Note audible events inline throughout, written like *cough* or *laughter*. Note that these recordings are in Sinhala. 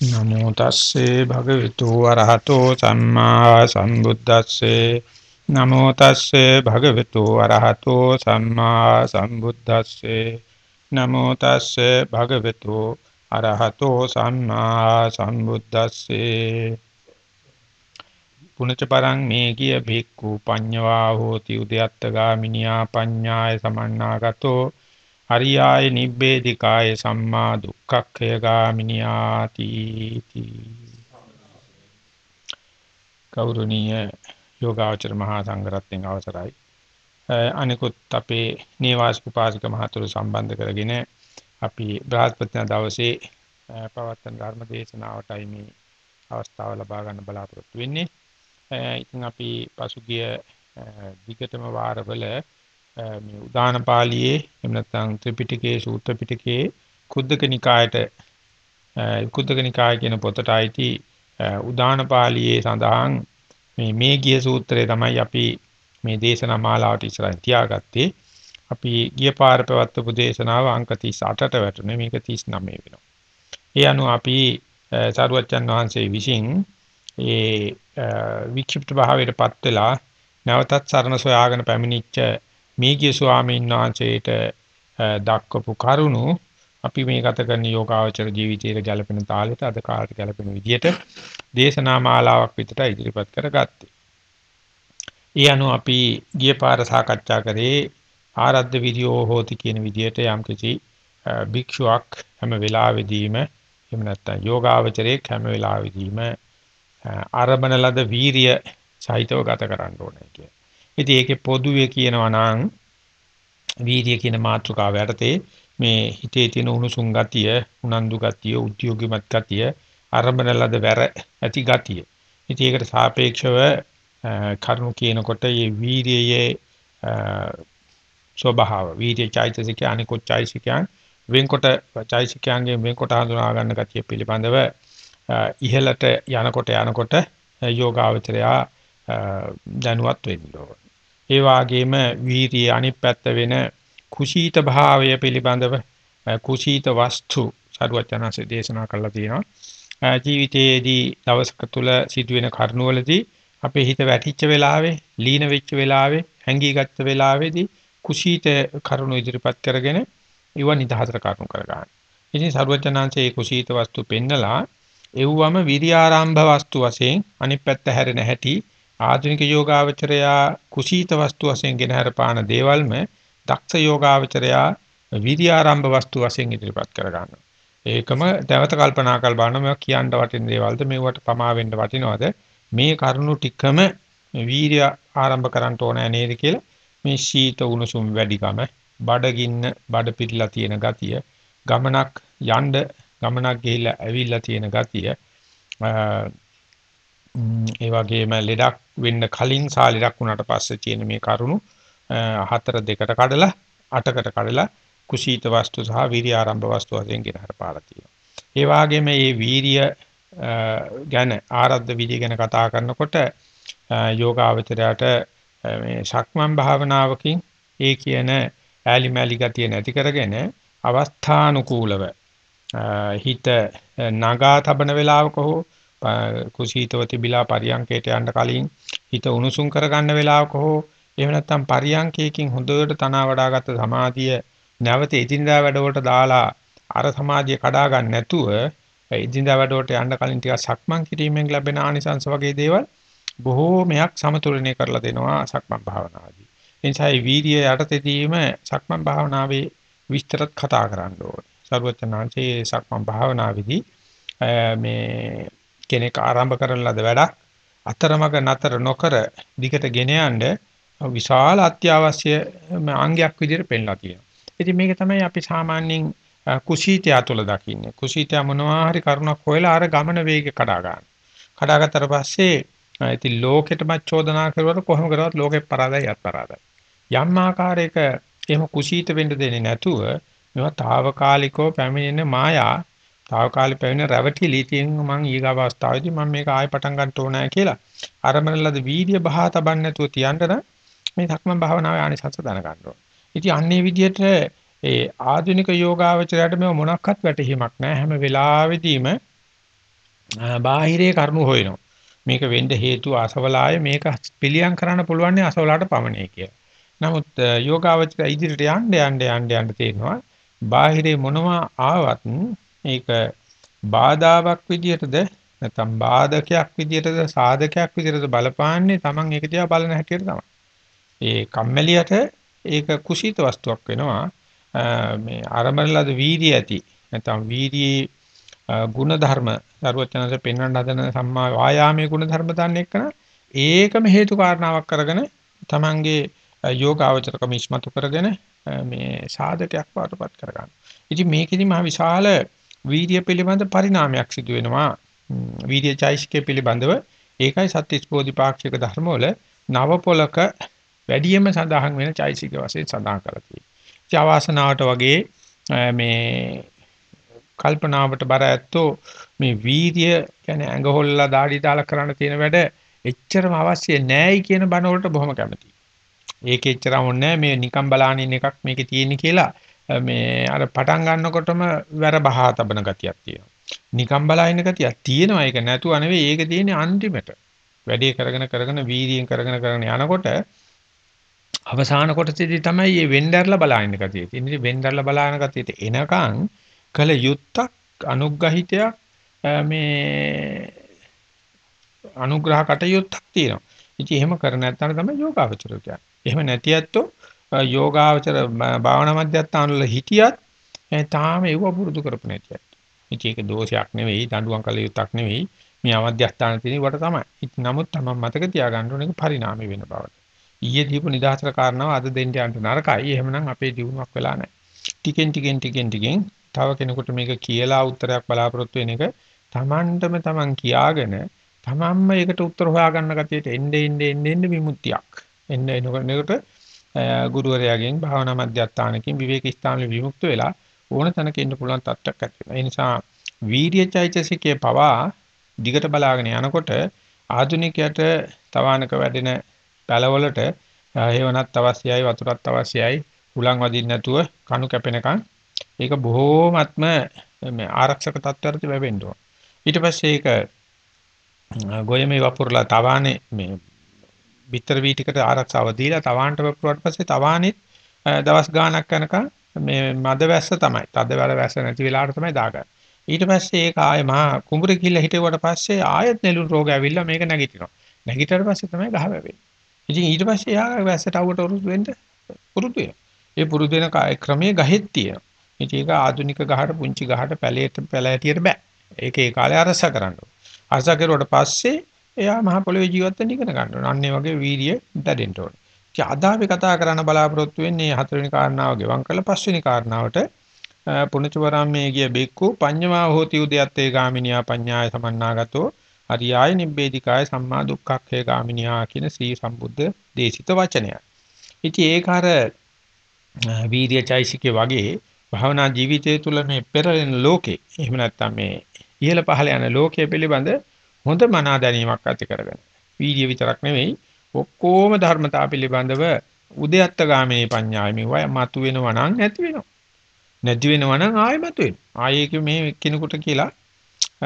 නමෝ තස්සේ භගවතු වරහතෝ සම්මා සම්බුද්දස්සේ. නමෝ තස්සේ භගවතු වරහතෝ සම්මා සම්බුද්දස්සේ. නමෝ තස්සේ භගවතු අරහතෝ සම්මා සම්බුද්දස්සේ. පුනච පරං මේ කිය භික්ඛු පඤ්ඤවා හෝති උද්‍යත්ත ගාමිනියා පඤ්ඤාය සමන්නාගතෝ අරියාය නිබ්බේධිකාය සම්මා දුක්ඛක්ඛය ගාමිනියාති කෞරුණීය යෝගාචර මහා සංඝරත්නයේ අවසරයි අනිකුත් අපේ නේවාස් උපාසක මහතුරු සම්බන්ධ කරගෙන අපි බ්‍රහස්පති දවසේ පවත්වන ධර්ම දේශනාවටයි මේ අවස්ථාව ලබා ගන්න බලාපොරොත්තු වෙන්නේ. ඉතින් අපි පසුගිය විගතම වාරවල මේ උදාන පාළියේ එහෙම නැත්නම් ත්‍රිපිටකයේ සූත්‍ර පිටකයේ කුද්දක නිකායට කුද්දක නිකාය කියන පොතට අයිති උදාන පාළියේ සඳහන් මේ මේ ගිය සූත්‍රය තමයි අපි මේ දේශනා මාලාවට ඉස්සරහින් තියාගත්තේ. අපි ගිය පාර පැවත්වපු දේශනාව අංක 38ට වැටුනේ මේක 39 වෙනවා. ඒ අනුව අපි සාරුවච්චන් වහන්සේ විසින් ඒ වික්ෂිප්ත භාවයටපත් වෙලා නැවතත් සරණ සොයාගෙන පැමිණිච්ච මේකී ස්වාමීන් වහන්සේට දක්වපු කරුණු අපි මේ ගත කරන යෝගාවචර ජීවිතයේ ගැළපෙන තාලෙට අද කාලට ගැළපෙන විදියට දේශනා මාලාවක් විතර ඉදිරිපත් කරගත්තේ. ඒ අනුව අපි ගිය පාර සාකච්ඡා කරේ ආරද්ධ විදියෝ හෝති කියන විදියට යම්කිසි භික්ෂුවක් හැම වෙලාවෙදීම එහෙම නැත්නම් යෝගාවචරයේ හැම වෙලාවෙදීම ආරබන ලද වීරිය සහිතව ගත කරන්න ඕනේ කියන. ඉතින් ඒකේ පොදුවේ කියනවා නම් වීර්ය කියන මාතෘකාව යටතේ මේ හිතේ තියෙන උණුසුම් ගතිය, උනන්දු ගතිය, උද්‍යෝගිමත් ගතිය, අරබන ලද වැර ඇති ගතිය. ඉතින් ඒකට සාපේක්ෂව කරුණු කියනකොට මේ වීර්යයේ ස්වභාව, වීර්ය චෛතසික අනිකුත් චෛතසිකයන් වෙන්කොට චෛතසිකයන්ගේ වෙන්කොට හඳුනා ගන්න ගතිය පිළිබඳව ඉහළට යනකොට යනකොට යෝගාවචරයා දැනුවත් වෙන්න ඕන. ඒ වාගේම වීරිය අනිත් පැත්ත වෙන කුසීත භාවය පිළිබඳව කුසීත වස්තු සරුවචනanse දේශනා කළා තියෙනවා ජීවිතයේදී දවසක තුල සිදුවෙන කරුණවලදී අපේ හිත වැටිච්ච වෙලාවේ ලීන වෙච්ච වෙලාවේ හැංගී ගත්ත වෙලාවේදී කුසීත කරුණු ඉදිරිපත් කරගෙන ඒව නිදහතර කරුණු කරගන්න. ඉතින් සරුවචනanse මේ කුසීත වස්තු පෙන්නලා එව්වම විරියාරම්භ වස්තු වශයෙන් අනිත් පැත්ත හැරෙන හැටි ආධුනික යෝගාවචරයා කුසීත වස්තු වශයෙන් ගෙන හරපාන දේවල්ම දක්ෂ යෝගාවචරයා විරි ආරම්භ වස්තු වශයෙන් ඉදිරිපත් කර ගන්නවා. ඒකම දැවත කල්පනා කර බලන මේවා කියන්න වටින දේවල්ද මේවට පමා වෙන්න වටිනවද මේ කරුණු ටිකම වීර්ය ආරම්භ කරන්න ඕනේ නේද කියලා මේ ಶೀත උණුසුම් වැඩිකම බඩගින්න බඩ පිරලා තියෙන ගතිය ගමනක් යන්න ගමනක් ගිහිල්ලා ඇවිල්ලා තියෙන ගතිය ඒ වගේම ලෙඩක් වෙන්න කලින් සා ලෙඩක් වුණාට පස්සේ තියෙන මේ කරුණු හතර දෙකට කඩලා අටකට කඩලා කුසීත වස්තු සහ වීර්ය ආරම්භ වස්තු වශයෙන් ගෙන හරපාලා තියෙනවා. ඒ වගේම මේ වීර්ය ගැන ආරද්ධ විදිය ගැන කතා කරනකොට යෝගාවචරයට මේ ශක්මන් භාවනාවකින් ඒ කියන ඈලි මෑලි ගතිය නැති කරගෙන අවස්ථානුකූලව හිත නගා තබන වෙලාවක හෝ කුසීතව තිබිලා පරියංකයට යන්න කලින් හිත උණුසුම් කරගන්න වෙලාවක හෝ එහෙම නැත්නම් පරියංකයකින් හොඳට තනවා වඩාගත්ත සමාධිය නැවත එදිනදා වැඩවලට දාලා අර සමාධිය කඩා ගන්න නැතුව එදිනදා වැඩවලට යන්න කලින් ටිකක් සක්මන් කිරීමෙන් ලැබෙන ආනිසංස වගේ දේවල් බොහෝමයක් සමතුලනය කරලා දෙනවා සක්මන් භාවනාවේදී. ඒ නිසා මේ වීර්ය යටතේදීම සක්මන් භාවනාවේ විස්තරත් කතා කරන්න ඕනේ. සර්වචනාංශයේ සක්මන් භාවනාවේදී මේ කෙනෙක් ආරම්භ කරන ලද වැඩක් අතරමඟ නතර නොකර දිගට ගෙන යන්න විශාල අත්‍යවශ්‍ය අංගයක් විදිහට පෙන්ලා තියෙනවා. ඉතින් මේක තමයි අපි සාමාන්‍යයෙන් කුසීතය තුළ දකින්නේ. කුසීතය මොනවා හරි කරුණක් හොයලා අර ගමන වේගය කඩා ගන්න. කඩාගත්තට පස්සේ ඉතින් ලෝකෙටම චෝදනා කරුවට කොහොම කරවත් ලෝකෙ පරාදයි අත්පරාදයි. යම් ආකාරයක එහෙම කුසීත වෙන්න දෙන්නේ නැතුව මේවා తాවකාලිකව පැමිණෙන මායා తాවකාලික පැවෙන රැවටිලි තියෙන මම ඊගාව අවස්ථාවේදී මම මේක ආයෙ පටන් ගන්න ඕනෑ කියලා අරමනලද වීර්ය බහා තබන්න නැතුව තියන්න මේ ධක්ම භාවනාවේ ආනිසංස දැනගන්න ඕනේ. ඉතින් අන්නේ විදිහට ඒ ආධුනික යෝගාවචරයට මේ මොනක්වත් වැටහිමක් නැහැ හැම වෙලාවෙදීම බාහිරේ කරුණු හොයනවා. මේක වෙන්න හේතු අසවලාය මේක පිළියම් කරන්න පුළුවන් අසවලාට පමණයි කියලා. නමුත් යෝගාවචර ඉදිරියට යන්න යන්න යන්න යන්න තේරෙනවා බාහිරේ මොනවා ආවත් ඒක බාධාවක් විදියටද නැත්නම් බාධකයක් විදියටද සාධකයක් විදියටද බලපාන්නේ Taman ඒක දිහා බලන හැටියට තමයි. ඒ කම්මැලියට ඒක කුසීත වස්තුවක් වෙනවා. මේ අරමරලද වීර්ය ඇති නැත්නම් වීර්යයේ ගුණ ධර්ම දරුවචනසේ පෙන්වන්න හදන සම්මා වායාමයේ ගුණ ධර්ම දන්න එකන ඒකම හේතු කාරණාවක් කරගෙන තමන්ගේ යෝග අවචරකම ඉස්මතු කරගෙන මේ සාධකයක් වාටපත් කරගන්න. ඉතින් මේකෙදි මහ විශාල වීර්ය පිළිබඳ පරිණාමයක් සිදු වෙනවා. වීර්ය චෛසිකය පිළිබඳව ඒකයි සත්‍තිස් බෝධිපාක්ෂික ධර්ම වල නව පොලක වැඩියෙන්ම සඳහන් වෙන චෛසික වශයෙන් සඳහන් කරලා තියෙනවා. ඉතින් ආවාසනාවට වගේ මේ කල්පනාවට බර ඇත්තෝ මේ වීර්ය කියන්නේ ඇඟ හොල්ලලා দাঁඩි දාලා කරන්න තියෙන වැඩ එච්චරම අවශ්‍ය නැහැයි කියන බණ වලට බොහොම කැමතියි. ඒක එච්චරම ඕනේ මේ නිකම් බලානින් එකක් මේකේ තියෙන්නේ කියලා මේ අර පටන් ගන්නකොටම වැර බහා තබන ගතියක් තියෙනවා. නිකම් බලාගෙන ගතියක් තියෙනවා ඒක නැතුව නෙවෙයි ඒක තියෙන්නේ අන්තිමට. වැඩේ කරගෙන කරගෙන වීර්යයෙන් කරගෙන කරගෙන යනකොට අවසාන කොටසේදී තමයි මේ වෙන්ඩර්ලා බලාගෙන ගතිය. ඉතින් වෙන්ඩර්ලා බලාගෙන ගතියට එනකන් කල යුත්තක් අනුග්‍රහිතයක් මේ අනුග්‍රහ කටයුත්තක් තියෙනවා. ඉතින් එහෙම කර නැත්නම් තමයි යෝගාවචරය කියන්නේ. එහෙම නැති ඇත්තෝ යෝගාවචර භාවනා මධ්‍යස්ථාන වල හිටියත් තාම ඒව පුරුදු කරපු නැති ඇත්තෝ. ඉතින් ඒක දෝෂයක් නෙවෙයි, දඬුවම් කළ යුත්තක් නෙවෙයි. මේ අවධ්‍යස්ථාන තියෙන වට තමයි. නමුත් තමයි මතක තියාගන්න ඕනේ පරිණාමය වෙන බවට. ඊයේ දීපු නිදහසට කාරණාව අද දෙන්න යන්න නරකයි. එහෙමනම් අපේ දිනුවක් වෙලා නැහැ. ටිකෙන් ටිකෙන් ටිකෙන් ටිකෙන් තව කෙනෙකුට මේක කියලා උත්තරයක් බලාපොරොත්තු වෙන එක Tamanටම Taman කියාගෙන Tamanම ඒකට උත්තර හොයාගන්න ගතියට එන්නේ එන්නේ එන්නේ විමුක්තියක්. එන්න එනකොට ගුරුවරයාගෙන් භාවනා මධ්‍යස්ථානකින් විවේක ස්ථානවල විමුක්ත වෙලා ඕන තැනක ඉන්න පුළුවන් තත්ත්වයක් ඇති වෙනවා. ඒ නිසා වීර්යචෛතසිකයේ පවා දිගට බලාගෙන යනකොට ආධුනිකයට තවානක වැඩෙන පළවලට හේවණත් අවශ්‍යයි වතුරත් අවශ්‍යයි උලන් වදින්න නැතුව කණු කැපෙනකන් ඒක බොහෝමත්ම මේ ආරක්ෂක තත්ත්වයට වැවෙන්න ඕන. ඊට පස්සේ ඒක ගොයමේ වපුරලා තවානේ මේ විතර වී ටිකට ආරක්ෂාව දීලා තවාන්ට වපුරුවාට පස්සේ තවානෙත් දවස් ගාණක් යනකම් මේ මද වැස්ස තමයි. තද වල වැස්ස නැති වෙලාවට තමයි දාගන්නේ. ඊට පස්සේ ඒක ආයේ මහා කුඹුරේ කිල්ල හිටුවට පස්සේ ආයෙත් නෙළුම් රෝග ඇවිල්ලා මේක නැගිටිනවා. නැගිටට පස්සේ තමයි ගහ වැවෙන්නේ. ඉතින් ඊට පස්සේ යා වැස්සට අවුවට උරුදු වෙන්න පුරුදු වෙනවා. ඒ පුරුදු වෙන ක්‍රමයේ ගහෙත් තියෙනවා. ඉතින් ඒක ආධුනික ගහට පුංචි ගහට පැලයට පැලෑටියට බෑ. ඒක ඒ කාලේ අරස කරන්න ඕන. අරස කරුවට පස්සේ එයා මහ පොළොවේ ජීවත් වෙන්න ඉගෙන ගන්න ඕන. අන්න ඒ වගේ වීර්ය දැඩෙන්න ඕන. ඉතින් අද අපි කතා කරන්න බලාපොරොත්තු වෙන්නේ හතරවෙනි කාරණාව ගෙවම් කරලා පස්වෙනි කාරණාවට පුණජවරාමේ ගිය බෙක්කු පඤ්ඤමා හෝති උදයත්තේ ගාමිනියා පඤ්ඤාය සමන්නාගතෝ අරියාය නිබ්බේධිකාය සම්මා දුක්ඛක්ඛේ ගාමිනියා කියන ශ්‍රී සම්බුද්ධ දේශිත වචනය. ඉතින් ඒක අර වීර්යචෛසිකේ වගේ භවනා ජීවිතය තුළ මේ පෙරලෙන ලෝකේ එහෙම නැත්නම් මේ ඉහළ පහළ යන ලෝකයේ පිළිබඳ හොඳ මනා දැනීමක් ඇති කරගන්න. වීර්ය විතරක් නෙවෙයි ඔක්කොම ධර්මතා පිළිබඳව උදයත්ත ගාමේ පඤ්ඤාය මෙවය මතු වෙනවා නම් නැති වෙනවා. නැති වෙනවා නම් ආයෙ මතු වෙනවා. ආයෙක මේ කෙනෙකුට කියලා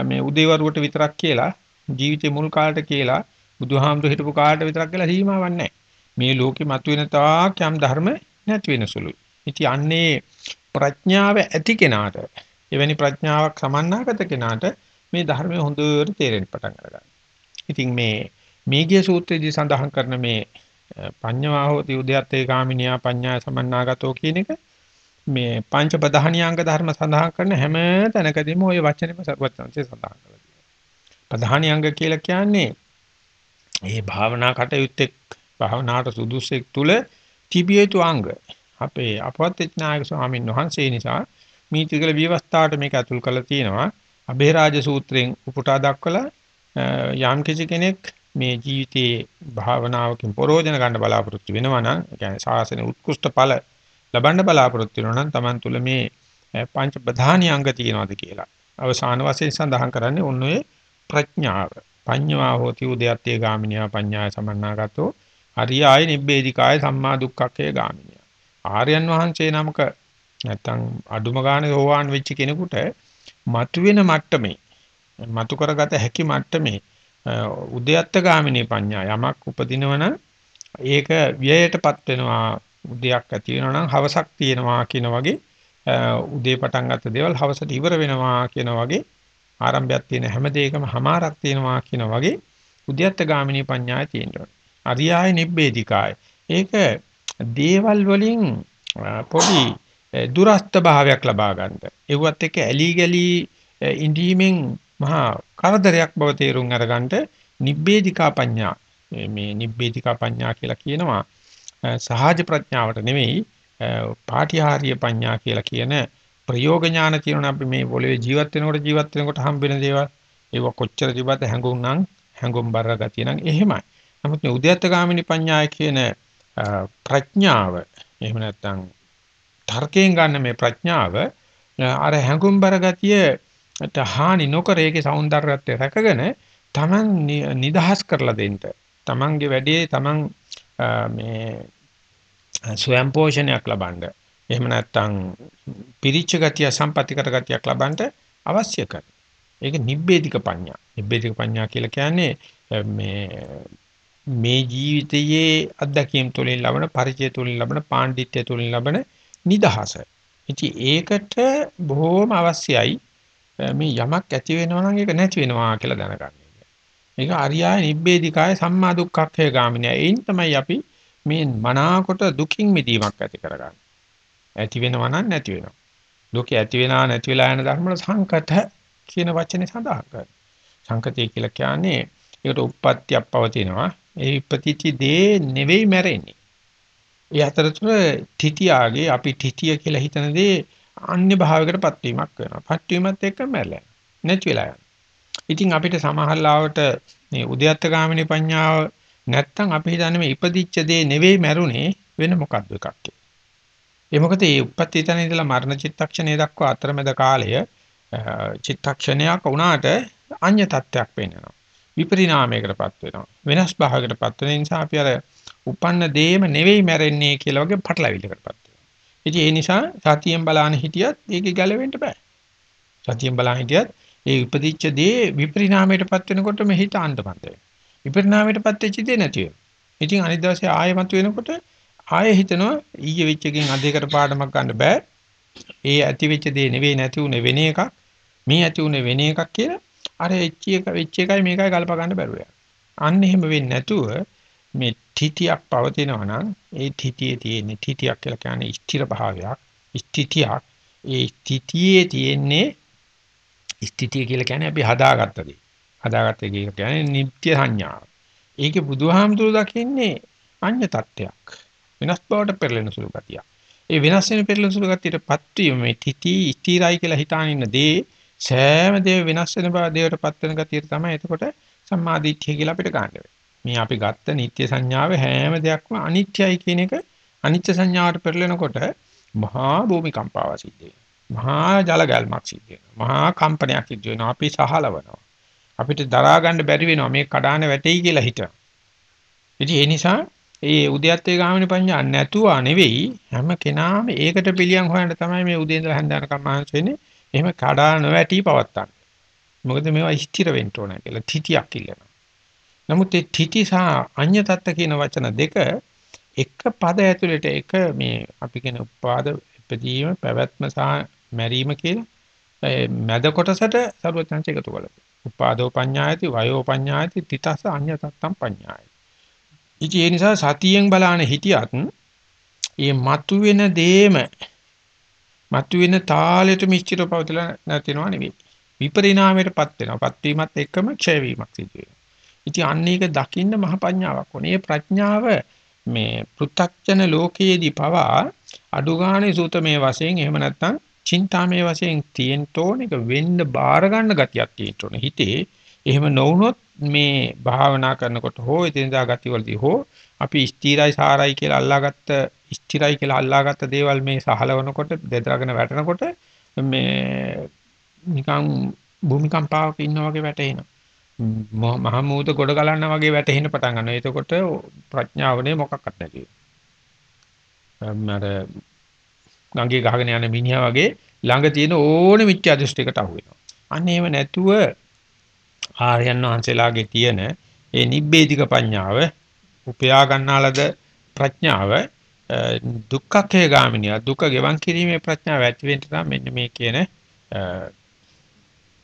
මේ උදේවරුවට විතරක් කියලා ජීවිතේ මුල් කාලට කියලා බුදුහාමුදුර හිටපු කාලට විතරක් කියලා සීමාවක් නැහැ. මේ ලෝකෙ මතුවෙන තාක් යම් ධර්ම නැති වෙන සුළුයි. ඉතින් අන්නේ ප්‍රඥාව ඇති කෙනාට එවැනි ප්‍රඥාවක් සමන්නාගත කෙනාට මේ ධර්මය හොඳට තේරෙන්න පටන් ගන්නවා. ඉතින් මේ මේගිය සූත්‍රයේදී සඳහන් කරන මේ පඤ්ඤා හෝති උද්‍යත්තේ ගාමිනියා පඤ්ඤා සමන්නාගතෝ කියන එක මේ පංච ප්‍රධානියාංග ධර්ම සඳහන් කරන හැම තැනකදීම ওই වචනේම සර්වඥාන්සේ සඳහන් කරලා තියෙනවා. ප්‍රධානියාංග කියලා කියන්නේ මේ භාවනා කටයුත්තේ භාවනාවට සුදුසෙක් තුල තිබිය යුතු අංග. අපේ අපවත් නායක ස්වාමීන් වහන්සේ නිසා මේ ත්‍රිකල විවස්ථාවට මේක අතුල් කරලා තියෙනවා. අභේරාජ සූත්‍රයෙන් උපුටා දක්වලා යම් කිසි කෙනෙක් මේ ජීවිතයේ භාවනාවකින් ප්‍රෝජන ගන්න බලාපොරොත්තු වෙනවා නම් ඒ කියන්නේ සාසන උත්කෘෂ්ඨ ඵල ලබන්න බලාපොරොත්තු වෙනවා නම් Taman තුල මේ පංච ප්‍රධානී අංග තියෙනවාද කියලා. අවසාන වශයෙන් සඳහන් කරන්නේ ඔන්න ඔය ප්‍රඥාව. පඤ්ඤා හෝති උදයත්තේ ගාමිනියා පඤ්ඤාය සමන්නාගතෝ අරියාය නිබ්බේධිකාය සම්මා දුක්ඛක්ඛේ ගාමිනිය. ආර්යයන් වහන්සේ නමක නැත්තම් අඩුම ගානේ හොවාන් වෙච්ච කෙනෙකුට මතුවෙන මට්ටමේ මතු කරගත හැකි මට්ටමේ උද්‍යත්ත ගාමිනී පඤ්ඤා යමක් උපදිනවන ඒක ව්‍යයයටපත් වෙනවා උදයක් ඇති වෙනවා නම් හවසක් තියෙනවා කියන වගේ උදේ පටන් ගත්ත දේවල් හවසට ඉවර වෙනවා කියන වගේ ආරම්භයක් තියෙන හැම දෙයකම හමාරක් තියෙනවා කියන වගේ උද්‍යත්ත ගාමිනී පඤ්ඤාය තියෙනවා. අරියාය නිබ්බේධිකාය. ඒක දේවල් වලින් පොඩි දුරස්ත භාවයක් ලබා ගන්නට. ඒවත් එක්ක ඇලි ගලි ඉඳීමෙන් මහා කරදරයක් බව තේරුම් අරගන්නට නිබ්බේධිකා පඤ්ඤා මේ නිබ්බේධිකා පඤ්ඤා කියලා කියනවා සහජ ප්‍රඥාවට නෙමෙයි පාටිහාරීය පඤ්ඤා කියලා කියන ප්‍රයෝග ඥාන තියෙනවා අපි මේ පොළවේ ජීවත් වෙනකොට ජීවත් වෙනකොට හම්බ වෙන දේවල් ඒව කොච්චර ජීවත් හැඟුම්නම් හැඟුම් බර ගතිය නම් එහෙමයි. නමුත් මේ උද්‍යත්ත ගාමිනී පඤ්ඤාය කියන ප්‍රඥාව එහෙම නැත්නම් තර්කයෙන් ගන්න මේ ප්‍රඥාව අර හැඟුම්බර ගතියට හානි නොකර ඒකේ సౌందර්යත්වය රැකගෙන Taman නිදහස් කරලා දෙන්න. Tamanගේ වැඩේ Taman මේ ස්වයං පෝෂණයක් ලබන්න. එහෙම නැත්නම් පිරිච්ච ගතිය සම්පත්‍තිකර ගතියක් ලබන්න අවශ්‍ය කරන. ඒක නිබ්බේධික පඤ්ඤා. නිබ්බේධික පඤ්ඤා කියලා කියන්නේ මේ මේ ජීවිතයේ අත්දැකීම් තුළින් ලබන පරිචය තුළින් ලබන පාණ්ඩිත්‍ය තුළින් ලබන නිදහස. ඉතින් ඒකට බොහොම අවශ්‍යයි මේ යමක් ඇති වෙනවා නම් ඒක නැති වෙනවා කියලා දැනගන්න. මේක අරියාය නිබ්බේධිකාය සම්මා දුක්ඛක්ඛය ගාමිනිය. ඒයින් තමයි අපි මේ මනාකොට දුකින් මිදීමක් ඇති කරගන්නේ. ඇති වෙනවා නම් නැති වෙනවා. දුක ඇති වෙනා නැති වෙලා යන ධර්ම සංකත කියන වචනේ සඳහන් කරනවා. සංකතය කියලා කියන්නේ ඒකට උප්පත්තියක් පවතිනවා. ඒ ඉපතිච්ච දේ නෙවෙයි මැරෙන්නේ. ඒ අතරතුර තිතියාගේ අපි තිතිය කියලා හිතන දේ අන්‍ය භාවයකටපත් වීමක් වෙනවා. පත් වීමත් එක්ක මැරෙලා. නැති වෙලා යනවා. ඉතින් අපිට සමහරලාවට මේ උද්‍යත්ත ගාමිනී පඤ්ඤාව නැත්තම් අපි හිතන්නේ මේ ඉපදිච්ච දේ නෙවෙයි මැරුණේ වෙන මොකද්ද එකක් කියලා. ඒ මොකද මේ උපත්ති තන ඉඳලා මරණ චිත්තක්ෂණය දක්වා අතරමැද කාලය චිත්තක්ෂණයක් වුණාට අඤ්‍ය තත්ත්වයක් වෙනවා. විපරිණාමයකටපත් වෙනවා. වෙනස් භාවයකටපත් වෙන නිසා අපි අර උපන්න දේම නෙවෙයි මැරෙන්නේ කියලා වගේ පටලවිල්ලකටපත් වෙනවා. ඉතින් ඒ නිසා සතියෙන් බලන්න හිටියත් ඒකේ ගැලවෙන්න බෑ. සතියෙන් බලන්න හිටියත් ඒ ඉපදිච්ච දේ විපරිණාමයටපත් වෙනකොට මේ හිත අන්තමන්ත වෙනවා. විපරිණාමයටපත් වෙච්ච දේ නැති වෙනවා. ඉතින් අනිත් දවසේ ආයෙමත් වෙනකොට ආයෙ හිතනවා ඊයේ වෙච්ච එකෙන් අද එකට පාඩමක් ගන්න බෑ. ඒ ඇති වෙච්ච දේ නෙවෙයි නැති උනේ වෙන එකක්. මේ ඇති උනේ වෙන එකක් කියලා අර එච්ච එක වෙච්ච එකයි මේකයි ගලප ගන්න බැරුව යනවා. අන්න එහෙම වෙන්නේ නැතුව මේ තිතියක් පවතිනවා නම් ඒ තිතියේ තියෙන තිතියක් කියලා කියන්නේ ස්ථිර භාවයක්, ස්ථිතියක්. ඒ තිතියේ තියෙන්නේ ස්ථිතිය කියලා කියන්නේ අපි හදාගත්ත දේ. හදාගත්ත එක කියන්නේ නිත්‍ය සංඥාව. ඒකේ බුදුහාමුදුරු දකින්නේ අඤ්‍ය තත්ත්වයක්. වෙනස් බවට පෙරලෙන සුළු ගතියක්. ඒ වෙනස් වෙන පෙරලෙන සුළු ගතියටපත් වීම මේ තිති ස්ථිරයි කියලා හිතාන ඉන්න දේ සෑම දේ වෙනස් වෙන බව දේවටපත් වෙන ගතියට තමයි එතකොට සම්මාදිට්ඨිය කියලා අපිට ගන්න මේ අපි ගත්ත නිත්‍ය සංඥාව හැම දෙයක්ම අනිත්‍යයි කියන එක අනිත්‍ය සංඥාවට පෙරලෙනකොට මහා භූමිකම්පාව සිද්ධ වෙනවා. මහා ජල ගැල්මක් සිද්ධ වෙනවා. මහා කම්පනයක් සිද්ධ වෙනවා. අපි සහලවනවා. අපිට දරා ගන්න බැරි වෙනවා මේ කඩාන වැටෙයි කියලා හිතනවා. ඉතින් ඒ නිසා ඒ උද්‍යත්තේ ගාමිනී පඤ්ඤා නැතුවා නෙවෙයි හැම කෙනාම ඒකට පිළියම් හොයන්න තමයි මේ උදේ ඉඳලා හැන්දනකම් මහන්සි වෙන්නේ. එහෙම කඩා නොවැටි පවත්තන්න. මොකද මේවා ස්ථිර වෙන්න ඕන කියලා තිතියක් ඉල්ලනවා. නමුත් ඒ තිති සහ අඤ්‍ය තත්ත කියන වචන දෙක එක පද ඇතුළට එක මේ අපි කියන උපාද ඉදීම පැවැත්ම සහ මැරීම කියලා මැද කොටසට සරුවචනච එකතු කළා. උපාදෝ පඤ්ඤායති වයෝ පඤ්ඤායති තිතස අඤ්‍ය තත්තම් පඤ්ඤායති. ඉතින් ඒ නිසා සතියෙන් බලාන හිටියත් මේ මතුවෙන දේම මතුවෙන තාලෙට මිශ්‍රිතව පවතිලා නැතිනවා නෙවෙයි. විපරිණාමයටපත් වෙනවා. පත් වීමත් එක්කම ක්ෂය වීමක් සිදු වෙනවා. ඉතින් අන්න ඒක දකින්න මහ ප්‍රඥාවක් ඕනේ. මේ ප්‍රඥාව මේ පෘ탁ජන ලෝකයේදී පවා අඩුගානේ සූතමේ වශයෙන් එහෙම නැත්නම් චින්තාමේ වශයෙන් තියෙන්න ඕන එක වෙන්න බාර ගන්න ගතියක් තියෙන්න ඕනේ. හිතේ එහෙම නොවුනොත් මේ භාවනා කරනකොට හෝ එදිනදා ගතිවලදී හෝ අපි ස්ථිරයි සාරයි කියලා අල්ලාගත්ත ස්ථිරයි කියලා අල්ලාගත්ත දේවල් මේ සහලවනකොට දෙදරගෙන වැටෙනකොට මේ නිකන් භූමිකම්පාවක ඉන්නා වගේ වැටෙනවා. මහ මූද ගොඩ ගලන්න වගේ වැටෙන්න පටන් ගන්නවා. එතකොට ප්‍රඥාවනේ මොකක්වත් නැති වෙනවා. ගංගේ ගහගෙන යන මිනිහා වගේ ළඟ තියෙන ඕනේ මිත්‍යා දෘෂ්ටියකට අහු වෙනවා. අන්න ඒව නැතුව ආර්යයන් වහන්සේලාගේ තියෙන ඒ නිබ්බේධික පඤ්ඤාව උපයා ගන්නාලද ප්‍රඥාව දුක්ඛේ ගාමිනිය දුක ගෙවන් කිරීමේ ප්‍රඥාව ඇති වෙන්න මෙන්න මේ කියන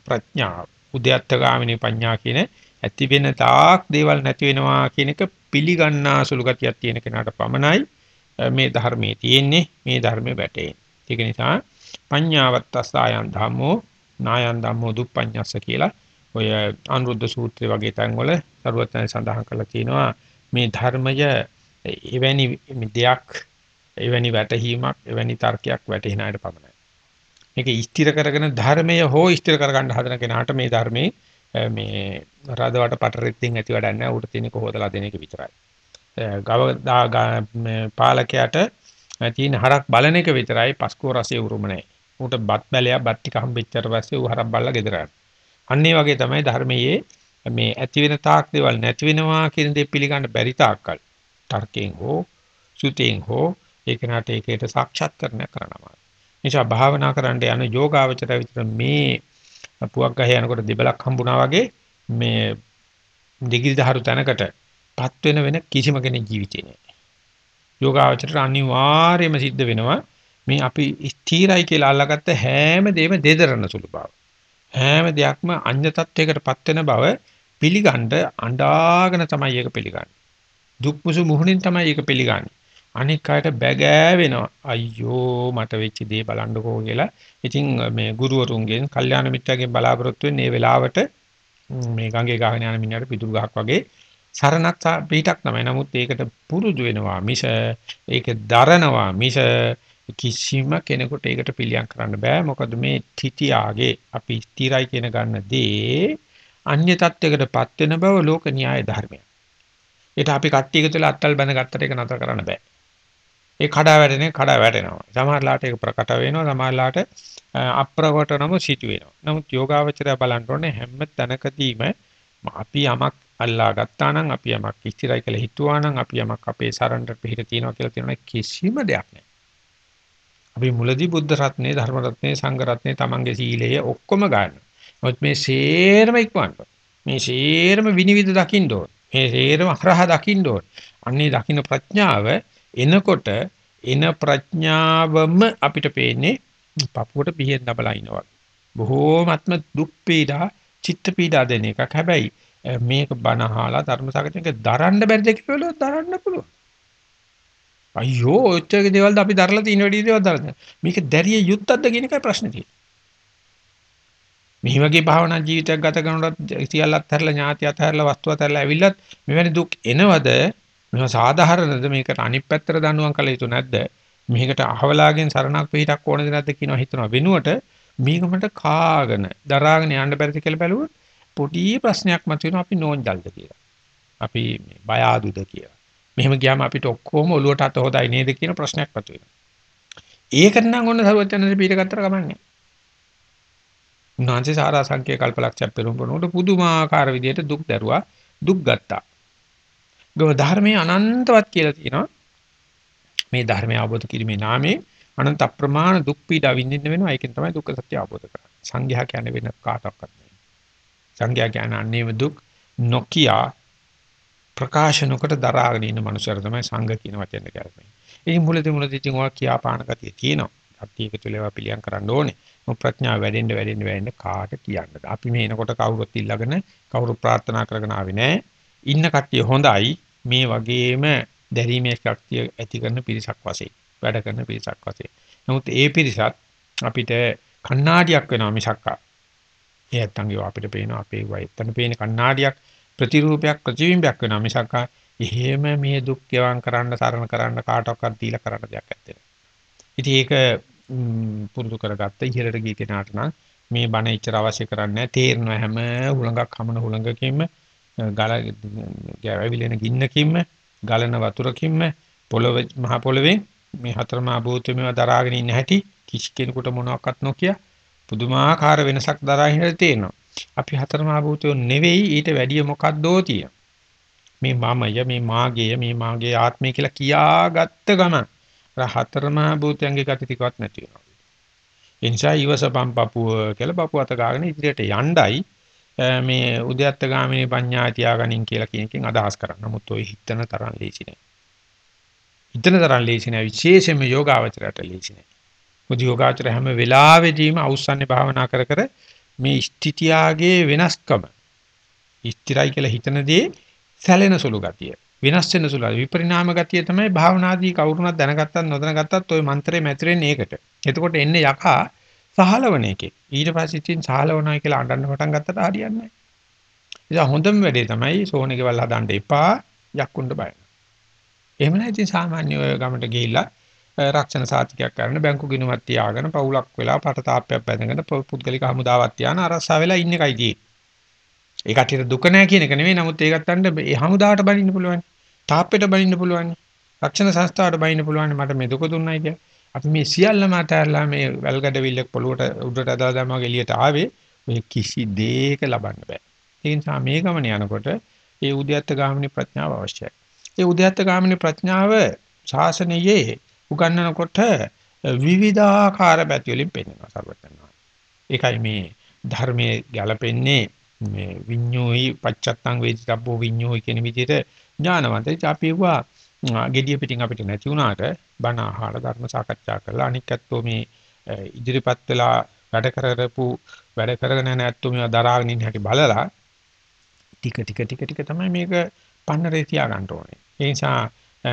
ප්‍රඥා උද්‍යත්ත ගාමිනී පඤ්ඤා කියන ඇති වෙන තාක් දේවල් නැති වෙනවා කියන එක පිළිගන්නා සුළු ගතියක් තියෙන කෙනාට පමණයි මේ ධර්මයේ තියෙන්නේ මේ ධර්මයේ වැටෙන්නේ. ඒක නිසා පඤ්ඤාවත්තස්සයන් ධම්මෝ නායන් ධම්මෝ දුප්පඤ්ඤස්ස කියලා ඔය අනුරුද්ධ සූත්‍රය වගේ තැන්වල සරුවත්යන් සඳහන් කරලා තියෙනවා මේ ධර්මය එවැනි දෙයක් එවැනි වැටහීමක් එවැනි තර්කයක් වැටහෙන අයට පමණයි. මේක ස්ථිර කරගෙන ධර්මය හෝ ස්ථිර කරගන්න හදන කෙනාට මේ ධර්මයේ මේ රදවට පටරෙත්තින් ඇති වැඩක් නැහැ. උට තියෙන කොහොදලා දෙන එක විතරයි. ගව පාලකයාට තියෙන හරක් බලන එක විතරයි පස්කෝ රසයේ උරුම නැහැ. ඌට බත් බැලයක් බත් ටික හම්බෙච්චට පස්සේ ඌ හරක් බල්ලා ගෙදර යනවා. අන්න ඒ වගේ තමයි ධර්මයේ මේ ඇති වෙන තාක් දේවල් නැති වෙනවා කියන දේ පිළිගන්න බැරි තාක්කල් තර්කයෙන් හෝ සුතෙන් හෝ ඒක නට ඒකේට සාක්ෂාත්කරණය කරනවා. නිසා භාවනා කරන්න යන යෝගාවචර විතර මේ පුවක් ගහ යනකොට දෙබලක් හම්බුණා වගේ මේ දිගිරි දහරු තැනකටපත් වෙන වෙන කිසිම කෙනෙක් ජීවිතේ නෑ. යෝගාවචරයට අනිවාර්යයෙන්ම සිද්ධ වෙනවා මේ අපි ස්ථිරයි කියලා අල්ලාගත්ත හැම දෙයක්ම දෙදරන සුළු බව. හැම දෙයක්ම අඤ්‍ය තත්වයකටපත් වෙන බව පිළිගන්න අඬාගෙන තමයි ඒක පිළිගන්නේ. දුක් මුසු මුහුණින් තමයි ඒක පිළිගන්නේ. අනික් අයට බැගෑ වෙනවා. අයියෝ මට වෙච්ච දේ බලන්නකෝ කියලා. ඉතින් මේ ගුරුවරුන්ගෙන්, කල්යාණ මිත්‍රාගෙන් බලාපොරොත්තු වෙන්නේ මේ වෙලාවට මේ ගඟේ ගහගෙන යන මිනිහට පිටුරු ගහක් වගේ සරණක් පිටක් තමයි. නමුත් ඒකට පුරුදු වෙනවා මිස ඒක දරනවා මිස කිසිම කෙනෙකුට ඒකට පිළියම් කරන්න බෑ. මොකද මේ තිතියාගේ අපි ස්ථිරයි කියන ගන්න දේ අන්‍ය තත්යකටපත් වෙන බව ලෝක න්‍යාය ධර්මයක්. ඒට අපි කට්ටිය එකතුලා අත්තල් බැඳ ගත්තට ඒක නතර කරන්න බෑ. ඒ කඩා වැටෙනේ කඩා වැටෙනවා. සමහරලාට ඒක ප්‍රකට වෙනවා. සමහරලාට අප්‍රකටනම සිටු වෙනවා. නමුත් යෝගාවචරය බලන්න ඕනේ හැම තැනකදීම අපි යමක් අල්ලා ගත්තා නම් අපි යමක් ඉස්තිරයි කියලා හිතුවා නම් අපි යමක් අපේ සරණට පිට තියෙනවා කියලා තියෙනවා කිසිම දෙයක් නැහැ. අපි මුලදී බුද්ධ රත්නේ ධර්ම රත්නේ සංඝ රත්නේ තමන්ගේ සීලය ඔක්කොම ගන්න. නමුත් මේ සේරම ඉක්වන්න. මේ සේරම විනිවිද දකින්න ඕන. මේ සේරම අරහ දකින්න ඕන. අන්නේ දකින්න ප්‍රඥාව එනකොට එන ප්‍රඥාවම අපිට පේන්නේ පපුවට පිහෙන් දබලා ඉනවා. බොහෝමත්ම දුක් පීඩා, චිත්ත පීඩා දෙන එකක්. හැබැයි මේක බනහලා ධර්ම සාකච්ඡාවක දරන්න බැරිද කියලා දරන්න පුළුවන්. අයියෝ ඔච්චර දේවල්ද අපි දරලා තියෙන වැඩි දේවල් දරලා. මේක දැරිය යුත්තක්ද කියන එකයි ප්‍රශ්නේ තියෙන්නේ. මේ වගේ භාවනා ජීවිතයක් ගත කරනකොට සියල්ලත් හැරලා ඥාති අතහැරලා වස්තු අතහැරලා ඇවිල්ලත් මෙවැනි දුක් එනවද මේවා සාධාරණද මේකට අනිත් පැත්තට දඬුවම් කළ යුතු නැද්ද? මේකට අහවලාගෙන් සරණක් පිටක් ඕනද නැද්ද කියනවා හිතනවා. වෙනුවට මේකමට කාගෙන දරාගෙන යන්න බැරිද කියලා බැලුවොත් පොඩි ප්‍රශ්නයක් මතුවෙනවා අපි නෝන්ජල්ද කියලා. අපි බය ආදුද කියලා. මෙහෙම ගියාම අපිට ඔක්කොම ඔලුවට අත හොදයි නේද කියන ප්‍රශ්නයක් මතුවෙනවා. ඒකට නම් ඔන්න සරුවත් යන පිට ගත්තට කමන්නේ උන්වහන්සේ සාරා සංකේ කල්පලක්ෂයක් පෙරම් කරනකොට පුදුමාකාර විදියට දුක් දැරුවා දුක් ගත්තා. ගම ධර්මයේ අනන්තවත් කියලා තියෙනවා. මේ ධර්මය අවබෝධ කිරීමේ නාමයෙන් අනන්ත අප්‍රමාණ දුක් පීඩා විඳින්න වෙනවා. ඒකෙන් තමයි දුක්ඛ සත්‍ය අවබෝධ කරන්නේ. සංඝයා කියන්නේ වෙන කාටවත් නෙවෙයි. සංඝයා කියන්නේ අන්නේම දුක් නොකිය ප්‍රකාශනකට දරාගෙන ඉන්න මනුස්සයර තමයි සංඝ කියන වචනේ කියන්නේ. ඉතින් මුලදී මුලදී ඉතින් ඔය කියාපාන ගතිය තියෙනවා. අපි ඒක තුල ඒවා පිළියම් කරන්න ඕනේ. මොකද ප්‍රඥාව වැඩෙන්න වැඩෙන්න වැඩෙන්න කාට කියන්නද? අපි මේ එනකොට කවුරුත් ඉල්ලගෙන කවුරු ප්‍රාර්ථනා කරගෙන ආවේ නැහැ. ඉන්න කට්ටිය හොඳයි. මේ වගේම දැරීමේ ශක්තිය ඇති කරන පිරිසක් වශයෙන් වැඩ කරන පිරිසක් වශයෙන්. නමුත් ඒ පිරිසත් අපිට කණ්ණාඩියක් වෙනවා මිසක්කා. ඒ නැත්තන්ගේ අපිට පේනවා අපේ වයතන පේන කණ්ණාඩියක් ප්‍රතිරූපයක් ප්‍රතිබිම්බයක් වෙනවා මිසක්කා එහෙම මේ දුක් ගෙවම් කරන්න සරණ කරන්න කාටවත් දීලා කරන්න දෙයක් නැත්තේ. ඉතින් ඒක පුරුදු කරගත්ත ඉහළට ගිය කෙනාට නම් මේ බණ ඉච්චර අවශ්‍ය කරන්නේ තේරෙනවා හැම හුලඟක් හමන හුලඟකින්ම ගල ගැවිලෙන ගින්නකින්ම ගලන වතුරකින්ම පොළව මහ පොළවෙන් මේ හතර මහ භූතෙම දරාගෙන ඉන්න හැටි කිසි කෙනෙකුට මොනවත් නොකිය පුදුමාකාර වෙනසක් දරා හිඳලා තියෙනවා. අපි හතර මහ භූතයෝ නෙවෙයි ඊට වැඩිය මොකක්දෝ තියෙනවා. මේ මමය මේ මාගේ මේ මාගේ ආත්මය කියලා කියාගත්ත ගමන් හතරමහා භූතයන්ගේ ගති ටිකවත් නැති වෙනවා. ඒ නිසා ඊවසපම් පපුව කියලා පපුව අත ගාගෙන ඉදිරියට යණ්ඩයි Äh, මේ උද්‍යත්ත ගාමිනී පඤ්ඤා තියාගනින් කියලා කියන එකෙන් අදහස් කරන්නේ. නමුත් ඔය හිතන තරම් ලේසි නෑ. හිතන තරම් ලේසි නෑ විශේෂයෙන්ම යෝගාවචරයට ලේසි නෑ. මොකද යෝගාචර හැම වෙලාවෙදීම අවසන්නේ භාවනා කර කර මේ ස්ථිතියාගේ වෙනස්කම ස්ථිරයි කියලා හිතනදී සැලෙන සුළු ගතිය වෙනස් වෙන සුළු විපරිණාම ගතිය තමයි භාවනාදී කවුරුණක් දැනගත්තත් නොදැනගත්තත් ওই මන්ත්‍රේ මැතිරෙන්නේ ඒකට. එතකොට එන්නේ යකා සහලවන එකේ. ඊට පස්සේ ඉතින් සහලවනවා කියලා අඬන්න පටන් ගත්තට හරියන්නේ නැහැ. හොඳම වැඩේ තමයි සෝනෙකවල් හදන්න එපා යක්කුන්ට බය. එහෙම නැහැ ඉතින් සාමාන්‍ය ඔය ගමට ගිහිල්ලා රක්ෂණ සාතිකයක් කරන බැංකු ගිණුමක් තියාගෙන පවුලක් වෙලා පට තාප්පයක් බැඳගෙන පුද්ගලික හමුදාවක් තියාන අරස්සා වෙලා ඉන්න එකයි තියෙන්නේ. ඒ කටියට දුක නැහැ කියන එක නෙවෙයි නමුත් ඒකත් අන්න ඒ හමුදාවට බලින්න පුළුවන්. තාප්පෙට බලින්න පුළුවන්. රක්ෂණ සංස්ථාවට බලින්න පුළුවන් මට මේ දුක දුන්නයි කියලා. අපි මේ සියල්ලම අතහැරලා මේ වැල්ගඩ විල්ලක් පොළොවට උඩට අදලා දැම්මා එළියට ආවේ ඔය කිසි දෙයක ලබන්න බෑ. ඒ නිසා මේ ගමන යනකොට ඒ උද්‍යත්ත ගාමිනී ප්‍රඥාව අවශ්‍යයි. ඒ උද්‍යත්ත ගාමිනී ප්‍රඥාව ශාසනයේ උගන්වනකොට විවිධාකාර පැති වලින් පෙන්වනවා සර්වඥා. ඒකයි මේ ධර්මයේ ගැලපෙන්නේ මේ විඤ්ඤෝයි පච්චත්තං වේදිතබ්බෝ විඤ්ඤෝයි කියන විදිහට ඥානවන්තයි. අපි ඒවා gediya පිටින් අපිට නැති වුණාට බණ අහලා ධර්ම සාකච්ඡා කරලා අනික් ඇත්තෝ මේ ඉදිරිපත් වෙලා වැඩ කරපු වැඩ කරගෙන යන ඇත්තෝ මේවා දරාගෙන ඉන්න හැටි බලලා ටික ටික ටික ටික තමයි මේක පන්නරේ තියාගන්න ඕනේ. ඒ නිසා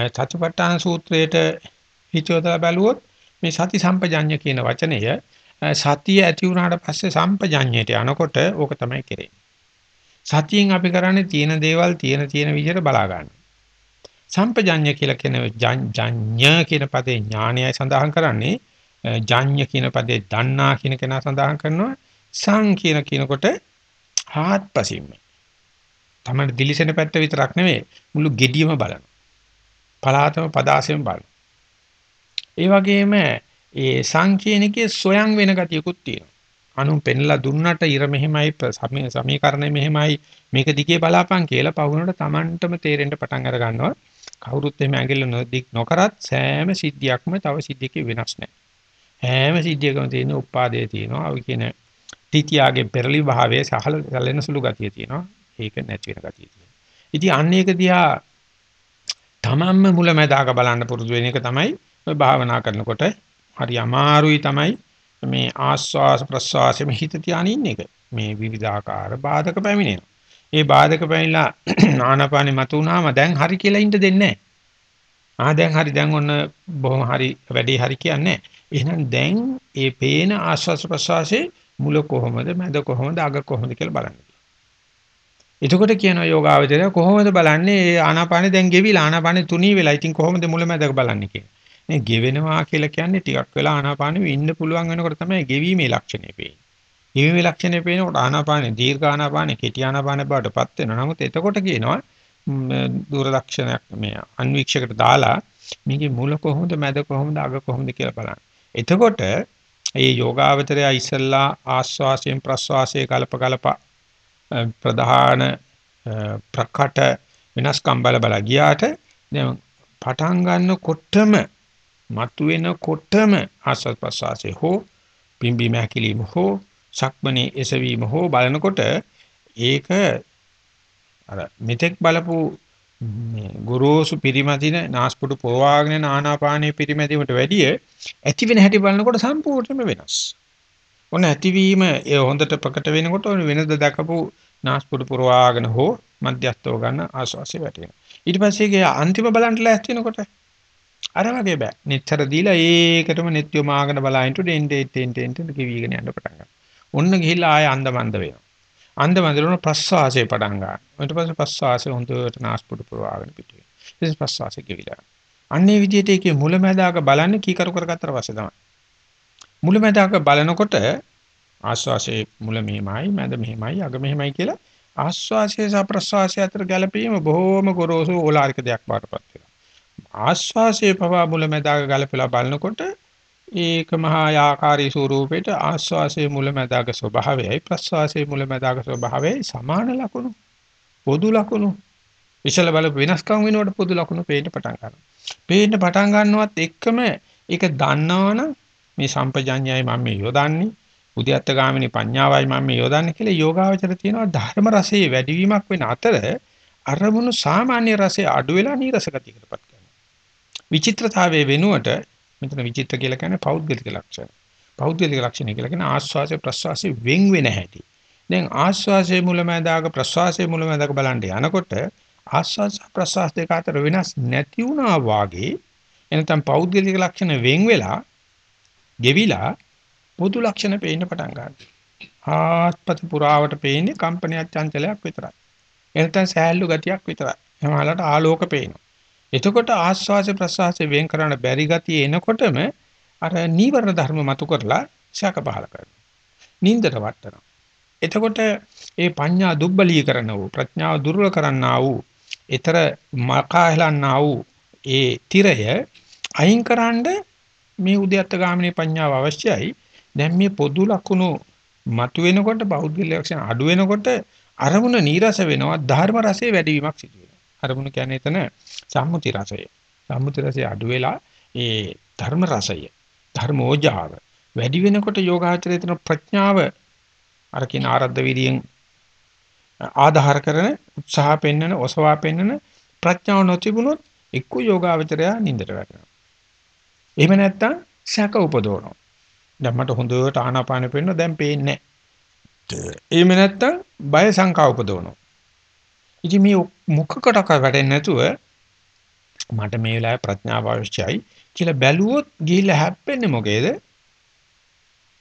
සතිපට්ඨාන සූත්‍රයේට හිතවලා බැලුවොත් මේ සති සම්පජඤ්ඤ කියන වචනය සතිය ඇති වුණාට පස්සේ සම්පජඤ්ඤයට යනකොට ඕක තමයි කෙරෙන්නේ. සතියෙන් අපි කරන්නේ තියෙන දේවල් තියෙන තියෙන විදිහට බලා ගන්නවා. සම්පජඤ්ඤ කියලා කියන ජඤ්ඤ කියන පදේ ඥානයයි සඳහන් කරන්නේ. ජඤ්ඤ කියන පදේ දන්නා කියන කෙනා සඳහන් කරනවා. සං කියන කියනකොට හාත්පසින්ම. තමයි දිලිසෙන පැත්ත විතරක් නෙවෙයි මුළු gediයම බලන පලාතම පදාසෙම බලන ඒ වගේම ඒ සංකේනිකයේ සොයන් වෙන ගතියකුත් තියෙනවා. අනුන් පෙන්ලා දුන්නට ඉර මෙහෙමයි සමීකරණය මෙහෙමයි මේක දිගේ බලාපන් කියලා පවුනට Tamanටම තේරෙන්න පටන් අර ගන්නවා. කවුරුත් එහෙම ඇඟිල්ල නොදික් නොකරත් සෑම සිද්ධියක්ම තව සිද්ධියක වෙනස් නැහැ. හැම සිද්ධියකම තියෙන උපාදේ තියෙනවා. ඔය කියන තිතියාගේ පෙරලි භාවයේ සහල සැලෙන සුළු ගතිය තියෙනවා. ඒක නැති වෙන ගතිය තියෙනවා. ඉතින් අන්න ඒක දිහා තමන්ම මුලැමැදාක බලන්න පුරුදු වෙන එක තමයි ඔය භාවනා කරනකොට හරි අමාරුයි තමයි මේ ආස්වාස ප්‍රස්වාසෙම හිත තියාගෙන ඉන්න එක. මේ විවිධාකාර බාධක පැමිණෙනවා. ඒ බාධක පැමිණලා *clears throat* ආනාපානෙ මතුනාම දැන් හරි කියලා ඉන්න දෙන්නේ නැහැ. ආ දැන් හරි දැන් ඔන්න බොහොම හරි වැඩේ හරි කියන්නේ. එහෙනම් දැන් ඒ පේන ආස්වාස ප්‍රස්වාසයේ මුල කොහොමද මැද කොහොමද අග කොහොමද කියලා බලන්න. එතකොට කියනවා යෝගාවචරය කොහොමද බලන්නේ ආනාපානෙ දැන් ගෙවිලා ආනාපානෙ තුනී වෙලා ඉතින් කොහොමද මුල මැද බලන්නේ කියලා. මේ ගෙවෙනවා කියලා කියන්නේ ටිකක් වෙලා ආනාපානෙ ඉන්න පුළුවන් වෙනකොට තමයි ගෙවීමේ ලක්ෂණය පේන්නේ. ගෙවීමේ ලක්ෂණය පේනකොට ආනාපානෙ දීර්ඝ ආනාපානෙ කෙටි ආනාපානෙ බවටපත් වෙනවා. නමුත් එතකොට කියනවා දූරදක්ෂණයක් මේ අන්වීක්ෂකට දාලා මේකේ මුල කොහොමද මැද කොහොමද අග කොහොමද කියලා බලන්න. එතකොට මේ යෝගාවචරය ඉස්සල්ලා ආස්වාසයෙන් ප්‍රස්වාසයේ කලප කලප ප්‍රධාන ප්‍රකට වෙනස්කම් බල බල ගියාට දැන් පටන් ගන්නකොටම මතුවෙනකොටම ආස්වාද ප්‍රසවාසයේ හෝ පිම්බීම හැකිලිම හෝ සක්මණේ එසවීම හෝ බලනකොට ඒක අර මෙතෙක් බලපු ගොරෝසු පිරිමැදින නාස්පුඩු පොවාගෙන ආනාපානයේ පිරිමැදීමට වැඩිය ඇති වෙන හැටි බලනකොට සම්පූර්ණයෙන්ම වෙනස්. ඔන්න ඇතිවීම ඒ හොඳට ප්‍රකට වෙනකොට වෙනද දැකපු නාස්පුඩු පුරවාගෙන හෝ මධ්‍යස්තව ගන්න ආස්වාසිය වැටෙනවා. ඊට පස්සේ ඒක අන්තිම බලන්න ලෑස්ති වෙනකොට අර වගේ බෑ. netතර දීලා ඒකටම net යොමාගෙන බලයින්ට ඩෙන්ට් ඩෙන්ට් ඩෙන්ට් කිවිගෙන යන්න පටන් ගන්නවා. ඔන්න ගිහිල්ලා ආය අන්දමන්ද වෙනවා. අන්දමන්ද වුණ ප්‍රස්වාසය පටන් ගන්නවා. ඊට පස්සේ ප්‍රස්වාසය හොඳට නාස්පුඩු පුරවාගෙන පිට වෙනවා. ඊට පස්සේ ප්‍රස්වාසය කිවිලා. අන්නේ විදිහට ඒකේ මුලැමැදාක බලන්නේ කීකරු කරගත්තට පස්සේ තමයි. මුලැමැදාක බලනකොට ආස්වාසේ මුල මෙහෙමයි, මැද මෙහෙමයි, අග මෙහෙමයි කියලා ආස්වාසය සහ ප්‍රස්වාසය අතර ගැළපීම බොහෝම ගොරෝසු ඕලාරික දෙයක් බාටපත් වෙනවා. ආස්වාසයේ පවා මුලැමැදාක ගලපලා බලනකොට ඒක මහා ආකාරී ස්වරූපේට ආස්වාසයේ මුලැමැදාක ස්වභාවයයි ප්‍රස්වාසයේ මුලැමැදාක ස්වභාවයයි සමාන ලක්ෂණ පොදු ලක්ෂණ විශල බල වෙනස්කම් වෙනකොට පොදු ලක්ෂණ පේන්න පටන් ගන්නවා. පේන්න පටන් ගන්නවත් එක්කම ඒක දන්නවනම් මේ සම්පජඤ්ඤයයි මම මේ යොදන්නේ උද්‍යත්ත ගාමිනී පඤ්ඤාවයි මම මේ යොදන්නේ කියලා යෝගාවචර තියෙනවා ධර්ම රසයේ වැඩිවීමක් වෙන අතර අරමුණු සාමාන්‍ය රසයේ අඩු වෙලා නීරස ගතියකටපත් කරනවා. විචිත්‍රතාවයේ වෙනුවට මෙතන විචිත්‍ර කියලා කියන්නේ පෞද්ගලික ලක්ෂණ. පෞද්ගලික ලක්ෂණ කියලා කියන්නේ ආස්වාසේ ප්‍රස්වාසේ වෙන් වෙන හැටි. දැන් ආස්වාසේ මුලමඳාක ප්‍රස්වාසේ මුලමඳාක බලන්න යනකොට ආස්වාස ප්‍රස්වාස දෙක අතර වෙනස් නැති වුණා වාගේ එනතම් පෞද්ගලික ලක්ෂණ වෙන් වෙලා ගෙවිලා පොදු ලක්ෂණ පේන්න පටන් ගන්නවා. ආත්පත පුරාවට පේන්නේ කම්පනයක් චංචලයක් විතරයි. එනතම් සෑහළු ගතියක් විතරයි. එහමලට ආලෝක පේනවා. එතකොට ආස්වාස ප්‍රස්වාස වෙන් කරන්න බැරි ගතිය එනකොටම අර නීවරණ ධර්ම මතු කරලා ශාක පහල කරනවා. නින්දට වටනවා. එතකොට ඒ පඤ්ඤා දුබ්බලීකරණ වූ ප්‍රඥාව දුර්වල කරන්නා වූ ඊතර මකාහෙලන්නා වූ ඒ tiraය අයින්කරනද මේ උද්‍යත්ත ගාමිනී පඤ්ඤාව අවශ්‍යයි. දැන් මේ පොදු ලක්ෂණ මතුවෙනකොට බෞද්ධ ලක්ෂණ අඩු වෙනකොට අරමුණ නීරස වෙනවා ධර්ම රසයේ වැඩිවීමක් සිදු වෙනවා. අරමුණ කියන්නේ එතන සම්මුති රසය. සම්මුති රසය අඩු වෙලා ඒ ධර්ම රසය ධර්මෝජාව වැඩි වෙනකොට යෝගාචරයේ තියෙන ප්‍රඥාව අර කියන ආරද්ධ විදියෙන් ආධාර කරන උත්සාහ පෙන්නන ඔසවා පෙන්නන ප්‍රඥාව නොතිබුණොත් එක්ක යෝගාචරය නින්දට වැටෙනවා. එහෙම නැත්නම් සැක උපදවනවා. දැන් මට හොඳට ආනාපානෙ පෙන්න දැන් පේන්නේ නැහැ. එහෙම නැත්නම් බය සංකා උපදවනවා. ඉතින් මේ මුඛකටක වැඩෙන්නේ නැතුව මට මේ වෙලාවේ ප්‍රඥාව අවශ්‍යයි කියලා බැලුවොත් ගිහිල්ලා හැප්පෙන්නේ මොකේද?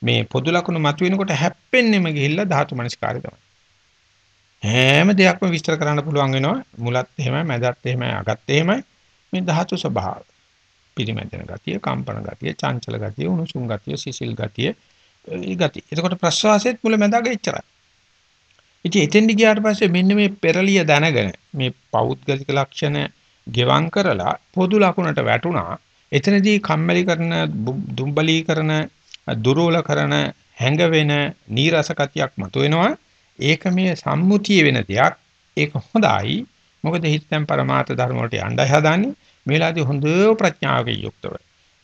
මේ පොදු ලකුණු මතුවෙනකොට හැප්පෙන්නෙම ගිහිල්ලා ධාතු මනස්කාරය තමයි. හැම දෙයක්ම විස්තර කරන්න පුළුවන් වෙනවා. මුලත් එහෙමයි, මැදත් එහෙමයි, අගත් එහෙමයි. මේ ධාතු ස්වභාවය. පිරිමැදෙන ගතිය, කම්පන ගතිය, චංචල ගතිය, උණුසුම් ගතිය, සිසිල් ගතිය, ඒ ගතිය. එතකොට ප්‍රස්වාසයේත් මුල මැදග ඉච්චරයි. ඉතින් එතෙන්දි ගියාට පස්සේ මෙන්න මේ පෙරලිය දැනගෙන මේ පෞද්ගලික ලක්ෂණ ගෙවම් කරලා පොදු ලකුණට වැටුණා. එතනදී කම්මැලි කරන, දුම්බලී කරන, දුර්වල කරන, හැඟ වෙන නීරස කතියක් මතුවෙනවා. ඒක මේ සම්මුතිය වෙන දෙයක්. ඒක හොඳයි. මොකද හිතෙන් පරමාර්ථ ධර්ම වලට යණ්ඩයි හදාන්නේ. මේ වෙලාවේදී හොඳ ප්‍රඥාවකින් යුක්තව.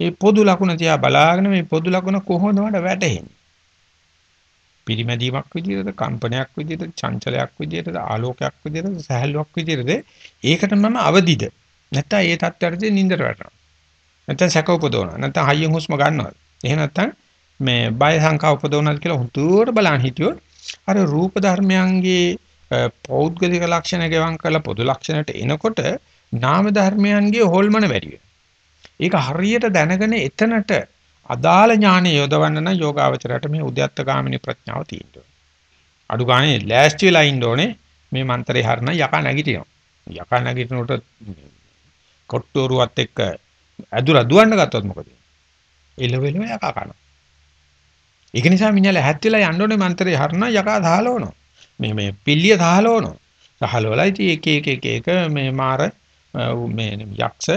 මේ පොදු ලකුණ තියා බලාගෙන මේ පොදු ලකුණ කොහොමද මට වැටහෙන්නේ? පිරිමැදීමක් විදිහටද කම්පනයක් විදිහටද චංචලයක් විදිහටද ආලෝකයක් විදිහටද සහැල්ලුවක් විදිහටද ඒකට මම අවදිද? නැත්නම් ඒ தත්ත්වයටදී නින්දට වැටෙනවා. නැත්නම් සැක උපදවනවා. නැත්නම් හයියෙන් හුස්ම ගන්නවා එහෙම නැත්නම් මේ බය සංකා උපදවනවාද කියලා හුදුවට බලන් හිටියොත් අර රූප ධර්මයන්ගේ පෞද්ගලික ලක්ෂණ ගෙවම් කරලා පොදු ලක්ෂණයට එනකොට නාම ධර්මයන්ගේ හොල්මන වැඩි ඒක හරියට දැනගෙන එතනට අදාළ ඥානෙ යොදවන්න නම් යෝගාවචරයට මේ උද්‍යත්ත ගාමිනී ප්‍රඥාව තියෙන්න අඩු ගානේ ලෑස්ති වෙලා ඉන්න ඕනේ මේ මන්ත්‍රේ හරන යකා නැගිටිනවා. යකා නැගිටිනකොට කොට්ටෝරුවත් එක්ක ඇදුර දුවන්න ගත්තොත් මොකද? එළවෙලව යකා කනවා. ඒක නිසා මිනිහලා හැත් වෙලා යන්න ඕනේ මන්ත්‍රේ හරන යකා දහලවනවා. මේ මේ පිල්ලිය දහලවනවා. දහලවලා ඉතින් එක එක එක එක මේ මාර මේ යක්ෂ,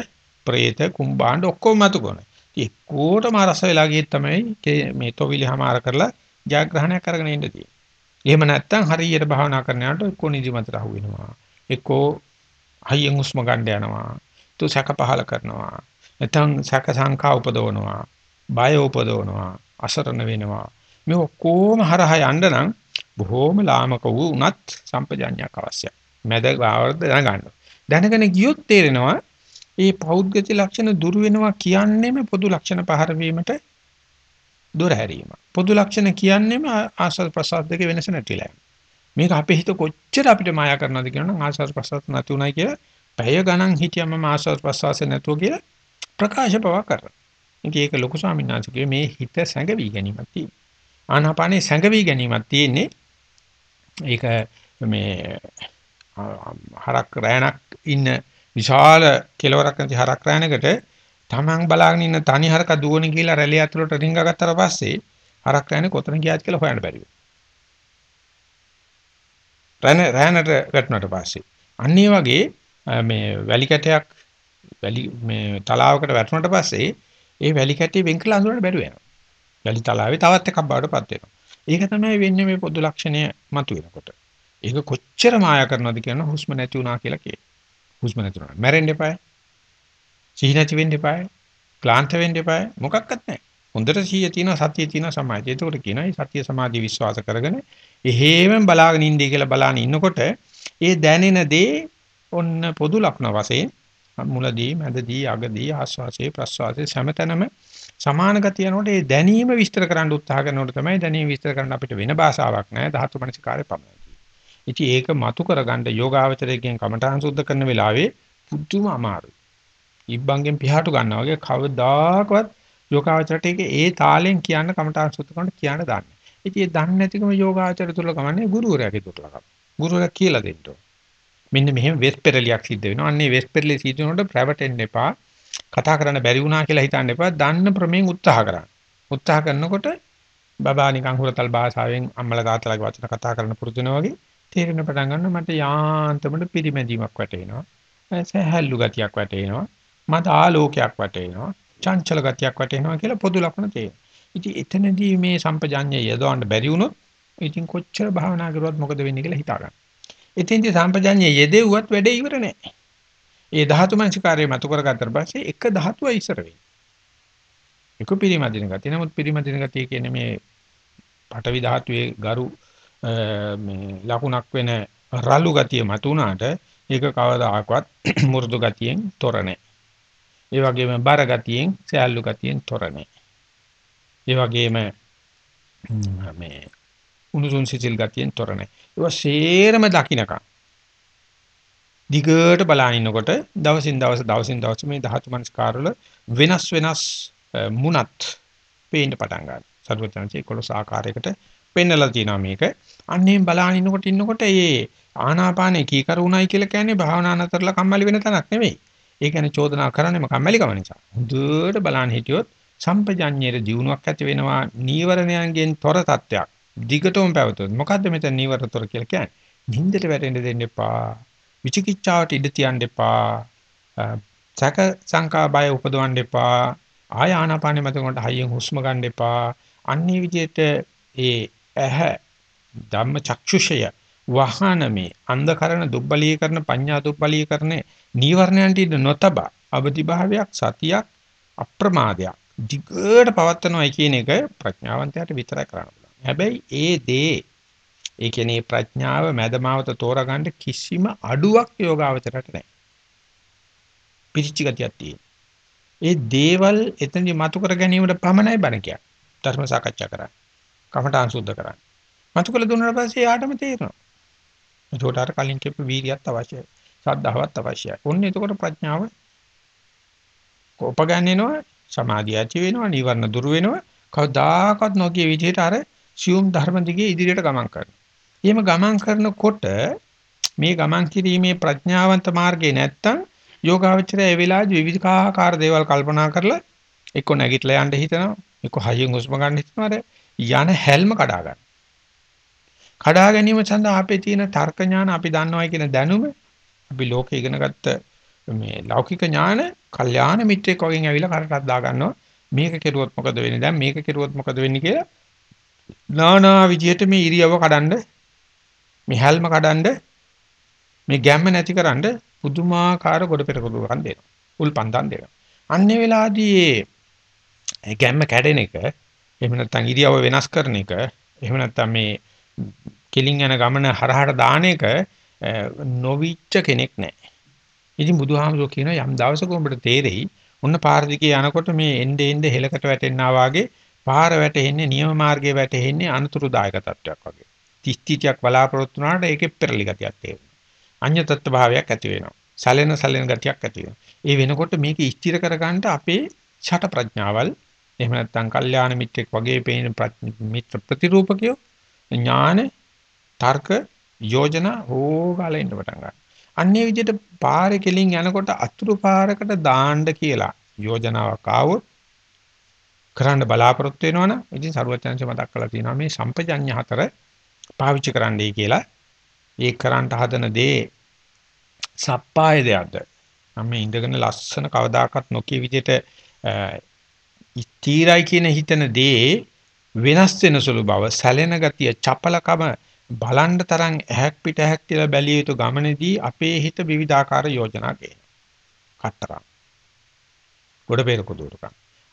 പ്രേත, කුම්බාණ්ඩ ඔක්කොම මතු කරනවා. එක්කෝටම රස වෙලා ගියෙත් තමයි මේ තොවිලි හමාර කරලා ජයග්‍රහණයක් කරගෙන ඉන්න තියෙන්නේ. එහෙම නැත්නම් හරියට භාවනා කරන යාට එක්කෝ නිදිමතට අහු වෙනවා. එක්කෝ හයියෙන් හුස්ම ගන්න යනවා. තු සැක පහල කරනවා. නැත්නම් සැක සංකා උපදවනවා. බය උපදවනවා. අසරණ වෙනවා. මේ ඔක්කොම හරහා යන්න නම් බොහෝම ලාමක වූ උනත් සම්පජාඤ්ඤයක් අවශ්‍යයි. මැද ගාවර්ද දැනගන්න. දැනගෙන ගියොත් තේරෙනවා ඒ පෞද්ගති ලක්ෂණ දුරු වෙනවා කියන්නේම පොදු ලක්ෂණ පහර වීමට දුර හැරීම. පොදු ලක්ෂණ කියන්නේම ආස්වාද ප්‍රසාද දෙක වෙනස නැතිලා. මේක අපේ හිත කොච්චර අපිට මායා කරනවද කියනනම් ආස්වාද ප්‍රසාද නැති උනායි කියලා පැය ගණන් හිටියම ආස්වාද ප්‍රසවාස නැතුව කියලා ප්‍රකාශ පවා කරනවා. ඉතින් ඒක ලොකු ස්වාමීන් වහන්සේගේ මේ හිත සැඟවි ගැනීමක් තියෙනවා. ආනාපානේ සැඟවි ගැනීමක් තියෙන්නේ. ඒක මේ හරක් රැණක් ඉන්න විශාල කෙලවරක් නැති හරක් රෑනකට තමන් බලාගෙන ඉන්න තනි හරක දුවන කියලා රැළිය ඇතුළට රිංග ගත්තට පස්සේ හරක් රෑනේ කොතන ගියාද කියලා හොයන්න බැරි වෙනවා. රෑනට වැටුණාට පස්සේ අන්න ඒ වගේ මේ වැලි කැටයක් වැලි මේ තලාවකට වැටුණාට පස්සේ ඒ වැලි කැටේ වෙන් කළ අඳුරන්න බැරි වෙනවා. වැලි තලාවේ තවත් එකක් බවටපත් වෙනවා. ඒක තමයි වෙන්නේ මේ පොදු ලක්ෂණය මතුවෙනකොට. ඒක කොච්චර මායා කරනවද කියන හුස්ම නැති වුණා කියලා කියනවා. හුස්ම නැතුණා. මැරෙන්න එපායි. සිහි නැති වෙන්න එපායි. ක්ලාන්ත වෙන්න එපායි. මොකක්වත් නැහැ. හොඳට සිහිය තියෙනවා සතිය තියෙනවා සමාධිය. ඒකට කියනවා මේ සතිය සමාධිය විශ්වාස කරගෙන එහෙම බලාගෙන ඉඳී කියලා බලාන ඉන්නකොට ඒ දැනෙන දේ ඔන්න පොදු ලක්ෂණ වශයෙන් මුලදී මැදදී අගදී ආස්වාසේ ප්‍රස්වාසේ සමතනම සමාන ගතිය යනකොට ඒ දැනීම විස්තර කරන්න උත්සාහ කරනකොට තමයි දැනීම විස්තර කරන්න අපිට වෙන භාෂාවක් නැහැ ධාතු මනසිකාරය පමණයි. ඉතින් ඒක මතු කරගන්න යෝගාවචරයෙන් කමඨාන් සුද්ධ කරන වෙලාවේ පුදුම අමාරුයි. ඉබ්බන්ගෙන් පියාට ගන්නවා වගේ කවදාකවත් යෝගාවචරයට ඒක ඒ තාලෙන් කියන්න කමඨාන් සුද්ධ කරනකොට කියන්න දන්නේ. ඉතින් ඒ දන්නේ නැතිකම යෝගාවචර තුල ගමන්නේ ගුරුවරයාගේ තුලකම. ගුරුවරයා කියලා දෙන්න ඕන. මෙන්න මෙහෙම වෙස් පෙරලියක් සිද්ධ වෙනවා. අන්නේ වෙස් පෙරලිය සිද්ධ වෙනකොට ප්‍රැවටෙන්න එපා. කතා කරන්න බැරි වුණා කියලා හිතන්න එපා. දන්න ප්‍රමේයෙන් උත්සාහ කරන්න. උත්සාහ කරනකොට බබා නිකන් හුරතල් භාෂාවෙන් අම්මලා තාත්තලාගේ වචන කතා කරන්න පුරුදු වෙනවා වගේ තේරෙන පටන් ගන්නවා මට යාන්තමට පිරිමැදීමක් වැටෙනවා. සහැල්ලු ගතියක් වැටෙනවා. මට ආලෝකයක් වැටෙනවා. චංචල ගතියක් වැටෙනවා කියලා පොදු ලක්ෂණ තියෙනවා. ඉතින් එතනදී මේ සම්පජඤ්ඤය යදවන්න බැරි වුණොත් ඉතින් කොච්චර භාවනා කරුවත් මොකද වෙන්නේ කියලා හිතා ගන්න. ඉතින්දී සම්පජඤ්ඤය යෙදෙව්වත් වැඩේ ඉවර නෑ. ඒ ධාතු මනසිකාරය මතු කරගත්තට පස්සේ එක ධාතුවයි ඉස්සර වෙන්නේ. එක පිරිමදින ගතිය. නමුත් පිරිමදින ගතිය කියන්නේ මේ පටවි ධාතුවේ ගරු මේ ලකුණක් වෙන රළු ගතිය මතුණාට ඒක කවදාකවත් *clears throat* මුරුදු ගතියෙන් තොර නැහැ. ඒ වගේම බර ගතියෙන් සෑල්ලු ගතියෙන් තොර නැහැ. ඒ වගේම මේ උණුසුම් සිසිල් ගතියෙන් තොර නැහැ. ඒවා සේරම දකින්නකම් දිගට බලන ඉන්නකොට දවසින් දවස දවසින් දවස මේ ධාතු මනස්කාර වල වෙනස් වෙනස් මුණත් පේන්න පටන් ගන්නවා. සර්වඥාන්සේ 11 ආකාරයකට පෙන්නලා තියෙනවා මේක. අන්නේම බලන ඉන්නකොට ඉන්නකොට මේ ආනාපානේ කීකරුණයි කියලා කියන්නේ භාවනා නතරලා කම්මැලි වෙන තැනක් නෙවෙයි. ඒ කියන්නේ චෝදනා කරන්නේම කම්මැලිකම නිසා. හොඳට බලන් හිටියොත් සම්පජඤ්ඤයේ දියුණුවක් ඇති වෙනවා නීවරණයන්ගෙන් තොර තත්වයක්. දිගටම පැවතුනොත් මොකද්ද මෙතන නීවරතොර කියලා කියන්නේ? නින්දට වැටෙන්න දෙන්න එපා. විචිකිච්ඡාවට ඉඩ තියන්න එපා. සැක සංකා බය උපදවන්න එපා. ආය ආනාපානෙ මත කොට හයියෙන් හුස්ම ගන්න එපා. අන්නේ විදිහට ඒ ඇහ ධම්ම චක්ෂුෂය වහනමේ අන්ධකරණ දුබ්බලීකරණ පඤ්ඤා දුබ්බලීකරණ නීවරණයන්ට ඉඳ නොතබ අවදි භාවයක් සතියක් අප්‍රමාදයක් දිගට පවත්නවායි කියන එක ප්‍රඥාවන්තයාට විතරයි කරන්න පුළුවන්. හැබැයි ඒ දේ ඒ කියන්නේ ප්‍රඥාව මදමාවත තෝරගන්න කිසිම අඩුවක් යෝගාවචරයට නැහැ. පිරිච්ච ගතියක් තියෙන. ඒ දේවල් එතනදි මතු කර ගැනීමට පමණයි බණ කියන්නේ. ධර්ම සාකච්ඡා කරන්නේ. කමඨාන් සුද්ධ කරන්නේ. මතු කළ දුන්නාට පස්සේ යාටම තේරෙනවා. ඒකට අර කලින් කියපු වීර්යයත් අවශ්‍යයි. ශ්‍රද්ධාවත් අවශ්‍යයි. ඔන්න එතකොට ප්‍රඥාව කොපගන්නේනවා සමාධිය ඇති වෙනවා නිවර්ණ දුරු වෙනවා කවදාකවත් නොකිය විදිහට අර සියුම් ධර්ම දිගේ ඉදිරියට ගමන් කරනවා. එහෙම ගමන් කරනකොට මේ ගමන් කිරීමේ ප්‍රඥාවන්ත මාර්ගේ නැත්තම් යෝගාවචරය ඒ වෙලාවේ විවිධාකාර දේවල් කල්පනා කරලා එක්ක නැගිටලා යන්න හිතනවා එක්ක හයියෙන් හුස්ම ගන්න හිතනවා යන හැල්ම කඩා ගන්න. කඩා ගැනීම සඳහා අපේ තියෙන තර්ක ඥාන අපි දන්නවයි කියන දැනුම අපි ලෝකේ ඉගෙනගත්ත මේ ලෞකික ඥාන කල්යාණ මිත්‍රෙක් වගේ ඇවිල්ලා කරටක් දා ගන්නවා මේක කෙරුවොත් මොකද වෙන්නේ දැන් මේක කෙරුවොත් මොකද වෙන්නේ කියලා නානා විදියට මේ ඉරියව කඩන්න මේ හැල්ම කඩන්න මේ ගැම්ම නැතිකරන්න පුදුමාකාර කොට පෙරකුදුකම් දෙනවා. උල්පන්දම් දෙනවා. අන්නේ වෙලාවේදී මේ ගැම්ම කැඩෙන එක එහෙම නැත්නම් ඉරියව වෙනස් කරන එක එහෙම නැත්නම් මේ කෙලින් යන ගමන හරහට දාන එක නොවිච්ච කෙනෙක් නැහැ. ඉතින් බුදුහාමුදුරුවෝ කියන යම් දවසක උඹට තේරෙයි ඔන්න පාර දිගේ යනකොට මේ එnde එnde හෙලකට වැටෙන්නා වාගේ පාර වැටෙන්නේ නියම මාර්ගයේ වැටෙන්නේ අනතුරුදායක තත්වයක් වගේ. තිස්තිතියක් බලාපොරොත්තු වුණාට ඒකේ පෙරලි ගතියක් තියෙනවා. අඤ්‍ය තත්ත්ව භාවයක් ඇති වෙනවා. සැලෙන සැලෙන ගතියක් ඇති වෙනවා. ඒ වෙනකොට මේක ස්ථිර කරගන්න අපේ ඡට ප්‍රඥාවල් එහෙම නැත්නම් කල්යාණ මිත්‍රෙක් වගේ පේන මිත්‍ර ප්‍රතිරූපකයෝ ඥාන තර්ක යෝජනා හොගාලා ඉන්න පටන් ගන්නවා. අන්නේ විදිහට පාරේ කෙලින් යනකොට අතුරු පාරකට දාන්න කියලා යෝජනාවක් ආවොත් කරන්න බලාපොරොත්තු වෙනවනම් ඉතින් සරුවචනංශ මතක් කරලා තියෙනවා මේ සම්පජඤ්ඤ හතර පාවිච්චි කරන්නයි කියලා ඒ කරන්ට හදන දේ සප්පාය දෙයක්ද මම ඉඳගෙන ලස්සන කවදාකවත් නොකිය විදිහට ස්ථිරයි කියන හිතන දේ වෙනස් වෙන සුළු බව සැලෙන ගතිය චපලකම බලන්න තරම් ඇහැක් පිට ඇහැක් කියලා බැලිය යුතු ගමනේදී අපේ හිත විවිධාකාර යෝජනා ගේනවා. කට්ටරම්. ගොඩ පෙරක දුරක.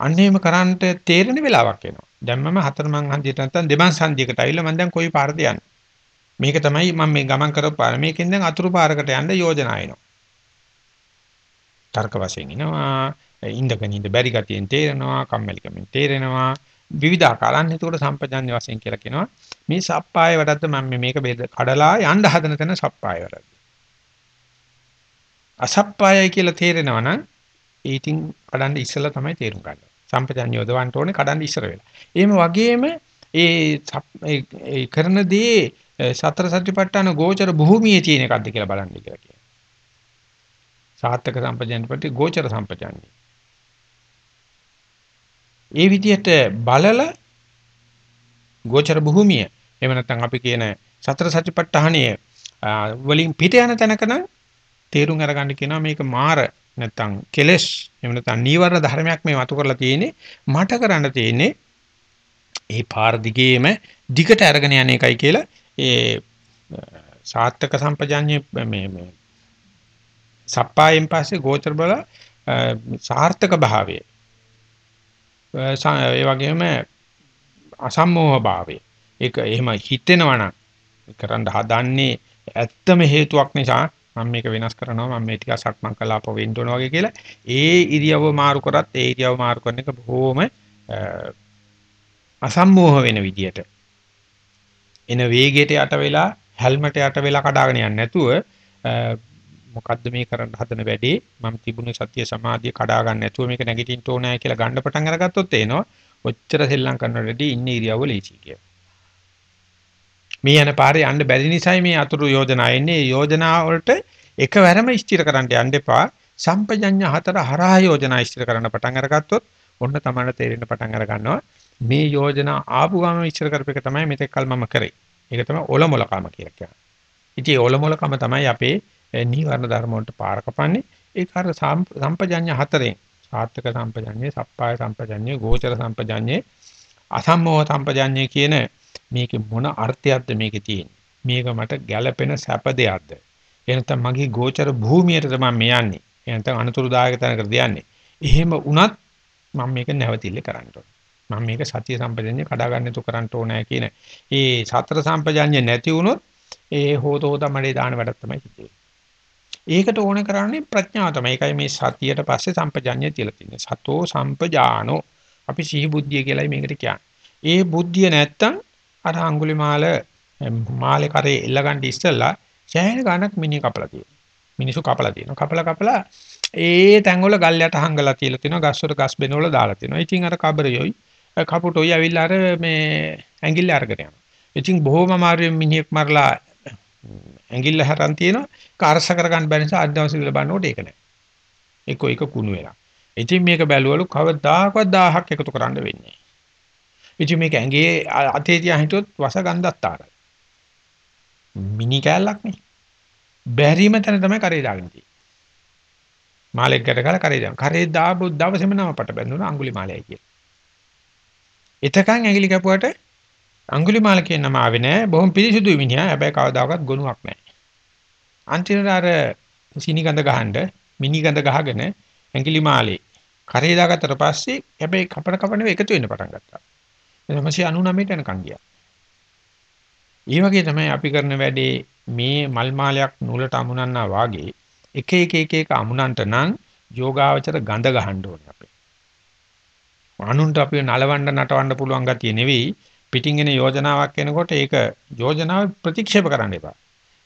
අන්න එහෙම කරන්නට තේරෙන වෙලාවක් එනවා. දැන් මම හතරමං හන්දියට නැත්තම් දෙමං හන්දියකට ඇවිල්ලා මම දැන් කොයි පාරද යන්නේ? මේක තමයි මම මේ ගමන් කරපු පාර. මේකෙන් දැන් අතුරු පාරකට යන්න යෝජනා එනවා. තර්ක වශයෙන් එනවා. ඉන්දකන ඉඳ බැරි ගතියෙන් තේරෙනවා, කම්මැලිකමෙන් තේරෙනවා. විවිධාකාරයන් එතකොට සම්පජන්‍ය වශයෙන් කියලා කියනවා. මේ සප්පාය වඩද්ද මම මේක බෙද කඩලා යන්න හදන තැන සප්පාය වඩද්ද. අසප්පායයි කියලා තේරෙනවා නම් ඊටින් කඩන්න ඉස්සලා තමයි තේරුම් ගන්න. සම්පජන්‍ය යොදවන්න ඕනේ කඩන්න ඉස්සර වෙලා. එහෙම වගේම ඒ ඒ කරන දේ සතර සතිපට්ඨාන ගෝචර භූමියේ තියෙන එකක්ද කියලා බලන්න කියලා කියනවා. සාත්තක සම්පජන්‍ය ප්‍රති ගෝචර සම්පජන්‍ය. ඒ විදිහට බලලා ගෝචර භූමිය. එහෙම නැත්නම් අපි කියන සතර සතිපට්ඨානයේ වලින් පිට යන තැනක නම් තේරුම් අරගන්න කියනවා මේක මාර නැත්නම් කෙලස්. එහෙම නැත්නම් නීවරණ ධර්මයක් මේ වතු කරලා තියෙන්නේ මට කරන්න තියෙන්නේ ඒ පාර දිගේම දිගට අරගෙන යන එකයි කියලා ඒ සාත්තක සම්පජාඤ්ඤේ මේ මේ සප්පායෙන් පස්සේ ගෝචර බල සාර්ථක භාවය. ඒ වගේම අසම්මෝහ භාවය ඒක එහෙම හිතෙනවා නම් කරන්න හදන්නේ ඇත්තම හේතුවක් නිසා මම මේක වෙනස් කරනවා මම මේ ටික සක්මන් කළා අප වෙන්න ඕන වගේ කියලා. ඒ ඉරියව්ව මාරු කරත් ඒ ඉරියව්ව මාරු කරන එක බොහොම අසම්මෝහ වෙන විදියට. එන වේගයට යට වෙලා හැල්මට යට වෙලා කඩාගෙන යන්නේ නැතුව මොකද්ද මේ කරන්න හදන වැඩේ මම තිබුණේ සතිය සමාධිය කඩා ගන්න නැතුව මේක නැගිටින්න ඕනෑ කියලා ගන්න පටන් අරගත්තොත් එනවා ඔච්චර සෙල්ලම් කරනකොටදී ඉන්නේ ඉරියව්ව ලීචි කියලා. මේ යන පාරේ යන්න බැරි නිසායි මේ අතුරු යෝජනා එන්නේ. යෝජනා වලට එකවරම ස්ථිර කරන්න යන්න එපා. සම්පජඤ්ඤ හතර හරහා යෝජනා ස්ථිර කරන්න පටන් අරගත්තොත් ඔන්න තමයි තේරෙන්න පටන් අර ගන්නවා. මේ යෝජනා ආපු ගමන් ඉස්සර කරපේක තමයි මෙතෙක් කල මම කරේ. ඒක තමයි ඔලොමලකම කියලා කියන්නේ. ඉතින් ඔලොමලකම තමයි අපේ නීවරණ ධර්ම වලට පාර කපන්නේ. ඒක අර සම්පජඤ්ඤ හතරෙන් සාත්‍යක සම්පජඤ්ඤේ, සප්පාය සම්පජඤ්ඤේ, ගෝචර සම්පජඤ්ඤේ, අසම්මෝහ සම්පජඤ්ඤේ කියන මේකේ මොන අර්ථයක්ද මේකේ තියෙන්නේ? මේක මට ගැළපෙන සැප දෙයක්ද? එහෙනම් මගේ ගෝචර භූමියට තමයි මේ යන්නේ. එහෙනම් අනතුරුදායක තැනකට යන්නේ. එහෙම වුණත් මම මේක නැවතිල්ල කරන්න ඕනේ. මම මේක සතිය සම්පජඤ්ඤය කඩා ගන්න තු කරන්න ඕනේ කියන. ඒ සතර සම්පජඤ්ඤය නැති වුණොත් ඒ හොත හොත මඩේ දාන වැඩක් තමයි හිතේ. ඒකට ඕන කරන්නේ ප්‍රඥාව තමයි. ඒකයි මේ සතියට පස්සේ සම්පජඤ්ඤය තියලා තියෙන්නේ. සතෝ සම්පජානෝ. අපි සිහි බුද්ධිය කියලායි මේකට කියන්නේ. ඒ බුද්ධිය නැත්තම් අර අඟුලිමාල මාලේ කරේ එල්ලගන්න ඉස්සෙල්ලා සෑහෙන ගණක් මිනිහ කපලා තියෙනවා. මිනිසු කපලා තියෙනවා. කපලා කපලා ඒ තැඟවල ගල් යට හංගලා තියලා තිනවා. ගස්වල ගස් බෙන වල දාලා තිනවා. ඉතින් අර කබරයොයි කපුටොයි ඇවිල්ලා අර මේ ඇඟිල්ල අරගෙන යනවා. ඉතින් බොහොම අමාරුවෙන් මිනිහෙක් මරලා ඇඟිල්ල හරන් තියෙනවා. කාර්ස කරගන්න බැරි නිසා අද දවසේ විල බලනකොට ඒක නෑ. ඒක එක කුණු වෙලා. ඉතින් මේක බැලුවලු කවදාකවත් 1000ක් එකතු කරන්න වෙන්නේ නෑ. ඉතින් මේක ඇඟේ අතේ තියා හිටියොත් වස ගන්ධත් ආරයි. මිනි කෑල්ලක් නේ. බැරිම තැන තමයි කරේ දාගෙන තියෙන්නේ. මාලෙක් ගැට ගාලා කරේ දාන. කරේ දාපු දවසේම නම පට බැඳුණා අඟුලි මාලයයි කියලා. එතකන් ඇඟිලි කැපුවට අඟුලිමාල කියන නම ආවේ නෑ. බොහොම පිරිසුදු මිනිහා. හැබැයි කවදාකවත් ගොනුවක් නෑ. අන්තිමට අර සිනිගඳ ගහනද මිනිගඳ ගහගෙන ඇඟිලිමාලේ කරේ දාගත්තට පස්සේ හැබැයි කපන කපන එකතු වෙන්න පටන් ගත්තා. 1999ට යනකම් ගියා. ඒ වගේ තමයි අපි කරන වැඩේ මේ මල් මාලයක් නූලට අමුණන්නා වාගේ එක එක එක එක අමුණන්ට නම් යෝගාවචර ගඳ ගහන්න ඕනේ අපි. අනුන්ට අපි නලවන්න නටවන්න පුළුවන් ගතිය නෙවෙයි පිටින් එන යෝජනාවක් එනකොට ඒක යෝජනාව ප්‍රතික්ෂේප කරන්න එපා.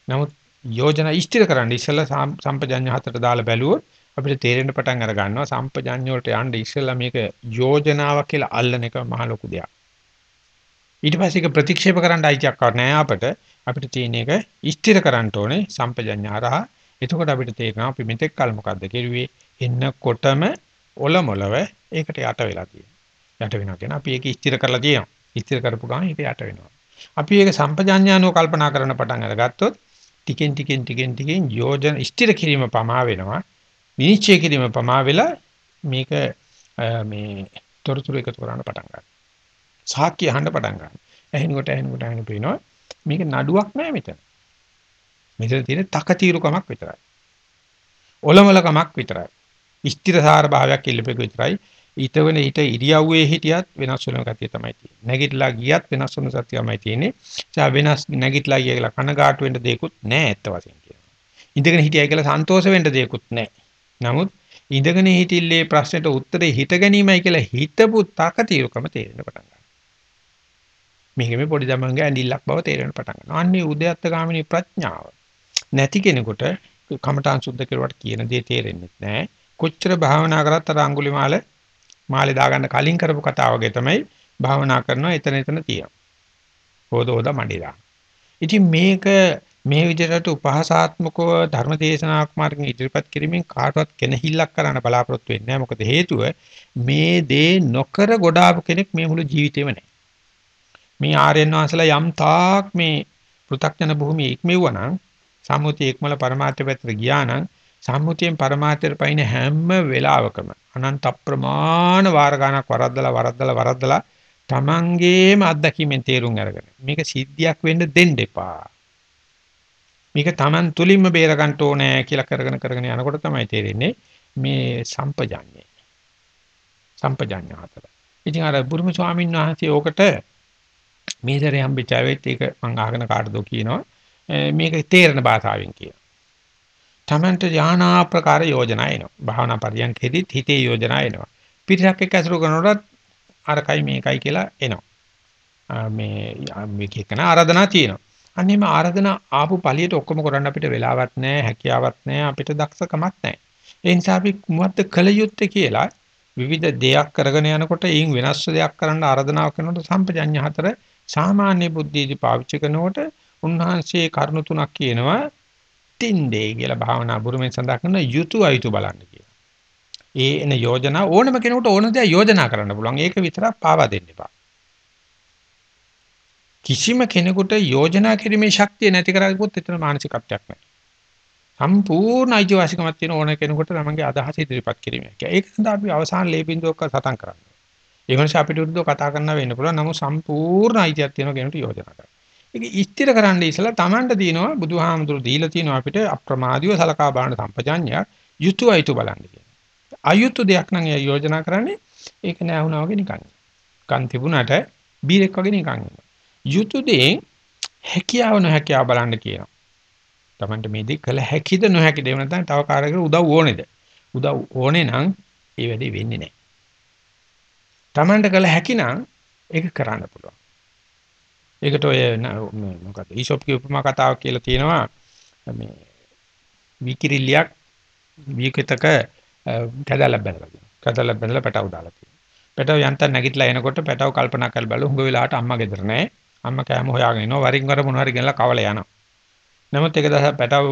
නමුත් යෝජනා ඉෂ්ටිර කරන්න ඉස්සෙල්ලා සම්පජඤ්ඤ හතට දාලා බැලුවොත් අපිට තේරෙන්න පටන් අර ගන්නවා සම්පජඤ්ඤ වලට යන්න ඉස්සෙල්ලා මේක යෝජනාවක් කියලා අල්ලන එක මහ ලොකු දෙයක්. ඊට පස්සේ ඒක ප්‍රතික්ෂේප කරන්න අයිතියක් නැහැ අපිට. අපිට තියෙන එක ඉෂ්ටිර කරන්න ඕනේ සම්පජඤ්ඤ හරහා. එතකොට අපිට තේරෙනවා අපි මෙතෙක් කල මොකද්ද කෙරුවේ එන්නකොටම ඔලොමොලව ඒකට යට වෙලා තියෙනවා. යට වෙනවා කියන අපි ඒක ඉස්තිර කරලා තියෙනවා. ඉස්තිර කරපු ගමන් ඒක යට වෙනවා. අපි ඒක සම්පජාඤ්ඤානෝ කල්පනා කරන පටන් අරගත්තොත් ටිකෙන් ටිකෙන් ටිකෙන් ටිකෙන් යෝජන ඉස්තිර කිරීම පමා වෙනවා. විනිශ්චය කිරීම පමා වෙලා මේක මේ තොරතුරු එකතු කරන්න පටන් ගන්නවා. සාක්කිය අහන්න පටන් ගන්නවා. ඇහෙනකොට ඇහෙනකොට ඇහෙන පේනවා මේක නඩුවක් නෑ මෙතන. මෙතන තියෙන තකතිරුකමක් විතරයි. ඔලමලකමක් විතරයි. ස්ථිරසාර භාවයක් ඉල්ලපෙක විතරයි. ඊතවන ඊට ඉරියව්වේ හිටියත් වෙනස් වෙන ගතිය තමයි තියෙන්නේ. නැගිටලා ගියත් වෙනස් වෙන සත්‍ය තමයි තියෙන්නේ. ඒ වෙනස් නැගිටලා ගිය කියලා කනගාටු වෙන්න දෙයක්වත් නැහැ ඇත්ත වශයෙන් කියනවා. ඉඳගෙන හිටියයි කියලා සන්තෝෂ වෙන්න දෙයක්වත් නැහැ. නමුත් ඉඳගෙන හිටිල්ලේ ප්‍රශ්නෙට උත්තරේ හිත ගැනීමයි කියලා හිතපු තාකතිරකම තේරෙන්න පටන් ගන්නවා. මේක මේ පොඩි දමංගේ ඇඳිල්ලක් බව තේරෙන්න පටන් ගන්නවා. අන්නේ උද්‍යත්ත ගාමිනී ප්‍රඥාව. නැති කෙනෙකුට කමඨාන් සුද්ධ කරුවට කියන දේ තේරෙන්නේ නැහැ. කොච්චර භාවනා කරත් අර අඟුලිමාල මාළේ දාගන්න කලින් කරපු කතාව වගේ තමයි භාවනා කරනවා එතන එතන තියෙනවා. හොදෝද මඩිලා. ඉතින් මේක මේ විදිහට උපහාසාත්මකව ධර්ම දේශනාවක් මාර්ගෙන් ඉදිරිපත් කිරීමෙන් කාටවත් කෙනහිල්ලක් කරන්න බලාපොරොත්තු වෙන්නේ නැහැ. මොකද හේතුව මේ දේ නොකර ගොඩාපු කෙනෙක් මේ මුළු ජීවිතේම නැහැ. මේ ආර්යයන් වහන්සේලා යම් තාක් මේ පෘථග්ජන භූමියේ ඉක්මෙවුවා නම් සම්මුතිය ඉක්මල પરමාර්ථය පැත්තට ගියා නම් සම්මුතියෙන් પરමාර්ථයට පයින් හැම වෙලාවකම අනන්ත ප්‍රමාණ වාර ගණක් වරද්දලා වරද්දලා වරද්දලා තමන්ගේම අත්දැකීමෙන් තේරුම් අරගෙන මේක සිද්ධියක් වෙන්න දෙන්න එපා. මේක තමන් තුලින්ම බේර ගන්න ඕනේ කියලා කරගෙන කරගෙන යනකොට තමයි තේරෙන්නේ මේ සම්පජඤ්ඤය. සම්පජඤ්ඤ හතර. ඉතින් අර බුරුම ස්වාමීන් වහන්සේ ඕකට මේ දරේ හම්බෙච්චාවෙත් ඒක මම අහගෙන කාටදෝ කියනවා මේක තේරෙන භාෂාවෙන් කියනවා. තමන්ට යානා ප්‍රකාර යෝජනා එනවා. භාවනා පරියන්කෙදිත් හිතේ යෝජනා එනවා. පිටසක් එක්ක ඇසුරු කරනකොට අරකයි මේකයි කියලා එනවා. මේ මේක එකන ආරාධනා තියෙනවා. අන්නේම ආරාධනා ආපු පළියට ඔක්කොම කරන්න අපිට වෙලාවක් නැහැ, හැකියාවක් නැහැ, අපිට දක්ෂකමක් නැහැ. ඒ නිසා අපි මොකද්ද කළ යුත්තේ කියලා විවිධ දෙයක් කරගෙන යනකොට ඊයින් වෙනස් දෙයක් කරන්න ආරාධනාව කරනකොට සම්පජඤ්ඤ හතර සාමාන්‍ය බුද්ධියදී පාවිච්චි කරනකොට උන්වහන්සේ කරුණු තුනක් කියනවා තින්දේ කියලා භාවනා බුරුමෙන් සඳහන් කරන යුතු අයුතු බලන්න කියලා. ඒ එන යෝජනා ඕනම කෙනෙකුට ඕන දේ යෝජනා කරන්න පුළුවන්. ඒක විතරක් පාවා දෙන්න එපා. කිසිම කෙනෙකුට යෝජනා කිරීමේ ශක්තිය නැති කරගත්තොත් එතන මානසිකත්වයක් නැහැ. සම්පූර්ණ අයිතිවාසිකමක් තියෙන ඕන කෙනෙකුට තමන්ගේ අදහස ඉදිරිපත් කිරීම. ඒක සඳහා අපි අවසාන ලේබින්දුවක සටන් කරන්නේ. ඒ වෙනස අපිට විරුද්ධව කතා කරන්න වෙන්න පුළුවන්. නමුත් සම්පූර්ණ අයිතියක් තියෙන කෙනෙකුට යෝජනා කරන්න. ඒක ස්ථිර කරන්න ඉස්සලා Tamanට දිනවා බුදුහාමුදුරු දීලා තියෙනවා අපිට අප්‍රමාදීව සලකා බලන සම්පජාඤ්ඤය යුතුයයිතු බලන්න කියලා. අයුතු දෙයක් නම් එයා යෝජනා කරන්නේ ඒක නෑ වුණා වගේ නිකන්. කන් තිබුණාට බීරෙක් වගේ නිකන් ඉන්නවා. යුතු දේ හැකියාව නොහැකියාව බලන්න කියනවා. Tamanට මේ දේ කළ හැකිද නොහැකිද එහෙම නැත්නම් තව කාර්යයකට උදව් ඕනේද? උදව් ඕනේ නම් ඒ වැඩේ වෙන්නේ නැහැ. Tamanට කළ හැකි නම් ඒක කරන්න පුළුවන්. ඒකට ඔය මොකද්ද ඊෂොප්ගේ උපමා කතාවක් කියලා තියෙනවා මේ විකිරිල්ලයක් විකතක කඩලා බැලලා කඩලා බැලලා පැටව දාලා තියෙනවා. පැටව යන්තම් නැගිටලා එනකොට පැටව කල්පනා කරලා බලලා හුඟ වෙලාවට අම්මා ගෙදර නැහැ. අම්මා කෑම හොයාගෙන ඉනවා වරින් වර මොනවා හරි ගෙනලා කවල යනවා. නමුත් ඒක දහස පැටව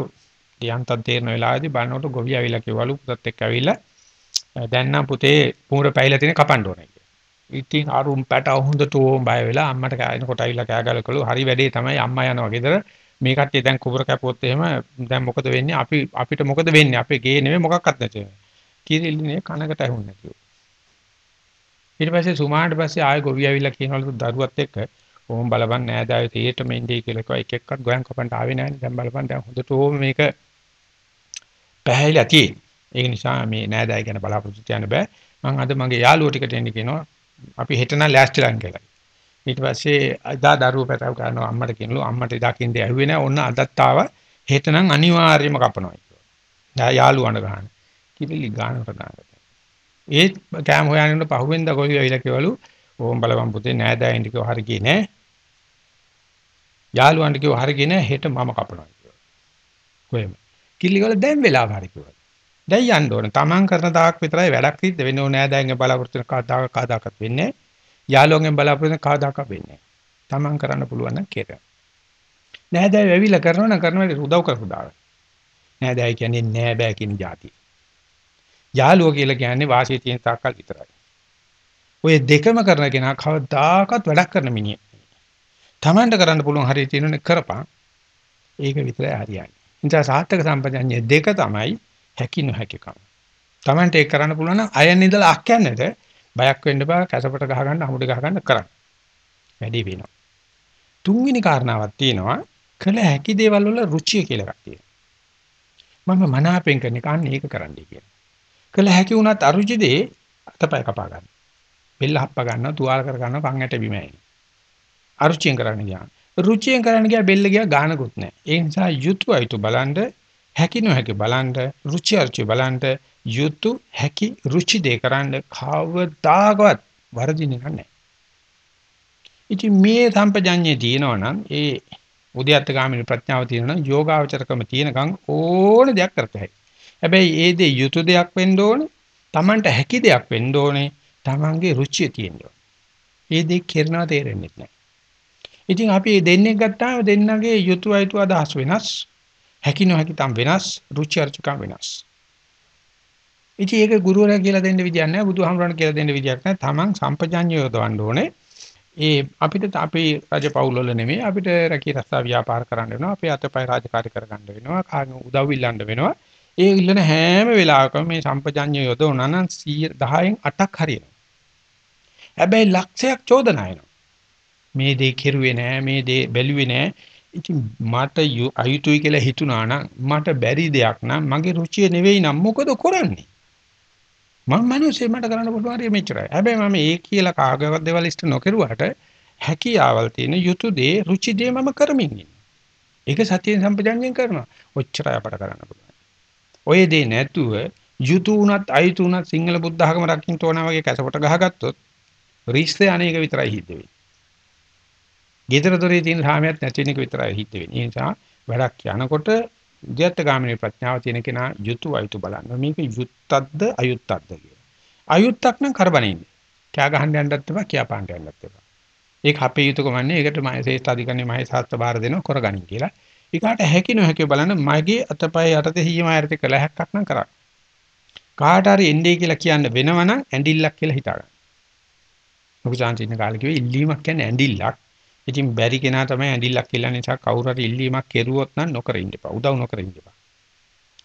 යන්තම් තේරන වෙලාවේදී බලනකොට ගොවි ඇවිල්ලා කිව්වලු පුතත් එක්ක ඇවිල්ලා දැන් නම් පුතේ පුඹර පැහිලා තියෙන කපන්න ඕනේ ඉතින් අරුම් පැටව හොඳට ඕම් බය වෙලා අම්මට කෑන කොට අවිලා කෑගලකලු හරි වැඩේ තමයි අම්මා යනවා ගෙදර. මේ කට්ටිය දැන් කුබර කැපුවොත් එහෙම දැන් මොකද වෙන්නේ? අපි අපිට මොකද වෙන්නේ? අපේ ගේ නෙමෙයි මොකක්වත් නැති කීරිල්ලිනේ කනකට ඇහුන්නේ නැතිව. ඊට පස්සේ සුමාට පස්සේ ආයෙ ගොවි ඇවිල්ලා කියනවලු දරුවත් එක්ක ඕම් බලපන් නෑදායෝ තීයට මෙන්ඩේ කියලා කිව්වා. එක එක්කත් ගෝයන් කපන්න ආවේ නෑනේ. දැන් බලපන්. දැන් හොඳට ඕම මේක පැහැිලා තියෙන්නේ ඒක නිසා මේ නෑදාය ගැන බලාපොරොත්තු තියන්න බෑ. මම අද මගේ යාළුවෝ ටිකට එන්න කියනවා. අපි හෙට නම් ලෑස්තිලන් කියලා. ඊට පස්සේ අදා දරුවෝ පැටව ගන්නවා අම්මට කියනලු අම්මට දකින්න ඇහුවේ නැහැ ඔන්න අදත් ආවා හෙට නම් අනිවාර්යයෙන්ම කපනවා කියලා. යාළුවන්ට ගහන. කිරිලි ගානකට ගන්න. ඒත් කෑම හොයන්න පහුවෙන්ද කොයි වෙයිලා කියවලු ඕම් බලවන් පුතේ නෑදෑයින්ට කිව්ව හරි ගියේ නෑ. යාළුවන්ට කිව්ව හරි ගියේ නෑ හෙට මම කපනවා කියලා. කොහෙම. කිරිලි වල දැන් වෙලාව හරි කිව්වා. දැන් යන්න ඕන. Taman කරන තාක් විතරයි වැඩක් සිද්ධ වෙන්නේ ඕනේ නෑ දැන් බලාපොරොත්තු වෙන කාදාක කාදාකත් වෙන්නේ. යාළුවන්ගෙන් බලාපොරොත්තු වෙන කාදාක වෙන්නේ. Taman කරන්න පුළුවන් නම් කෙර. නෑ දැන් වෙවිලා කරනවා නම් කරනවා උදව් කරපු දාන. නෑ දැන් කියන්නේ නෑ බෑ කියන જાති. යාළුවෝ කියලා කියන්නේ වාසිය තියෙන තාක්කල් විතරයි. ඔය දෙකම කරන කෙනා කවදාකවත් වැඩක් කරන මිනිහෙක්. Tamanට කරන්න පුළුවන් හරිය තියෙනුනේ කරපන්. ඒක විතරයි හරියන්නේ. නිසා සාර්ථක සම්පජඤ්ඤය දෙක තමයි හැකි නොහැකිකම. Tamante ඒක කරන්න පුළුවන් නම් අයන් ඉඳලා අක්යන්නට බයක් වෙන්න බෑ කැසපට ගහ ගන්න අමුඩ ගහ ගන්න කරන්න. වැඩි වෙනවා. තුන්වෙනි කාරණාවක් තියෙනවා කළ හැකි දේවල් වල රුචිය කියලා එකක් තියෙනවා. මම මනාපෙන් කරන එක අන්න ඒක කරන්නයි කියන්නේ. කළ හැකි වුණත් අරුචි දේ අතපය කපා ගන්න. බෙල්ල හප්ප ගන්නවා, තුවාල කර ගන්නවා, කන් ඇට බිම ඇයි. අරුචියෙන් කරන්න ගියා. රුචියෙන් කරන්න ගියා බෙල්ල ගියා ගානකුත් නැහැ. ඒ නිසා යුතුයයිතු බලන්න හැකි නොහැකි බලන්න රුචි අරුචි බලන්න යුතු හැකි රුචි දෙක කරන්න කවදාකවත් වරදින්නේ නැහැ. ඉතින් මේ සම්පජඤ්ඤේ තියෙනවා නම් ඒ උද්‍යත්ත ගාමිනී ප්‍රඥාව තියෙනවා නම් යෝගාවචරකම තියෙනකන් ඕන දෙයක් කරත හැකියි. හැබැයි ඒ දේ යුතු දෙයක් වෙන්න ඕනේ. Tamanට හැකි දෙයක් වෙන්න ඕනේ. Tamanගේ රුචිය තියෙන්න ඕනේ. ඒ දෙක කරනවා තේරෙන්නේ නැහැ. ඉතින් අපි දෙන්නේ ගත්තාම දෙන්නගේ යුතු අයතු අදහස් වෙනස්. හැකි නොහැකි තම් වෙනස්. රුචි අරුචිකම් වෙනස්. ඉතින් ඒක ගුරුවරයා කියලා දෙන්න විදියක් නැහැ. බුදුහාමුදුරන් කියලා දෙන්න විදියක් නැහැ. Taman සම්පජඤ්ඤය යොදවන්න ඕනේ. ඒ අපිට අපේ රජපෞල් වල නෙමෙයි අපිට රැකී රස්සා ව්‍යාපාර කරන්න වෙනවා අපේ අතපය රාජකාරී කරගන්න වෙනවා කාගෙන් උදව් ඉල්ලන්න වෙනවා ඒ ඉල්ලන හැම වෙලාවකම මේ සම්පජඤ්ඤය යොදවනවා නම් 10න් 8ක් හරියනවා හැබැයි ලක්ෂයක් චෝදනා එනවා මේ දේ කෙරුවේ නෑ මේ දේ බැලුවේ නෑ ඉතින් මට අයුතුයි කියලා හිතුණා නම් මට බැරි දෙයක් නම් මගේ රුචිය නෙවෙයි නම් මොකද කරන්නේ මම මිනිස්සේ මට කරන්න පුළුවන් හරිය මෙච්චරයි. හැබැයි මම ඒ කියලා කාගවත් දේවල් ඉෂ්ට නොකරුවාට හැකියාවල් තියෙන යුතු දේ රුචි දේ මම කරමින් ඉන්නේ. ඒක සතියෙන් සම්පජන්යෙන් කරනවා. ඔච්චරයි අපට කරන්න පුළුවන්. ඔය දේ නැතුව යුතු උනත් අයුතු උනත් සිංහල බුද්ධ ආගම රකින්න ඕන වගේ කැසපොට ගහගත්තොත් රිස්තේ අනේක විතරයි හිට වෙන්නේ. ගෙදර දොරේ තියෙන සාමයක් නැති වෙන එක විතරයි හිට වෙන්නේ. ඒ නිසා වැඩක් යනකොට උද්‍යත්ත ගාමිනී ප්‍රඥාව තියෙන කෙනා යුතු අයුතු බලන්න. මේක යුත්තක්ද අයුත්තක්ද කියලා. අයුත්තක් නම් කරබනින්නේ. කෑ ගහන්න යන්නත් එපා, කියා පාන්න යන්නත් එපා. ඒක අපේ යුතුයකමන්නේ. ඒකට මම ශ්‍රේෂ්ඨ අධිකරණේ මම සාත්‍ය බාර දෙනවා කරගනින් කියලා. ඊකට හැකි නොහැකි බලන්න මගේ අතපය යටතේ හීම ආයතේ කළ හැක්කක් නම් කරා. කාට හරි එන්නේ කියලා කියන්න වෙනවනම් ඇඬිල්ලක් කියලා හිතාගන්න. මොකද chance කාලේ කිව්වේ ඉල්ලීමක් කියන්නේ ඇඬිල්ලක්. ඉතින් බැරි කෙනා තමයි ඇඬිල්ලක් කියලා නිසා කවුරු හරි ඉල්ලීමක් කෙරුවොත් නම් නොකර ඉන්න එපා. උදව් නොකර ඉන්න එපා.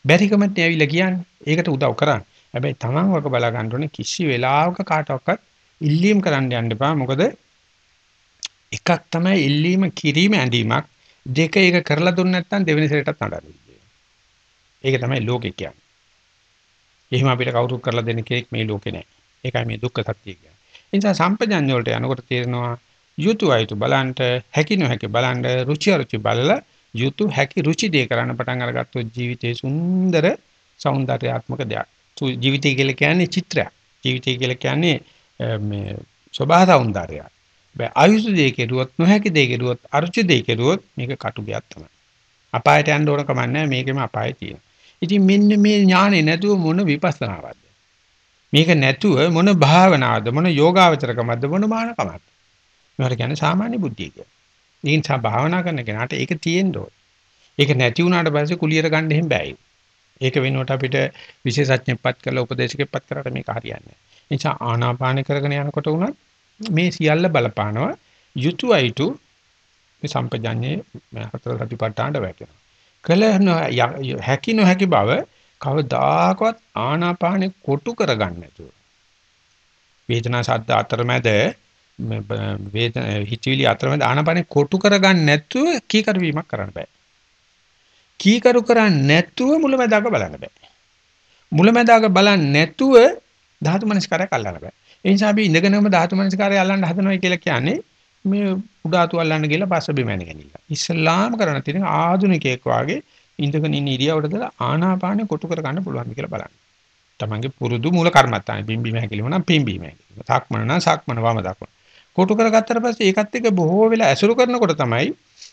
බැරිකමත් ඇවිල්ලා කියන්නේ. ඒකට උදව් කරන්න. හැබැයි Taman වක බලා ගන්න ඕනේ කිසි වෙලාවක කාටවත් ඉල්ලීම් කරන්න යන්න එපා. මොකද එකක් තමයි ඉල්ලීම කිරීම ඇඳීමක්. දෙක ඒක කරලා දුන්නේ නැත්නම් දෙවෙනි සැරේටත් නඩන්නේ. ඒක තමයි ලෝකේ කියන්නේ. එහෙම අපිට කවුරුත් කරලා දෙන්න කෙනෙක් මේ ලෝකේ නැහැ. ඒකයි මේ දුක්ඛ සත්‍ය කියන්නේ. ඒ නිසා සම්පජඤ්ඤ වලට යනකොට තේරෙනවා යුතුය අයුතු බලන්ට හැකි නොහැකි බලන්ට රුචි අරුචි බලලා යුතු හැකි රුචි දේ කරන්න පටන් අරගත්තොත් ජීවිතේ සුන්දර సౌందర్యාත්මක දෙයක්. ජීවිතය කියලා කියන්නේ චිත්‍රයක්. ජීවිතය කියලා කියන්නේ මේ සබහා సౌందర్యයක්. බෑ ආයුෂ දෙය කෙරුවොත් නොහැකි දෙය කෙරුවොත් අරුචි දෙය කෙරුවොත් මේක කටුබයක් තමයි. අපායට යන්න ඕන කමක් නැහැ මේකෙම අපාය තියෙනවා. ඉතින් මෙන්න මේ ඥානෙ නැතුව මොන විපස්සනාවක්ද? මේක නැතුව මොන භාවනාවක්ද මොන යෝගාවචරකමක්ද මොන මානකමක්ද? මේවට කියන්නේ සාමාන්‍ය බුද්ධිය කියලා. ඒ නිසා භාවනා කරන කෙනාට ඒක තියෙන්න ඕනේ. ඒක නැති වුණාට පස්සේ කුලියට ගන්න එහෙම බෑ. ඒක වෙනුවට අපිට විශේෂඥයෙක්පත් කරලා උපදේශකයෙක්පත් කරාට මේක හරියන්නේ නැහැ. ඒ නිසා ආනාපාන කරගෙන යනකොට උනත් මේ සියල්ල බලපානවා යුතුයයිතු මේ සම්පජඤ්ඤේ හතර සතිපට්ඨානට වැටෙනවා. කල හැකි නොහැකි බව කවදාකවත් ආනාපානෙ කොටු කරගන්න නැතුව. වේදනා ශබ්ද අතරමැද වේදන හිතවිලි අතරමැද ආනාපානෙ කොටු කරගන්න නැතුව කීකරු වීමක් කරන්න බෑ. කීකරු කරන්නේ නැතුව මුලැමැදාක බලන්න බෑ. මුලැමැදාක බලන්නේ නැතුව ධාතු මනස්කාරය අල්ලන්න බෑ. ඒ නිසා අපි ඉඳගෙනම ධාතු මනස්කාරය අල්ලන්න හදනවා කියලා කියන්නේ මේ උඩාතු අල්ලන්න ගිහලා පස්ස බිම යන ගැනීම. ඉස්ලාම කරන තියෙන ආධුනිකයෙක් වාගේ ඉඳගෙන ඉන්න ඉරියව්වට දාලා ආනාපානෙ කොටු කර ගන්න පුළුවන් කියලා බලන්න. තමන්ගේ පුරුදු මූල කර්මත්තානේ බිම්බීම හැකිලිම නම් පිම්බීම හැකිලිම. සක්මන නම් සක්මන වම දක්වන. කොටු කරගත්තට පස්සේ ඒකත් එක්ක බොහෝ වෙලා ඇසුරු කරනකොට තමයි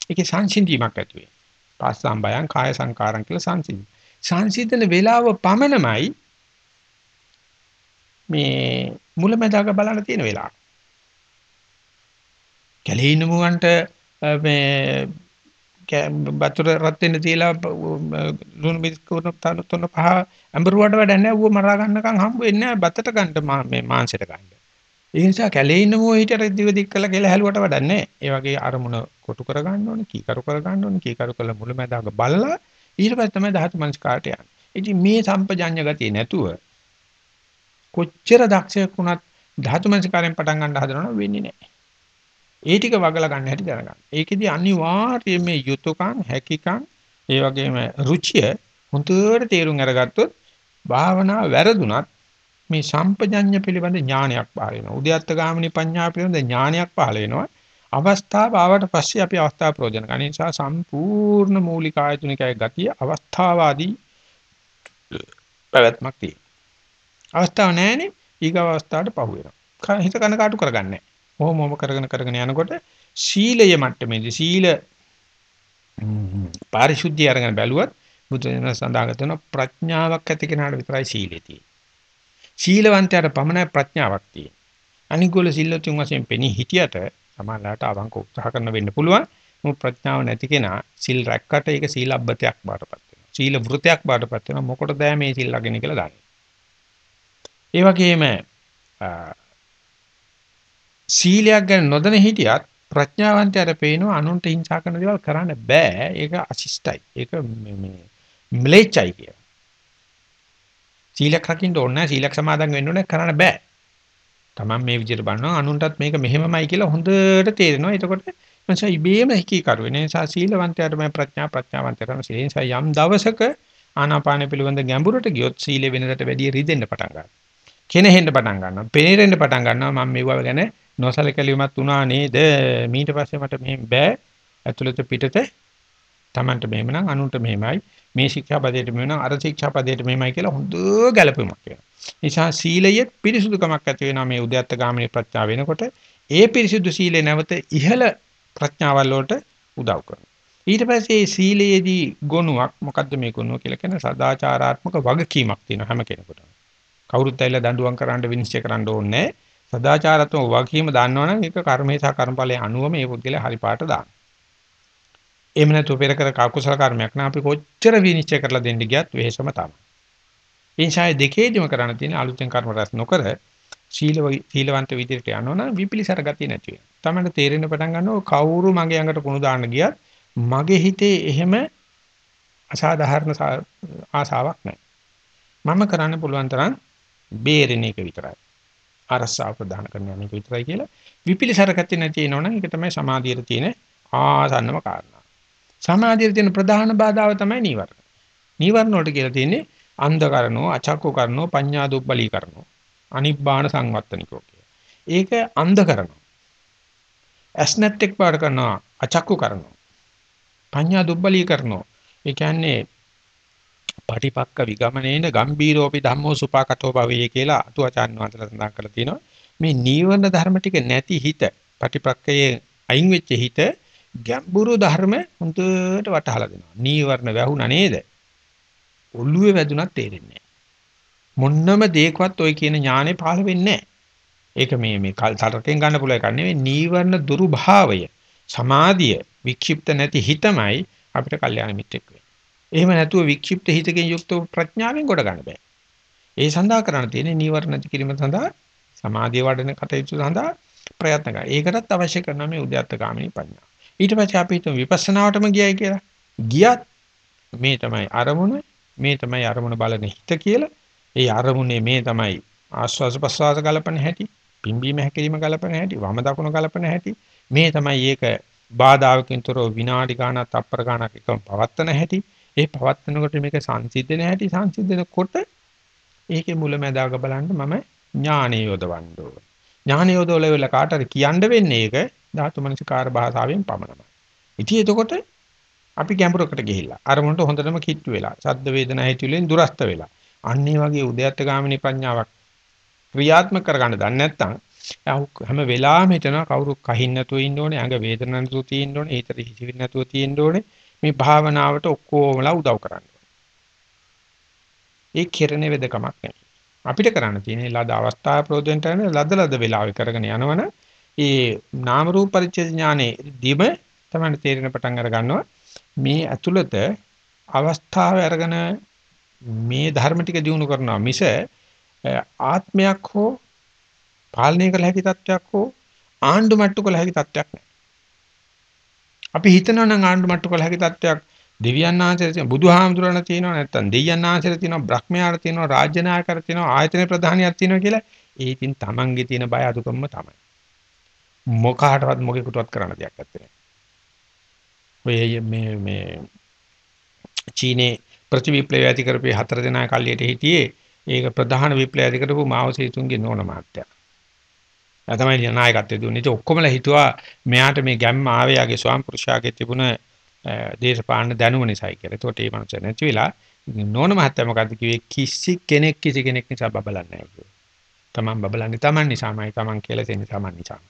ඒකේ සංසිඳීමක් ඇති වෙන්නේ. පස්සම්බයං කාය සංකාරං කියලා සංසිඳන. සංසිඳන වේලාව පමණමයි මේ මුලැමැදාක බලන්න තියෙන වෙලාව. කැලේ ඉන්න මුවන්ට මේ බතුර රත් වෙන්න තියලා ලුණු මිරිස්කුණ තන තුන පහ අඹරුවට වැඩ නැහැ ඌව මරා ගන්නකම් හම්බ වෙන්නේ නැහැ බතට ගන්න මේ මාංශයට ගන්න. ඒ නිසා කැලේ ඉන්න මොහොත හිටියට දිව දික් කළා කියලා හැලුවට වැඩක් නැහැ. ඒ වගේ අරමුණ කොටු කර ගන්න ඕනේ, කීකරු කර ගන්න ඕනේ, කීකරු කළ මුලැමැදාක බලලා ඊට පස්සේ තමයි ධාතු මනස් කාට යන්නේ. ඉතින් මේ සම්පජඤ්ඤ ගතිය නැතුව කොච්චර දක්ෂයෙක් වුණත් ධාතු මනස් කාර්යෙන් පටන් ගන්න හදනවනම් වෙන්නේ නැහැ. ඒ ටික වගලා ගන්න හැටි දැනගන්න. ඒකෙදි අනිවාර්යයෙන් මේ යුතුයකම්, හැකියකම්, ඒ වගේම රුචිය හොඳට තේරුම් අරගත්තොත් භාවනාව වැරදුනත් මේ සම්පජඤ්ඤ පිළිබඳ ඥානයක් පහළ වෙනවා. උද්‍යත්ත ගාමිනී පඤ්ඤා පිළිබඳ ඥානයක් පහළ වෙනවා. අවස්ථාව ආවට පස්සේ අපි අවස්ථාව ප්‍රයෝජන ගන්න නිසා සම්පූර්ණ මූලික ආයතනිකයේ ගතිය අවස්ථාවාදී පැවැත්මක් තියෙනවා. අවස්ථාව නැහැනේ ඊගව අවස්ථාවට පහු වෙනවා. හිත කන කාටු කරගන්නේ නැහැ. මොහොම මොහොම කරගෙන කරගෙන යනකොට සීලය මට්ටමේදී සීල පාරිශුද්ධිය අරගෙන බැලුවත් බුදුන් සඳහන් කරන ප්‍රඥාවක් ඇති කෙනාට විතරයි සීලය තියෙන්නේ. සීලවන්තයාට පමණයි ප්‍රඥාවක් තියෙන්නේ. අනිගොල්ල සිල්ලතුන් වශයෙන් පෙනී හිටියට සමානලාට අවංක උත්සාහ කරන වෙන්න පුළුවන්. මොකද ප්‍රඥාව නැති කෙනා සිල් රැක්කට ඒක සීලබ්බතයක් බාටපත් වෙනවා. සීල වෘතයක් බාටපත් වෙනවා. මොකටද මේ සිල් ලගෙන කියලා දන්නේ. ඒ වගේම සීලයක් ගැන නොදැන හිටියත් ප්‍රඥාවන්තයාට පේනවා අනුන්ට හිංසා කරන දේවල් කරන්න බෑ. ඒක අශිෂ්ටයි. ඒක මේ ම්ලේච්චයි කිය. සීලයක් රකින්න ඕනේ නැහැ. සීලයක් සමාදන් වෙන්න ඕනේ කරන්න බෑ. Taman මේ විදිහට බලනවා අනුන්ටත් මේක මෙහෙමමයි කියලා හොඳට තේරෙනවා. එතකොට මනස ඉබේම හිකී කරු වෙන නිසා සීලවන්තයාට මේ ප්‍රඥා ප්‍රඥාවන්තයාට සීලෙන් යම් දවසක ආනාපාන පිළිබඳ ගැඹුරට ගියොත් සීලෙ වෙනදට වැඩිය රිදෙන්න පටන් ගන්නවා. කෙනෙහෙන්න පටන් ගන්නවා. පෙනෙරෙන්න පටන් ගන්නවා. මම මේවා ගැන නොසලකලියුමත් උනා නේද? ඊට පස්සේ මට මෙහෙම බෑ. ඇතුළත පිටත Tamanට මෙහෙම නම් අනුන්ට මෙහෙමයි. මේ ශික්ෂාපදයට මෙහෙම නම් අර ශික්ෂාපදයට මෙහෙමයි කියලා හොඳ ගැළපීමක් වෙනවා. නිසා සීලයේ පිරිසුදුකමක් ඇති වෙනවා මේ උද්‍යත්ත ගාමිනී ප්‍රඥාව වෙනකොට ඒ පිරිසුදු සීලේ නැවත ඉහළ ප්‍රඥාවල් වලට උදව් කරනවා. ඊට පස්සේ මේ සීලයේදී ගුණයක් මොකද්ද මේ ගුණය කියලා කියන සදාචාරාත්මක වගකීමක් තියෙනවා හැම කෙනෙකුටම. කවුරුත් ඇවිල්ලා දඬුවම් කරන්න විනිශ්චය කරන්න ඕනේ සදාචාරාත්මක වගකීම දන්නවනම් ඒක කර්මේ සහ කර්මඵලයේ අනුව මේ පුද්ගලයා හරි පාට දාන්න. එහෙම නැතුව පෙර කර කකුසල කර්මයක් නම් අපි කොච්චර විනිශ්චය කරලා දෙන්න ගියත් වෙහෙසම තමයි. ඒ ඡාය දෙකේදිම කරන්න තියෙන අලුතෙන් කර්ම රැස් නොකර සීල සීලවන්ත විදිහට යනවනම් විපිලිසර ගතිය නැති වෙනවා. තමයි තේරෙන්න පටන් ගන්නවා කවුරු මගේ අඟට කුණු දාන්න ගියත් මගේ හිතේ එහෙම අසාධාරණ ආසාවක් නැහැ. මම කරන්න පුළුවන් තරම් බේරෙන එක විතරයි. අරසාව ප්‍රදාන කරන එක විතරයි කියලා විපිලිසර ගතිය නැති වෙනවනම් ඒක තමයි සමාධියට තියෙන ආසන්නම කාරණා. සමාධියට තියෙන ප්‍රධාන බාධාව තමයි නීවරණ. නීවරණ වලට කියලා තියෙන්නේ අන්ධ කරනෝ අචක්කු කරනෝ පඤ්ඤා දුබ්බලී කරනෝ අනිබ්බාන සංවත්තනිකෝ කිය. ඒක අන්ධ කරනවා. ඇස්නැට්ටෙක් පාඩ කරනවා අචක්කු කරනවා. පඤ්ඤා දුබ්බලී කරනවා. ඒ කියන්නේ පටිපක්ක විගමනේන ගම්බීරෝපි ධම්මෝ සුපාකටෝ භවයේ කියලා අතුවාචාන් වහන්සේලා සඳහන් කරලා තිනවා. මේ නීවරණ ධර්ම ටික නැති හිත පටිපක්කයේ අයින් වෙච්ච හිත ගැඹුරු ධර්ම හොඳට වටහලා දෙනවා. නීවරණ වැහුණා නේද? ඔළුවේ වැදුනත් තේරෙන්නේ මොන්නම දෙයකවත් ওই කියන ඥානෙ පහළ වෙන්නේ ඒක මේ මේ තරකෙන් ගන්න පුළුවන් එකක් නෙවෙයි නීවරණ දුරුභාවය සමාධිය වික්ෂිප්ත නැති හිතමයි අපිට කල්යාණ මිත්‍රෙක් වෙන්නේ. එහෙම නැතුව වික්ෂිප්ත හිතකින් යුක්ත ප්‍රඥාවෙන් ගොඩ ගන්න බෑ. ඒ සඳහා කරන්න තියෙන්නේ නීවරණ නැති කිරීම සඳහා සමාධිය වඩන කටයුතු සඳහා ප්‍රයත්න කරනවා. ඒකටත් අවශ්‍ය කරන මේ උද්‍යත්ත ගාමිනී ප්‍රඥා. ඊට පස්සේ අපි හිතමු විපස්සනාවටම ගියයි කියලා. ගියත් මේ තමයි අරමුණ මේ තමයි අරමුණ බලන හිත කියලා. ඒ අරමුණේ මේ තමයි ආස්වාස ප්‍රසවාස ගලපන හැටි, පිම්බීම හැකිලිම ගලපන හැටි, වම දකුණ ගලපන හැටි. මේ තමයි ඒක බාධාවකින් තොරව විනාඩි ගානක් තප්පර ගානක් එකම පවත්තන හැටි. ඒ පවත්තනකොට මේක සංසිද්ධන හැටි සංසිද්ධනකොට ඒකේ මුලැමැදාග බලන්න මම ඥානය යොදවන්න ඕන. ඥානය යොදවල වෙල කාටද කියන්න වෙන්නේ ඒක ධාතු මනසිකාර භාෂාවෙන් පමණයි. ඉතින් එතකොට අපි ගැඹුරකට ගිහිල්ලා අරමුණට හොඳටම කිට්ටු වෙලා සද්ද වේදනා හිතුවලින් දුරස්ත වෙලා අන්න ඒ වගේ උද්‍යත්ත ගාමිනී ප්‍රඥාවක් ක්‍රියාත්මක කරගන්න දන්නේ නැත්නම් හැම වෙලාවෙම හිතනවා කවුරු කහින් නැතුව ඉන්න ඕනේ අඟ වේදන නැතුව තියෙන්න ඕනේ හිතට හිතවිලි නැතුව තියෙන්න ඕනේ. මේ භාවනාවට ඔක්කොමලා උදව් කරන්න ඒ කෙරෙන වෙදකමක් නෙමෙයි අපිට කරන්න තියෙන්නේ ලද අවස්ථා ප්‍රෝධෙන්ට ලද ලද වෙලාවෙ කරගෙන යනවන ඒ නාම රූප පරිච්ඡේද ඥානේ දිම තමයි තේරෙන පටන් අර ගන්නවා මේ ඇතුළත අවස්ථාව අරගෙන මේ ධර්ම ටික දිනු කරනවා මිස ආත්මයක් හෝ පාලනය කළ හැකි තත්වයක් හෝ ආණ්ඩු මට්ටු කළ හැකි තත්වයක් නැහැ. අපි හිතනවා නම් ආණ්ඩු මට්ටු කළ හැකි තත්වයක් දෙවියන් ආශ්‍රය තියෙන බුදුහාමුදුරණ තියෙනවා නැත්නම් දෙවියන් ආශ්‍රය තියෙනවා බ්‍රහ්මයාට තියෙනවා රාජ්‍ය නායකර තියෙනවා ආයතන ප්‍රධානියක් තියෙනවා කියලා ඒ ඉතින් Tamange තියෙන බය අදුකම්ම තමයි. මොකාටවත් මොකෙකුටවත් කරන්න දෙයක් නැත්තේ. ඔය මේ මේ චීනේ ප්‍රතිවිප්ලවය ඇති කරපේ හතර දෙනා කල්ලියට හිටියේ ඒක ප්‍රධාන විප්ලවය කරපු මාව සේතුන්ගේ නෝන මාත්‍යා. එයා තමයි නායකත්වය දුන්නේ. ඉතින් ඔක්කොමලා හිතුවා මෙයාට මේ ගැම්ම ආවේ යාගේ ස්වාම පුරුෂයාගේ තිබුණ දේශපාලන දැනුම නිසායි කියලා. ඒකට ඒ මනුස්සය නැති වෙලා නෝන මහත්තයා මොකද්ද කිව්වේ කිසි කෙනෙක් කිසි කෙනෙක් නිසා බබලන්නේ නැහැ කිව්වා. Taman බබලන්නේ Taman නිසාමයි Taman කියලා දෙන්නේ Taman නිසා.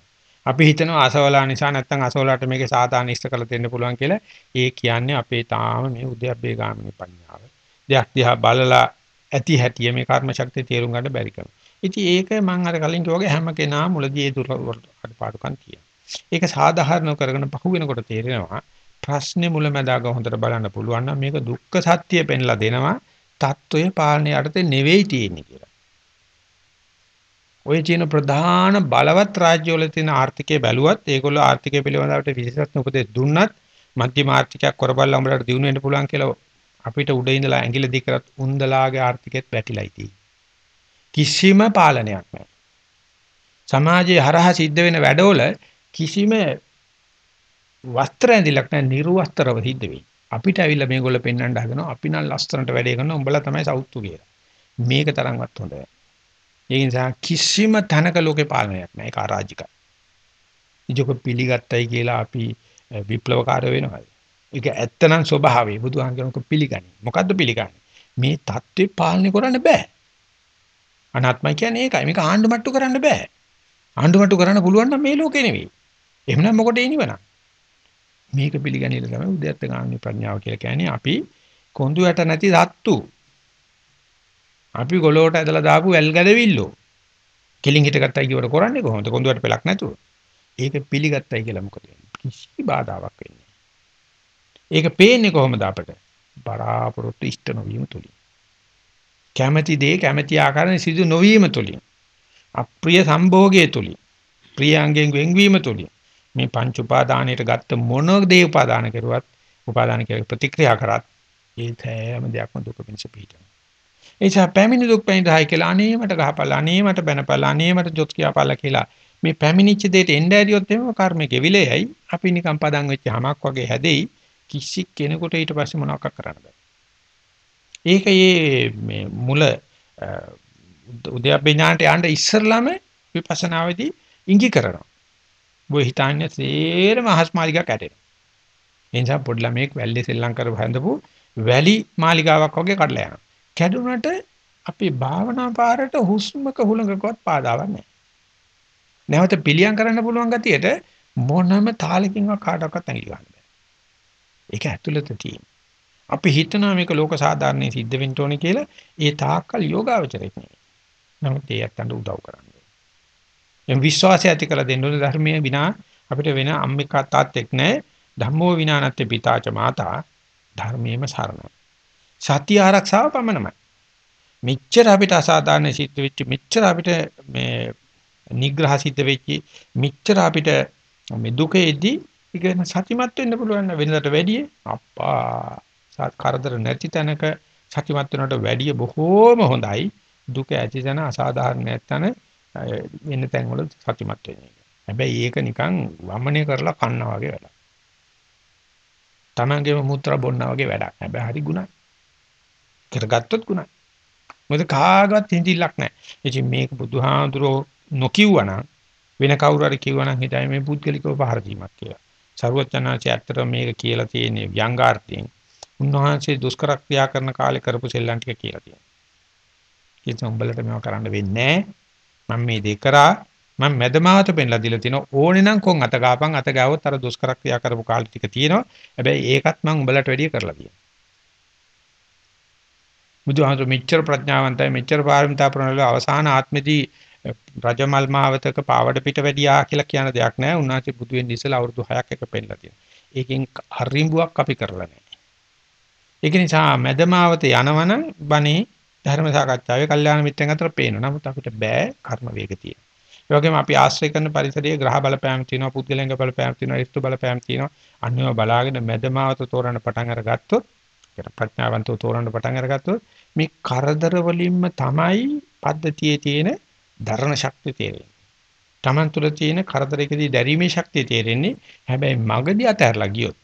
අපි හිතනවා අසවලා නිසා නැත්තම් අසවලාට මේකේ සාධානිෂ්ඨ කරලා දෙන්න පුළුවන් කියලා. ඒ කියන්නේ අපේ තාම මේ උද්‍යප්පේ ගාමිනී පඤ්ඤාව. දෙයක් දිහා බලලා ඇති හැටිය මේ කර්ම ශක්තිය තේරුම් ගන්න බැරි කරනවා. ඉතින් ඒක මම අර කලින් කිව්වාගේ හැම කෙනා මුලදී ඒ දුරට පාඩුකම් කියනවා. ඒක සාධාරණ කරගෙන පහු වෙනකොට තේරෙනවා ප්‍රශ්නේ මුල මැදාග හොඳට බලන්න පුළුවන් නම් මේක දුක්ඛ සත්‍ය පෙන්ලා දෙනවා. தত্ত্বය පාලනය යටතේ නෙවෙයි තියෙන්නේ කියලා. ඔය කියන ප්‍රධාන බලවත් රාජ්‍යවල තියෙන ආර්ථිකය බැලුවත් ඒගොල්ලෝ ආර්ථිකය පිළිබඳවට විශේෂඥ උපදෙස් දුන්නත් මධ්‍යම ආර්ථිකයක් කරබල්ලා උඹලට දිනු වෙන්න පුළුවන් කියලා අපිට උඩ ඉඳලා ඇඟිලි දික් කරත් උන්දලාගේ ආර්ථිකෙත් වැටිලා ඉති. කිසිම පාලනයක් නැහැ. සමාජයේ හරහා සිද්ධ වෙන වැඩවල කිසිම වස්ත්‍ර ඇඳිලක් නැහැ නිර්වස්ත්‍රව සිද්ධ වෙයි. අපිට ඇවිල්ලා මේගොල්ලෝ පෙන්වන්න හදනවා අපි නම් ලස්සනට වැඩේ කරනවා උඹලා තමයි සෞතු කියලා. මේක තරම්වත් හොඳ නැහැ. ඒ නිසා කිසිම තැනක ලෝකේ පාලනයක් නැහැ ඒක අරාජිකයි. ඉජොක පිළිගත්තයි කියලා අපි විප්ලවකාර වෙනවා. ඒක ඇත්තනම් ස්වභාවය බුදුහාම කියනක පිළිගනි. මොකද්ද පිළිගන්නේ? මේ தත්ත්වේ පාලනය කරන්න බෑ. අනාත්මයි කියන්නේ ඒකයි. මේක ආණ්ඩු මට්ටු කරන්න බෑ. ආණ්ඩු මට්ටු කරන්න පුළුවන් නම් මේ ලෝකේ නෙවෙයි. එහෙනම් මොකටද එනිවනම්? මේක පිළිගැනීම තමයි උද්‍යත්ත ගාමී ප්‍රඥාව කියලා කියන්නේ. අපි කොඳු යට නැති සත්තු. අපි ගොලෝට ඇදලා දාපු වැල් ගැදවිල්ලෝ. කෙලින් හිටගත්තයි කියවට කරන්නේ කොහොමද? කොඳුයට පෙලක් නැතුව. ඒක පිළිගත්තයි කියලා මොකද කිසි බාධාවක් වෙන්නේ ඒක පේන්නේ කොහොමද අපට? බලාපොරොත්තු ඉෂ්ට නොවීම තුලින්. කැමැති දේ කැමැති ආකාරයෙන් සිදු නොවීම තුලින්. අප්‍රිය සම්භෝගයේ තුලින්. ප්‍රියංගෙන් වෙන්වීම තුලින්. මේ පංච උපාදානයට ගත්ත මොන දේ උපාදාන කරුවත් උපාදාන කියලා ප්‍රතික්‍රියා කරත් ඒ තෑම දෙයක්ම දුක පිණිස පිටනවා. එيشා පැමිණි දුක් පැමිණයි කියලා අනේ මට ගහපල්ලා අනේ මට බැනපල්ලා අනේ මට ජොත් කියාපල්ලා කියලා මේ පැමිණිච්ච දෙයට එන්න ඇරියොත් එහෙම කර්මයේ ගෙවිලෙයි අපි නිකන් පදන් වෙච්ච හැමක් වගේ හැදෙයි කිසි කෙනෙකුට ඊට පස්සේ මොනවක් කරන්න බෑ. ඒක මේ මුල උද්‍යප්පේ ඥානට යන්න ඉස්සරළම විපස්සනාවේදී ඉඟි කරනවා. ඔය හිතන්නේ සේරම අහස් මාලිගාවක් ඇටෙනවා. ඒ නිසා පොඩි ළමෙක් වැල්ලේ සෙල්ලම් කර හඳපු වැලි මාලිගාවක් වගේ කඩලා යනවා. කැඩුනට අපි භාවනා පාරට හුස්මක හුලඟකවත් පාදාවක් නැහැ. නැවත පිළියම් කරන්න පුළුවන් ගතියට මොනම තාලකින්වත් කාටවත් ඇඟිලි ගන්න බෑ. ඒක ඇතුළත තියෙන. අපි හිතනවා මේක ලෝක සාධාරණේ සිද්ධ වෙන්න ඕනේ කියලා ඒ තාක්කල් යෝගාවචරයක් නෙවෙයි. නමුත් ඒ යත්තන්ට උදව් කරන්න. එම් විශ්වාසය ඇති කළ දෙන්න ඕනේ ධර්මයේ විනා අපිට වෙන අම්මිකා තාත්තෙක් නැහැ. ධම්මෝ විනානත්තේ පිතාච මාතා ධර්මයේම සරණයි. සත්‍ය ආරක්ෂාව පමණමයි. මෙච්චර අපිට අසාධාරණ සිද්ධ වෙච්ච මෙච්චර අපිට මේ නිග්‍රහ සිද්ධ වෙච්ච මෙච්චර අපිට මේ දුකේදී ඉගෙන සතිමත් වෙන්න පුළුවන් වෙනදට වැඩිය අප්පා කරදර නැති තැනක සතිමත් වෙනට වැඩිය බොහෝම හොඳයි දුක ඇති තැන අසාධාරණ නැත්නම් වෙන තැන් වල සතිමත් වෙන එක. හැබැයි ඒක නිකන් වමනේ කරලා කන්නා වගේ වැඩක්. Tamangeම මුත්‍රා බොන්නා වගේ වැඩක්. හැබැයි හරි ගුණයි. කරගත්තොත් ගුණයි. මොකද කාගවත් හිඳිල්ලක් නැහැ. ඉතින් මේක බුදුහාඳුරෝ නොකියුවනම් වෙන කවුරු හරි කිව්වනම් හිතයි මේ පුද්ගලිකව පහර දීමක් කියලා. සරුවචනාංශය ඇත්තටම මේක කියලා තියෙන්නේ ව්‍යංගාර්ථයෙන්. උන්වහන්සේ දුෂ්කර ක්‍රියා කරන කාලේ කරපු සෙල්ලම් ටික කියලා තියෙනවා. ඒක උඹලට මේව කරන්න වෙන්නේ මම මේ දෙක කරා මම මැදමාවත පෙන්ලා දීලා තියෙනවා ඕනේ නම් කොන් අත ගාපන් අත ගාවොත් අර දුෂ්කර ක්‍රියා කරපු කාලේ ටික තියෙනවා. හැබැයි ඒකත් මම උඹලට වැඩිය කරලා තියෙනවා. බුදුහාමුදුරු මෙච්චර ප්‍රඥාවන්තයි මෙච්චර පාරමිතා ප්‍රණල අවසාන ආත්මෙදී රජමල් මාවතක පාවඩ පිට වැඩියා කියලා කියන දෙයක් නැහැ. උන්වහන්සේ බුදු වෙන්න ඉස්සෙල්ලා අවුරුදු 6ක් එක පෙන්නලා තියෙනවා. ඒකෙන් හරිඹුවක් අපි කරලා නැහැ. ඒක නිසා මැදමාවත යනවනම් බණේ ධර්ම සාකච්ඡාවේ කල්යාණ මිත්‍රන් අතර පේනවා. නමුත් අපිට බෑ කර්ම වේග තියෙන. ඒ වගේම අපි ආශ්‍රය කරන පරිසරයේ ග්‍රහ බලපෑම් තියෙනවා, පුද්ගලයන්ගේ බලපෑම් තියෙනවා, ඍතු බලපෑම් තියෙනවා. අන්නේව බලාගෙන මැදමාවත තෝරන්න පටන් අරගත්තොත්, ප්‍රඥාවන්තව තෝරන්න පටන් අරගත්තොත් මේ කරදර වලින්ම තමයි පද්ධතියේ තියෙන දරණ ශක්තිය තේරෙන්නේ. Taman තුල තියෙන කරදරයකදී දැරීමේ ශක්තිය තේරෙන්නේ. හැබැයි මගදී අතහැරලා ගියොත්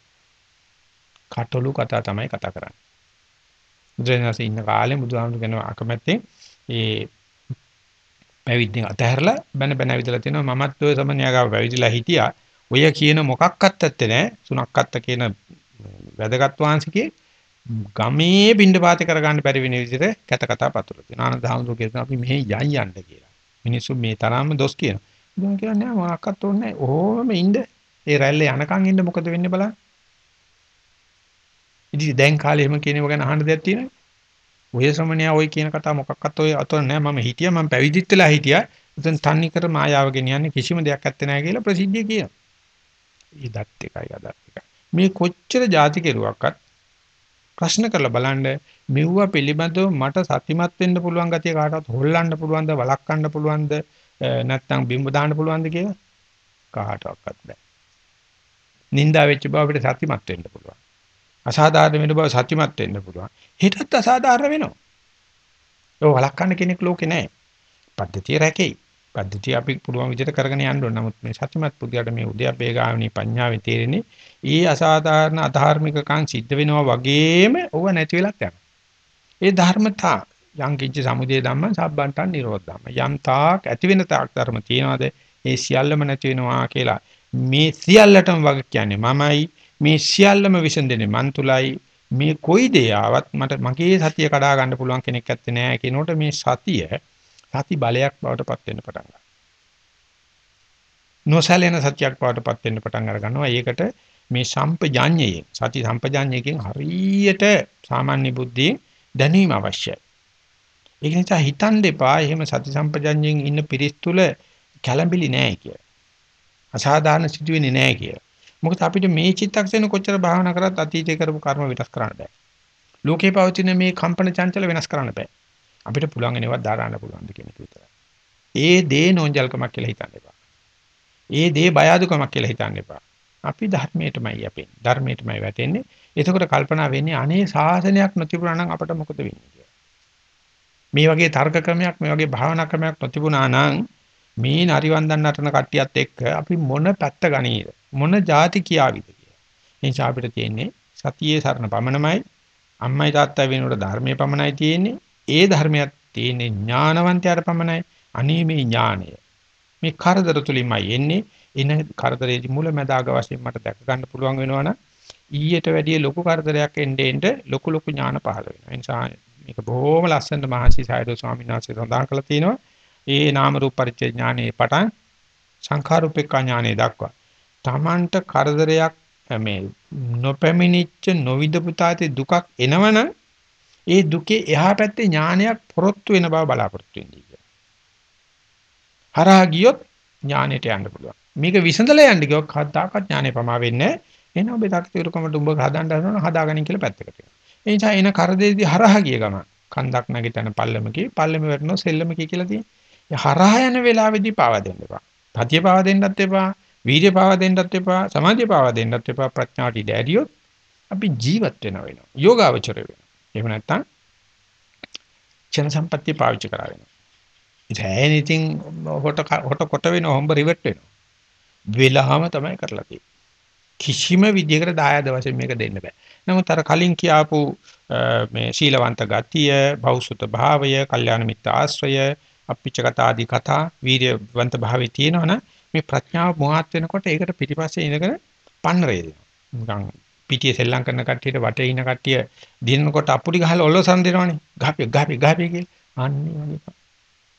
කටළු කතා තමයි කතා කරන්නේ. බුදුරජාණන්සේ ඉන්න කාලේ බුදුහාමුදුරු කියන අකමැත්තෙන් ඒ පැවිද්දෙන් අතහැරලා බැන බැන ඇවිදලා තිනවා මමත් ඔය සමන්‍යාගාව පැවිදිලා හිටියා. ඔය කියන මොකක්වත් ඇත්තේ නැහැ. සුනක්කත්ත කියන වැදගත් වාංශිකේ ගමේ බින්දපාත කරගන්න බැරි වෙන විදිහට කැත කතා පතුර තියෙනවා. ආනන්ද හාමුදුරුවෝ කියනවා අපි මෙහෙ යන් යන්න කියලා. මිනිස්සු මේ තරම්ම දොස් කියනවා. මම කියන්නේ නෑ මොකක්වත් ඕනේ නෑ. ඕම ඉන්න. ඒ රැල්ල යනකම් ඉන්න මොකද වෙන්නේ බලන්න. ඉතින් දැන් කාලේ එහෙම කියනව ගැන අහන්න දෙයක් තියෙනවද? ඔය ශ්‍රමණයා ඔය කියන කතාව මොකක්වත් ඔය අතන නෑ මම හිටියා මම පැවිදිත් වෙලා හිටියා. එතන තන්නේ කර මායාව ගෙනියන්නේ කිසිම දෙයක් ඇත්තේ නෑ කියලා ප්‍රසිද්ධිය කියනවා. ඊදත් එකයි අදත් එකයි. මේ කොච්චර ಜಾති කෙරුවක්වත් ප්‍රශ්න කරලා බලන්න මෙව්ව පිළිබඳව මට සතිමත් වෙන්න පුළුවන් ගතිය කාටවත් හොල්ලන්න පුළුවන්ද වළක්වන්න පුළුවන්ද නැත්නම් බිම්බ දාන්න පුළුවන්ද කියලා කාටවත් බෑ. නින්දා වෙච්ච බව අපිට සතිමත් වෙන්න පුළුවන්. අසාධාරණ වෙන බව සතිමත් වෙන්න පුළුවන්. හිතත් අසාධාරණ වෙනවා. ඒක වළක්වන්න කෙනෙක් ලෝකේ නැහැ. පද්ධතිය රැකෙයි. පද්ධතිය අපි පුළුවන් විදිහට කරගෙන යන්න ඕන. නමුත් මේ සත්‍යමත් පුද්ගලයාට මේ උද්‍යප්පේ ගාමිනී පඤ්ඤාවේ තේරෙන්නේ ඊ අසාධාරණ අධාර්මිකකම් සිද්ධ වෙනවා වගේම ඕව නැති වෙලත් යනවා. ඒ ධර්මතා යම් කිංච සමුදේ ධම්ම සබ්බන්තං නිරෝධ ධම්ම. යම් තාක් ඇති වෙන තාක් ධර්ම තියනවාද ඒ සියල්ලම නැති වෙනවා කියලා. මේ සියල්ලටම වග කියන්නේ මමයි මේ සියල්ලම විසඳෙන්නේ මන් තුලයි මේ කොයි දේ ආවත් මට මගේ සතිය කඩා ගන්න පුළුවන් කෙනෙක් ඇත්තේ නැහැ කියනකොට මේ සතිය සති බලයක් බවට පත් වෙන්න පටන් ගන්නවා. නොසැලෙන සත්‍යයක් බවට පත් වෙන්න පටන් අර ගන්නවා. ඒකට මේ සම්පජාඤ්ඤයෙන් සති සම්පජාඤ්ඤයෙන් හරියට සාමාන්‍ය බුද්ධියෙන් දැනීම අවශ්‍යයි. ඒක නිසා හිතන් දෙපා එහෙම සති සම්පජාඤ්ඤයෙන් ඉන්න පිරිස් තුල කැළඹිලි නැහැ කිය. අසාධාරණ සිදුවෙන්නේ නැහැ කිය. මොකද අපිට මේ චිත්තක්ෂණ කොච්චර භාවනා කරත් අතීතේ කරපු කර්ම වෙනස් කරන්න බෑ. ලෝකේ පවතින මේ කම්පන චංචල වෙනස් කරන්න බෑ. අපිට පුළුවන් ඒවා දාරන්න පුළුවන් කියන එක විතරයි. ඒ දේ නෝන්ජල්කමක් කියලා හිතන්න එපා. ඒ දේ බය අඩුකමක් කියලා හිතන්න එපා. අපි ධර්මයටමයි යපෙන්නේ. ධර්මයටමයි වැටෙන්නේ. එතකොට කල්පනා වෙන්නේ අනේ සාසනයක් නොතිබුණා නම් අපට මොකද වෙන්නේ කියලා. මේ වගේ තර්ක ක්‍රමයක් මේ වගේ භාවනා ක්‍රමයක් නොතිබුණා නම් මේ නරිවන්දන් නටන කට්ටියත් එක්ක අපි මොන පැත්ත ගනීද මොන જાති කියාවිද කියලා. ඒ නිසා අපිට තියෙන්නේ සතියේ සරණ පමණමයි අම්මයි තාත්තයි වෙනකොට ධර්මයේ පමණයි තියෙන්නේ ඒ ධර්මයක් තියෙන ඥානවන්තයාට පමණයි අනේ මේ ඥානය මේ කරදර තුලින්මයි එන්නේ එන කරදරේදී මුල මැදාග වශයෙන් මට දැක ගන්න පුළුවන් වෙනවනම් ඊට වැඩිය ලොකු කරදරයක් එන්න එන්න ලොකු ලොකු ඥාන පහළ වෙනවා ඒ නිසා මේක බොහොම ලස්සනට මහසි සායදෝ ස්වාමීන් වහන්සේ සඳහන් කළා තියෙනවා ඒ නාම රූප පරිච්ඡේ ඥානයේ පටන් සංඛාරූපේක ඥානයේ දක්වා Tamanට කරදරයක් මේ නොපැමිණිච්ච නොවිදපු තාතේ දුකක් එනවනම් ඒ දුකේ එහා පැත්තේ ඥානයක් පොරොත්තු වෙන බව බලාපොරොත්තු වෙන්නේ කියලා. හරහා ගියොත් ඥානෙට යන්න පුළුවන්. මේක විසඳලා යන්න ගියොත් කද්දාකත් ඥානෙ පමා වෙන්නේ නැහැ. එහෙනම් ඔබ දක්තිරුකමට උඹ හදාන්න හදනවා හදාගනින් කියලා පැත්තකට යනවා. ඒ නිසා එන කරදේදී හරහා ගිය ගමන් කන්දක් නැගිටින පල්ලමකී පල්ලම වැටෙනවා සෙල්ලමකී කියලා තියෙන්නේ. හරහා යන වෙලාවේදී පාවා දෙන්න එපා. පතිය පාවා දෙන්නත් එපා. වීර්ය පාවා දෙන්නත් එපා. සමාධිය පාවා දෙන්නත් එපා. ප්‍රඥාටි දැරියොත් අපි ජීවත් වෙනවා වෙනවා. යෝගාවචර වෙනවා. එහෙම නැත්නම් චන සම්පත්තිය පාවිච්චි කරා වෙනවා. ඉතින් anything හොට හොට කොට වෙනවා හොම්බ රිවර්ට් වෙනවා. වෙලාම තමයි කරලා තියෙන්නේ. කිසිම විදියකට දායද වශයෙන් මේක දෙන්න බෑ. නමුත් අර කලින් කියාපු මේ ශීලවන්ත ගතිය, බෞසුත භාවය, කල්යාණ මිත්‍ර ආශ්‍රය, අපිච්චගත ආදී කතා, වීර්යවන්ත භාවය තියෙනවනම් මේ ප්‍රඥාව මොහත් වෙනකොට ඒකට පිටිපස්සේ ඉඳගෙන පන්නරේ දෙනවා. නිකන් පිටියේ සෙල්ලම් කරන කට්ටියට වටේ ඉන්න කට්ටිය දිනනකොට අපුඩි ගහලා ඔල්ලසන් දෙනවනේ. ගහපි ගහපි ගහපි කියලා. අන්නේ වගේ.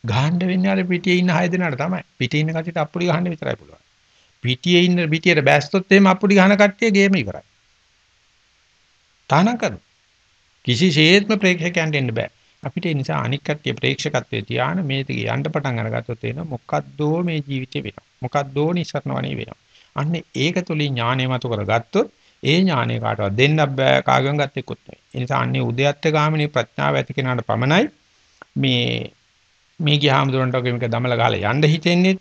ගහන්න වෙන්නේ අර පිටියේ ඉන්න හය දෙනාට තමයි. පිටියේ ඉන්න කට්ටියට අපුඩි ගහන්න විතරයි පුළුවන්. පිටියේ ඉන්න පිටියට බැස්සොත් එහෙම අපුඩි ගහන කට්ටිය ගේම ඉවරයි. තානම් කරු. කිසිසේත්ම ප්‍රේක්ෂකයන්ට එන්න බෑ. අපිට ඒ නිසා අනික් කට්ටිය ප්‍රේක්ෂකත්වයේ තියාන මේ දිගේ යන්න පටන් අරගත්තොත් එන මොකද්දෝ මේ ජීවිතේ වෙනවා. මොකද්දෝ නිසරණ වණේ වෙනවා. අන්න ඒක තුලින් ඥාණය මතු කරගත්තොත් ඒ ඥානය කාටවත් දෙන්නත් බෑ කාගෙන් ගත්තෙකුත් නෙවෙයි. ඒ නිසා අන්නේ උදයත්ත ගාමිනී ප්‍රඥාව ඇති කෙනාට පමණයි මේ මේ ගියාම දුරන්ට මේක දමල ගාලා යන්න හිතෙන්නේ.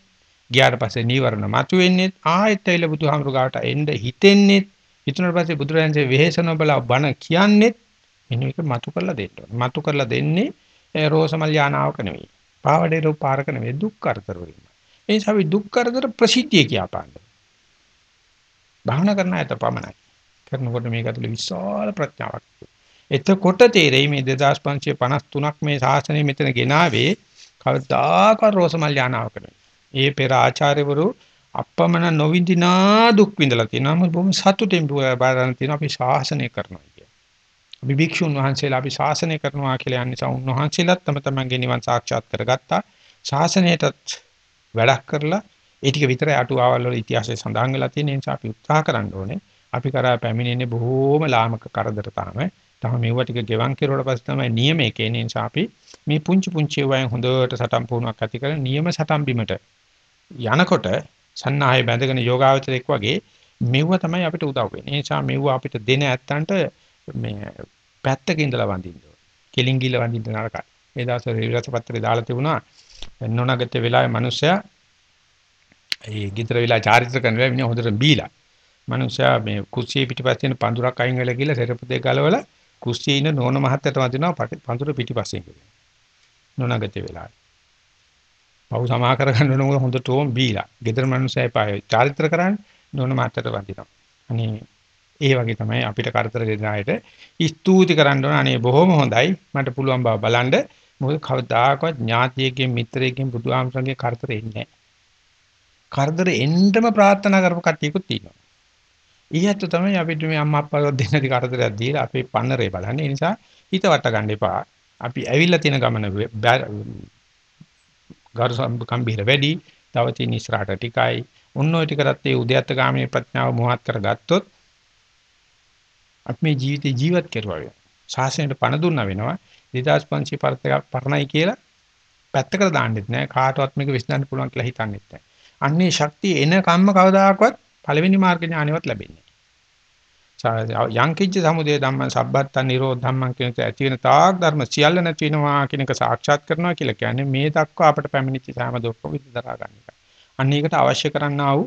ගියාට පස්සේ නීවරණ මතුවෙන්නේ. ආයෙත් ඇවිල්ලා බුදුහාමුදුර ගාවට එන්න හිතෙන්නේ. හිතුනට පස්සේ බුදුරජාණන්සේ වෙහෙසන බල බණ කියන්නේ මෙන්න මේක මතු කරලා දෙන්න ඕනේ. මතු කරලා දෙන්නේ රෝසමල් යානාවක නෙවෙයි. පාවඩේ රූප පාරක නෙවෙයි දුක් කරදර වලින්. ඒ නිසා අපි දුක් කරදර ප්‍රසිද්ධිය කියපාන්නේ. භාවනා කරන අයට පමණයි. කරනකොට මේක ඇතුලේ විශාල ප්‍රඥාවක් එතකොට තේරෙයි මේ 2553ක් මේ ශාසනය මෙතන ගෙනාවේ කවදාකවත් රෝසමල් යානාවක නෙවෙයි. ඒ පෙර ආචාර්යවරු අපමණ නොවිඳිනා දුක් විඳලා තියෙනවා. මොකද බොහොම සතුටින් බාරන තියෙනවා අපි ශාසනය කරනවා කියන්නේ. අපි භික්ෂුන් වහන්සේලා අපි ශාසනය කරනවා කියලා යන නිසා උන්වහන්සේලාත් තම තමන්ගේ නිවන් සාක්ෂාත් කරගත්තා. ශාසනයටත් වැඩක් කරලා ඒ ටික විතරයි අටුවාවල් වල ඉතිහාසයේ සඳහන් වෙලා තියෙන නිසා අපි උත්සාහ කරන්න ඕනේ. අපි කරා පැමිණෙන්නේ බොහෝම ලාමක කරදර තාම. තම මේවා ටික ගෙවන් කෙරුවට පස්සේ තමයි නියමයේ නිසා අපි මේ පුංචි පුංචි වයන් හොඳට සටන් පුහුණුවක් ඇති කරගෙන නියම සටන් බිමට යනකොට සන්නාහය බැඳගෙන යෝගාවචරයක් වගේ මෙව්ව තමයි අපිට උදව් වෙන්නේ. ඒ නිසා මෙව්ව අපිට දෙන ඇත්තන්ට මේ පැත්තක ඉඳලා වඳින්න ඕනේ. කෙලින් ගිල වඳින්න නරකයි. මේ දවස්වල රිවිරස පත්‍රේ දාලා තිබුණා නොනගත වෙලාවේ මිනිස්සයා ඒ ගිතර වෙලා චාරිත්‍ර කරන වෙලාව මිනිහ හොඳට බීලා. මිනිස්සයා මේ කුස්සියේ පිටිපස්සේ තියෙන පඳුරක් අයින් වෙලා ගිහලා සෙරපු දෙක ගලවලා කුස්සියේ ඉන්න නෝන මහත්තයට වදිනවා පඳුර පිටිපස්සෙන් කියලා. නොනගත වෙලාවේ. පව් සමා කරගන්න ඕන මොකද හොඳටම බීලා. ගෙදර මිනිස්සයි පාය චාරිත්‍ර කරන්නේ නෝන මහත්තයට වදිනවා. අනේ ඒ වගේ තමයි අපිට කරදර දෙන අයට ස්තුති කරන්න ඕන අනේ බොහොම හොඳයි මට පුළුවන් බව බලන්න මොකද කවදාකවත් ඥාතියෙක්ගෙන් මිත්‍රයෙක්ගෙන් බුදුහාමරගේ කරදර එන්නේ නැහැ. කරදර එන්නම ප්‍රාර්ථනා කරපු කට්ටියකුත් තියෙනවා. ඊයත් තමයි අපිට මේ අම්මා අප්පා දෙන්න දි කරදරයක් දීලා අපේ පන්නරේ බලන්නේ. ඒ නිසා හිත වට ගන්න එපා. අපි ඇවිල්ලා තියෙන ගමන ගරු සම්බුකම්බිර වැඩි. තව තියෙන ඉස්සරහට ටිකයි. ඔන්න ඔය ටිකටත් ඒ උද්‍යත්ත ගාමී ප්‍රඥාව මොහත් කරගත්තොත් අපි මේ ජීවිතේ ජීවත් කරුවා වෙනවා. ශාසනයට පණ දුන්නා වෙනවා. 2500 පරතක පරණයි කියලා පැත්තකට දාන්නෙත් නෑ. කාටවත් මේක විශ්ඳන්න පුළුවන් කියලා හිතන්නෙත් නෑ. අන්නේ ශක්තිය එන කම්ම කවදාකවත් පළවෙනි මාර්ග ඥානෙවත් ලැබෙන්නේ නෑ. යංකිච්ච සමුදය ධම්මං සබ්බත්තං නිරෝධ ධම්මං කියන ඇති වෙන තාක් ධර්ම සියල්ල නැති වෙනවා කියන එක සාක්ෂාත් කරනවා කියලා කියන්නේ මේ දක්වා අපට පැමිණිච්ච සෑම දුක්ඛ විදතරා ගන්න එක. අන්න ඒකට අවශ්‍ය කරන්නා වූ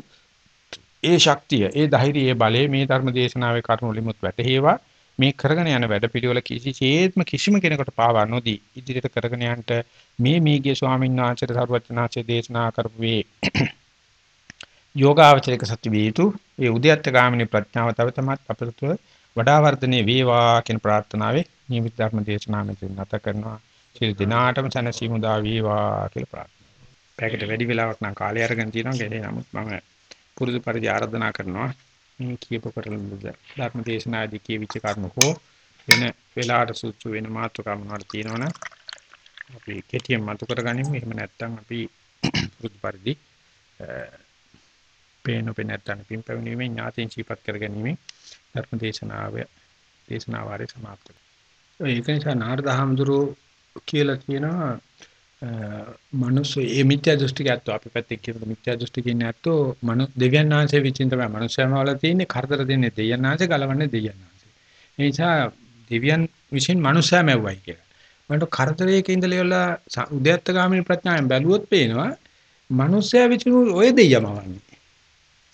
ඒ ශක්තිය, ඒ ධෛර්යය, ඒ බලය මේ ධර්ම දේශනාවේ කරුණු ලිමුත් වැටහෙවා මේ කරගෙන යන වැඩ පිළිවෙල කිසිසේත්ම කිසිම කෙනෙකුට පාවා නොදී ඉදිරියට කරගෙන යන්නට මේ මේගේ ස්වාමීන් වහන්සේට සරුවචනාංශයේ දේශනා කරපු මේ යෝගාවචරික සත්‍ය වේතු ඒ උද්‍යත්ත ගාමිනී ප්‍රඥාව තව තමත් අපිට වඩා වර්ධනය වේවා කියන ප්‍රාර්ථනාවේ නියමිත ධර්ම දේශනාව මෙතන නැත කරනවා සියලු දිනාටම සැනසීම උදා වේවා කියලා ප්‍රාර්ථනා. පැයකට වැඩි වෙලාවක් නම් කාලය අරගෙන තියෙනවා ගෙලේ නමුත් මම පුරුදු පරිදි ආරාධනා කරනවා මේ කියප කරන ධර්ම දේශනාදී කියවිච්ච කරුණු හෝ වෙන වෙලාවට සුසු වෙන මාතෘකා මොනවද තියෙනවනම් අපි කෙටියෙන් මතු කරගනිමු. එහෙම නැත්නම් අපි පුරුදු පරිදි පේනොපේ නැත්තන් පින් පැමිණීමේ ඥාතීන් සිහිපත් කර ගැනීම ධර්ම දේශනාව දේශනාව ආරේ સમાප්ත වෙනවා. ඒක නිසා නාරදහම්දුරු කියලා කියනවා මනුස්ස ඒ මිත්‍යා දෘෂ්ටිකයත්ව අපි පැත්තේ කියන මිත්‍යා දෘෂ්ටිකේ නැත්තෝ මනු දෙවියන් ආංශයේ විචින් තමයි මනුස්සයම වල තියෙන්නේ කරදර දෙන්නේ දෙවියන් ආංශය ගලවන්නේ දෙවියන් ආංශය. ඒ නිසා දෙවියන් විසින් මනුස්සයම ඇව්වයි කියලා. මන්ට කරදරයක ඉඳලා ඉවලා උද්‍යත්ත ගාමිනී ප්‍රඥාවෙන් බැලුවොත් පේනවා මනුස්සයා විසින් ඔය දෙයියමවන්නේ.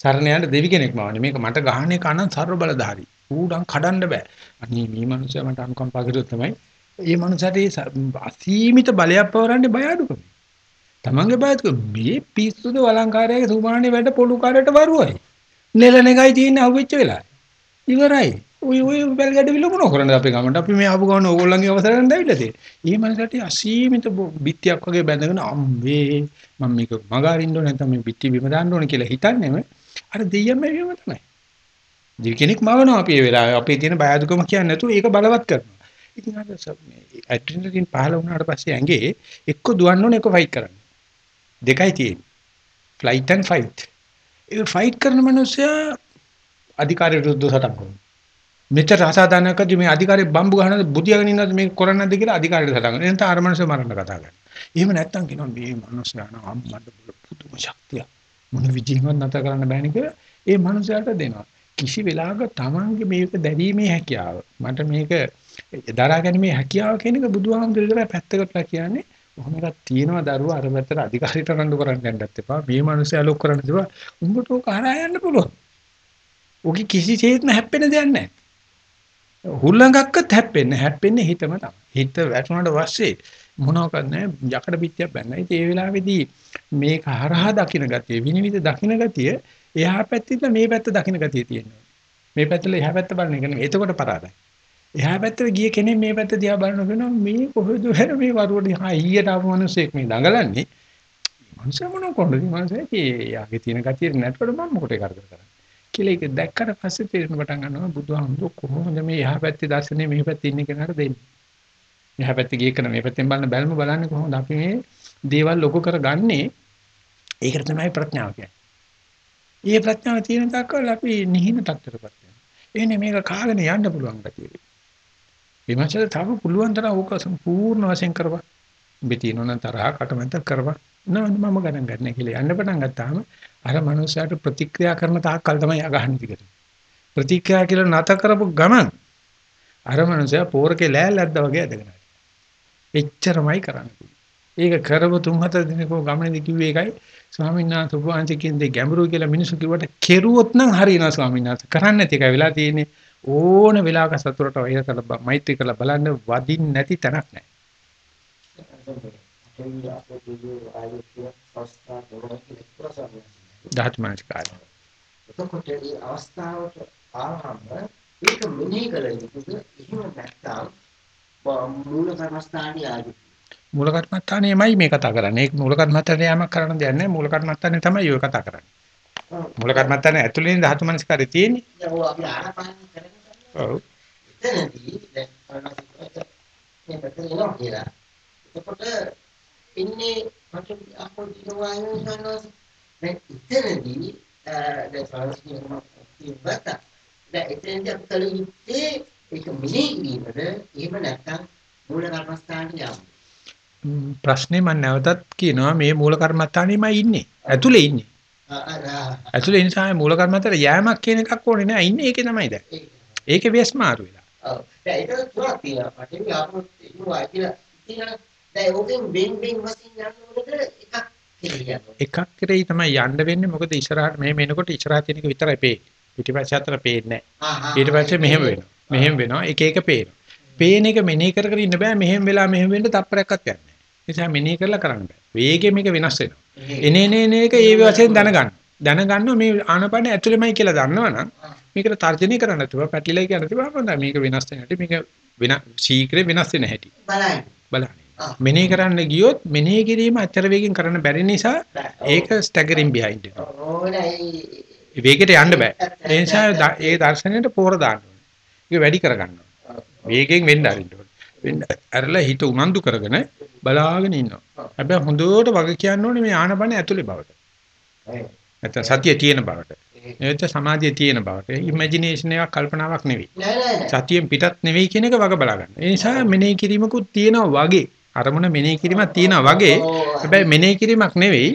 සරණ යන්න දෙවි කෙනෙක්ම වන්නේ. මේක මට ගහන්නේ කන සර්ව බලධාරී. ඌඩම් කඩන්න බෑ. අනේ මේ මනුස්සයා මට අනුකම්පා කරුවොත් තමයි මේ මනුස්සයාට අසීමිත බලයක් පවරන්නේ බය අඩුකම. තමන්ගේ බයත් මේ පිස්සුද වළංකාරයේ සුමානේ වැඩ පොළු කාරයට වරුවයි. නෙලන එකයි තියෙන්නේ අහුවෙච්ච වෙලාව. ඉවරයි. ඔය ඔය බැල් ගැඩ විල මොන කරන්නේ අපේ ගමන්ට අපි මේ ආපු ගමන් ඕගොල්ලන්ගේ අවසරෙන් දැවිලා තියෙන්නේ. ඊ මනසට අසීමිත බිත්තියක් වගේ බැඳගෙන අම්මේ මම මේක මගහරින්න ඕනේ නැත්නම් මේ බිත්ති බිම දාන්න ඕනේ කියලා හිතන්නේම අර දෙයියම මෙහෙම තමයි. දෙවි කෙනෙක් මවනවා අපි ඒ වෙලාවේ අපේ තියෙන බය අදුකම කියන්නේ නැතුව ඒක බලවත් කරනවා. ඉතින් අර ඇඩ්‍රිනලින් පහළ වුණාට පස්සේ ඇඟේ එක්ක දුවන්න ඕනේ එක්ක ෆයිට් කරන්න. දෙකයි තියෙන්නේ. Flight and fight. A fight කරන මිනිස්සයා අධිකාරිය විරුද්ධව සටන් කරනවා. මෙච්චර අසාධාරණකදී මේ අධිකාරිය බම්බු ගහනද බුදියාගෙන ඉන්නද මේක කරන්නේ නැද්ද කියලා අධිකාරියට සටන් කරනවා. එතන අර මිනිස්සු මරන්න කතා කරනවා. එහෙම නැත්තම් කියනවා මේ මිනිස්සයා නම් අම්මඩ පුදුම ශක්තියක්. මොන විදිහකට නැතර කරන්න බෑනේ කියලා ඒ මනුස්සයාට දෙනවා. කිසි වෙලාවක Tamange මේක දැරීමේ හැකියාව මට මේක දරා ගැනීමේ හැකියාව කියන එක බුදුහාමුදුරුවෝ පැත්තකට කියන්නේ කොහොම එකක් තියෙනවා දරුවා අර පැත්තට අධිකාරියට රණ්ඩු කරන්න යන්නත් එපා මේ මනුස්සයා ලොක් කරන්න එපා උඹට ඕක හරහා යන්න පුළුවන්. ඔකි කිසිසේත්ම හැප්පෙන දෙයක් නැහැ. හුල්ලඟක්වත් හැප්පෙන්නේ හැප්පෙන්නේ හිතම තමයි. හිත වැටුණාට පස්සේ මොනවාක්වත් නැහැ යකඩ පිටියක් බැන්න. ඉතින් ඒ වෙලාවේදී මේක හරහා දකින්න ගතිය විනිවිද දකින්න ගතිය එහා පැත්තෙත් මේ පැත්ත දකින්න ගතිය තියෙනවා. මේ පැත්තල එහා පැත්ත බලන එක නෙමෙයි. එතකොට පරාදයි. එහා පැත්තට ගිය කෙනෙක් මේ පැත්ත දිහා බලනකොට මේ කොහෙද හැර මේ වරුවට හා ඊයට ආපු මිනිස්සෙක් මේ දඟලන්නේ. මනුස්සය මොන කොණ්ඩද මනුස්සය කී යාගේ තියෙන ගතිය නැටවට මම මොකටද කරදර කරන්නේ. කියලා ඒක දැක්කට පස්සේ තේරෙන පටන් ගන්නවා බුදුහාමුදුර කොහොමද මේ එහා පැත්තේ දර්ශනේ මේ පැත්තේ ඉන්න කෙනාට දෙන්නේ. එහා පැත්තේ ගිය කෙනා මේ පැත්තෙන් බලන බැල්ම බලන්නේ කොහොමද අපි මේ දේවල් ලොකු කරගන්නේ ඒකට තමයි ප්‍රඥාව කියන්නේ. මේ ප්‍රඥාව තියෙන තාක්කල් අපි නිහින තත්ත්වයටපත් වෙනවා. එන්නේ මේක කාගෙන යන්න පුළුවන් ගැතියි. විමර්ශන තව පුළුවන් තරම් ඕක සම්පූර්ණ වශයෙන් කරපන්. උඹේ තියෙනවනම් තරහ කටමැද කරපන්. නෑ මම ගණන් ගන්න කියලා යන්න පටන් ගත්තාම අර මනුස්සයාට ප්‍රතික්‍රියා කරන තාක්කල් තමයි අගහන්නේ දිගට. ප්‍රතික්‍රියා කියලා නැත කරපු ගමන් අර මනුස්සයා පෝරකේ ලෑල්ලක්ද වගේ ඇදගෙන. එච්චරමයි කරන්නේ. ඒක කරව තුන් හතර දිනකෝ ගමනේදී කිව්වේ ඒකයි ස්වාමීන් වහන්සේ උපවාසයේ කියන්නේ ගැඹුරු කියලා මිනිස්සු කිව්වට කෙරුවොත් නම් හරියනවා ස්වාමීන් වහන්සේ. කරන්නේ නැති එකයි වෙලා තියෙන්නේ. ඕන වෙලාවක සතුරට වෛර කරලා මෛත්‍රී කරලා බලන්න වදින් නැති තැනක් නැහැ. ධාත්මනිකාරය. එතකොට මේ අවස්ථාවට ආවම ඒක මෙනෙහි කළ යුතුද? එහෙම නැත්නම් මූල කර්මස්ථානයේ ආදී මූල කර්මස්ථානයේමයි මේ කතා කරන්නේ. ඒක මූල කර්මස්ථානයේ යමක් කරන්න දෙයක් නැහැ. මූල කර්මස්ථානේ තමයි ඔය කතා කරන්නේ. මූල කර්මස්ථානේ ඇතුළේ ධාතු මනස්කාරය තියෙන්නේ. ඔව් අපි ආනාපාන කරන්නේ. ඔව්. එතනදී දැන් ආනාපාන. එතකොට ඉන්නේ ඒක මෙනෙහි කිරීමද එහෙම නැත්නම් මූල කර්මස්ථානයේ යන්න. ප්‍රශ්නේ මම නැවතත් කියනවා මේ මූල කර්මස්ථානේමයි ඉන්නේ. ඇතුලේ ඉන්නේ. ඇතුලේ නිසා මූල කර්මස්ථානට යෑමක් කියන එකක් ඕනේ නෑ. ඉන්නේ ඒකේ තමයි දැන්. ඒකේ වෙස් මාරු වෙලා. ඔව්. දැන් ඒක තුනක් තියෙනවා. පටවි ආපෝ ඉන්නවා කියලා. ඉතින් දැන් ඕකෙන් බෙන් බෙන් වශයෙන් යනකොට එකක්. එකක් කරේ තමයි යන්න වෙන්නේ. මොකද ඉස්සරහට මෙහෙම එනකොට ඉස්සරහ තියෙන එක විතරයි පේන්නේ. පිටිපස්ස අතර පේන්නේ නැහැ. ඊට පස්සේ මෙහෙම වෙනවා. මෙහෙම වෙනවා. එක එක පේනවා. පේන එක මෙනෙහි කර කර ඉන්න බෑ. මෙහෙම වෙලා මෙහෙම වෙන්න තප්පරයක්වත් යන්නේ. ඒ නිසා මෙනෙහි කරලා කරන්න බෑ. වේගෙ මේක වෙනස් වෙනවා. එනේ එනේ එනේ එක ඒ වශයෙන් දැනගන්න. දැනගන්න මේ ආනපන ඇතුළෙමයි කියලා දන්නවනම් මේකට තර්ජනය කරන්න නැතුව පැටිලයි කියන තිබා හොඳයි. මේක වෙනස් වෙන හැටි මේක වෙන ශීඝ්‍ර වෙනස් වෙන හැටි. බලන්න. බලන්න. මෙනෙහි කරන්න ගියොත් මෙනෙහි කිරීම අච්චර වේගෙන් කරන්න බැරි නිසා ඒක ස්ටැගරින් බිහයින්ඩ් එක. ඕනයි. වේගෙට යන්න බෑ. ඒ නිසා ඒ දර්ශනයට පෝර දාන්න. ඒක වැඩි කරගන්න ඕනේ. වේගෙන් වෙන්න අරින්න. වෙන්න අරලා හිත උනන්දු කරගෙන බලාගෙන ඉන්නවා. හැබැයි හොඳට වග කියන්න ඕනේ මේ ආනපන ඇතුලේ බවට. නැත්නම් සතිය තියෙන බවට. නැත්නම් සමාධිය තියෙන බවට. ඉමේජිනේෂන් එකක් කල්පනාවක් නෙවෙයි. සතියෙන් පිටත් නෙවෙයි කියන එක වග බලා ගන්න. ඒ නිසා මෙනෙහි කිරීමකුත් තියෙනවා වගේ. අරමුණ මෙනෙහි කිරීමක් තියෙනවා වගේ. හැබැයි මෙනෙහි කිරීමක් නෙවෙයි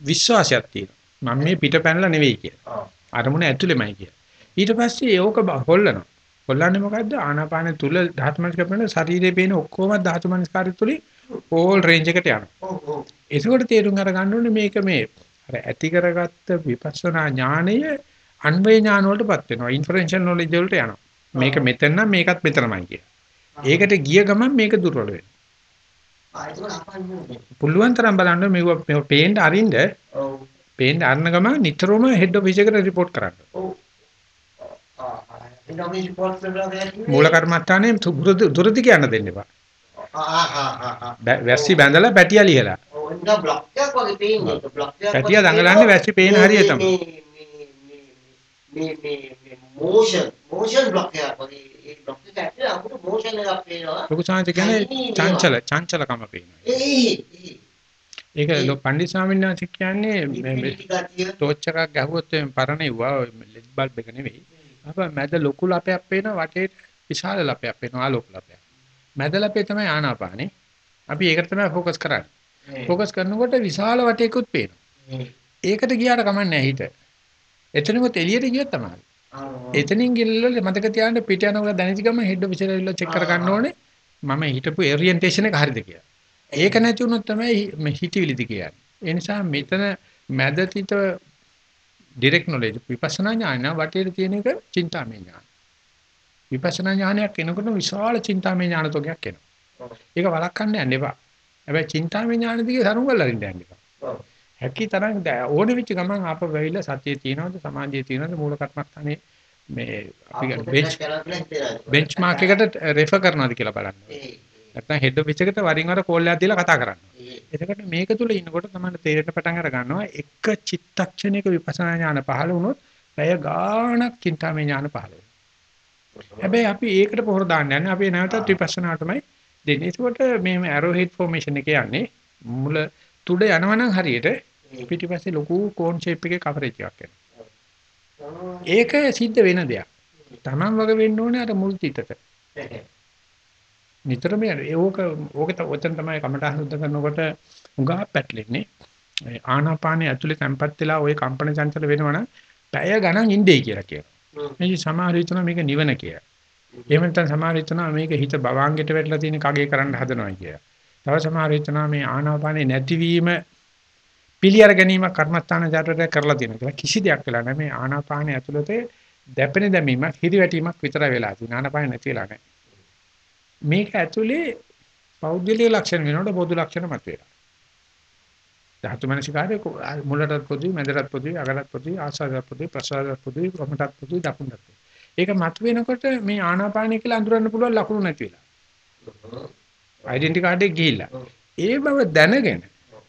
විශ්වාසයක් තියෙනවා. මම මේ පිට පැනලා නෙවෙයි කියලා. අරමුණ ඇතුළෙමයි කියලා. ඊට පස්සේ ඕක හොල්ලනවා. හොල්ලන්නේ මොකද්ද? ආනාපාන තුල ධාතු මනස්කාර කරන ශරීරයේ පේන ඔක්කොම ධාතු මනස්කාරය තුලින් ඕල් රේන්ජ් එකට යනවා. ඔව් ඔව්. ඒකෝට තේරුම් අරගන්න ඕනේ මේක මේ අර ඇති කරගත්ත විපස්සනා ඥානය අන්වේ ඥාන වලටපත් වෙනවා. ඉන්ෆරෙන්ෂල් නොලෙජ් වලට යනවා. මේක මෙතන නම් මේකත් මෙතනමයි කියලා. ඒකට ගිය ගමන් මේක දුර්වල වෙනවා. පුළුවන් තරම් බලන්න මේව පේන්න අරින්න ඔව්. පේන්න අරන ගමන් නිතරම හෙඩ් ඔෆිස් එකට රිපෝට් කරන්න. ඔව්. ආ ආ. ඉනෝමි රිපෝට් කරලා ගියා. මූල කර්මස්ථානේ දුරදි කියන්න දෙන්න එපා. වැස්සි බැඳලා පැටියා ලියලා. පැටියා දඟලන්නේ. වැස්සි පේන හරිය තමයි. මේ- මේ- මේ- මෝෂන් මෝෂන් බ්ලොක් එකක් වගේ ඒ බ්ලොක් එක ඇතුලේ අපිට මෝෂන් එකක් පේනවා. ලොකු සාංශ කියන්නේ චංචල චංචලකම පේනවා. ඒ ඒක පණ්ඩිත ස්වාමීන් වහන්සේ කියන්නේ ටෝච් එකක් ගැහුවොත් එම් පරණෙව්වා ලෙඩ් බල්බ් එක නෙවෙයි. අප මැද ලොකු ලපයක් පේනවා වටේට විශාල ලපයක් පේනවා ආලෝක ලපයක්. මැද ලපේ තමයි ආනාපානේ. අපි ඒකට තමයි ફોකස් කරන්නේ. ફોකස් කරනකොට විශාල වටයකුත් පේනවා. ඒකට ගියාට කමක් නැහැ හිත. එතනකොත් එළියට ගියොත් තමයි. එතනින් ගිල්ල මතක තියාගන්න පිට යනකොට දැනෙති ගම හෙඩ් ඔෆිසර් ඇවිල්ලා චෙක් කර ගන්න ඕනේ. මම හිටපු ඔරියන්ටේෂන් එක හරිද කියලා. ඒක නැති වුණොත් තමයි හිතවිලිද කියන්නේ. ඒ නිසා මෙතන මැද තිත ඩිරෙක්ට් නොලෙජ් විපස්සනා ඥාන වටේට තියෙන එක චින්තාමය ඥාන. විපස්සනා ඥානයක් එනකොට විශාල චින්තාමය ඥාන තෝගයක් එනවා. ඒක වළක්වන්න යන්න එපා. හැබැයි චින්තාමය ඥාන දිගේ සරුංගල් අරින්න යන්න එපා. හැකි තරම් ඕනේ වෙච්ච ගමන් ආපහු වෙවිලා සතියේ තියනවද සමාධියේ තියනවද මූල කර්මස්ථානේ මේ අපි බෙන්ච් මාක් එකට රෙෆර් කරනවාද කියලා බලන්න. නැත්නම් හෙඩ් ඔෆිස් එකට වරින් වර කෝල් එකක් දීලා කතා කරන්න. එතකොට මේක තුල ඉන්නකොට තමයි තේරෙන්න පටන් අර ගන්නවා එක චිත්තක්ෂණයක විපස්සනා ඥාන පහළ වුණොත් පැය ගාණක් චින්තාමය ඥාන පහළ වෙනවා. හැබැයි අපි ඒකට පොහොර දාන්න යන්නේ අපි නැවතත් විපස්සනාටමයි දෙන්නේ. ඒකට මේ ඇරෝ හෙඩ් ෆෝමේෂන් එක යන්නේ මුල තුඩ යනවනම් හරියට පිටිපස්සේ ලොකු කෝන් ෂේප් එකේ කවරේජ් එකක් එනවා. ඒක සිද්ධ වෙන දෙයක්. Taman වගේ වෙන්න ඕනේ අර මුල් තිතට. නිතරම ඒක ඕක ඔතන තමයි කමටහන් සුද්ධ කරනකොට උගා පැටලෙන්නේ. ආනාපානයේ ඇතුලේ තැම්පත් වෙලා ওই කම්පන චංචල වෙනවනම් පැය ගණන් ඉඳී කියලා කියනවා. මේ සමහර විටන මේක නිවන කියලා. එහෙම නැත්නම් සමහර විටන මේක හිත බවාංගෙට වැටලා තියෙන කගේ කරන්න හදනවා කියලා. තව සමහර විටන මේ ආනාපානේ නැතිවීම පිළියර ගැනීම කර්මස්ථාන ජාතකයක් කරලා තියෙනවා කියලා කිසි දෙයක් වෙලා නැහැ. මේ ආනාපානේ ඇතුළතේ දැපෙන දැමීමක් හිරිවැටීමක් විතර වෙලා තියෙනවා. ආනාපානේ නැති වෙලා නැහැ. මේක ඇතුලේ පෞද්ගලික ලක්ෂණ වෙනකොට පොදු ලක්ෂණ මතුවෙලා. ධාතු මනසිකාරයේ මුලටත් පොදුයි මැදටත් පොදුයි අගටත් පොදුයි ආසාරත් පොදුයි ප්‍රසාරත් පොදුයි ප්‍රමටත් පොදුයි දකුණටත් පොදුයි. ඒක මතුවෙනකොට මේ ආනාපානය කියලා අඳුරන්න පුළුවන් ලකුණු නැති වෙලා. ඩෙන්ටි කාඩ් එක ගිහිල්ලා. ඒ බව දැනගෙන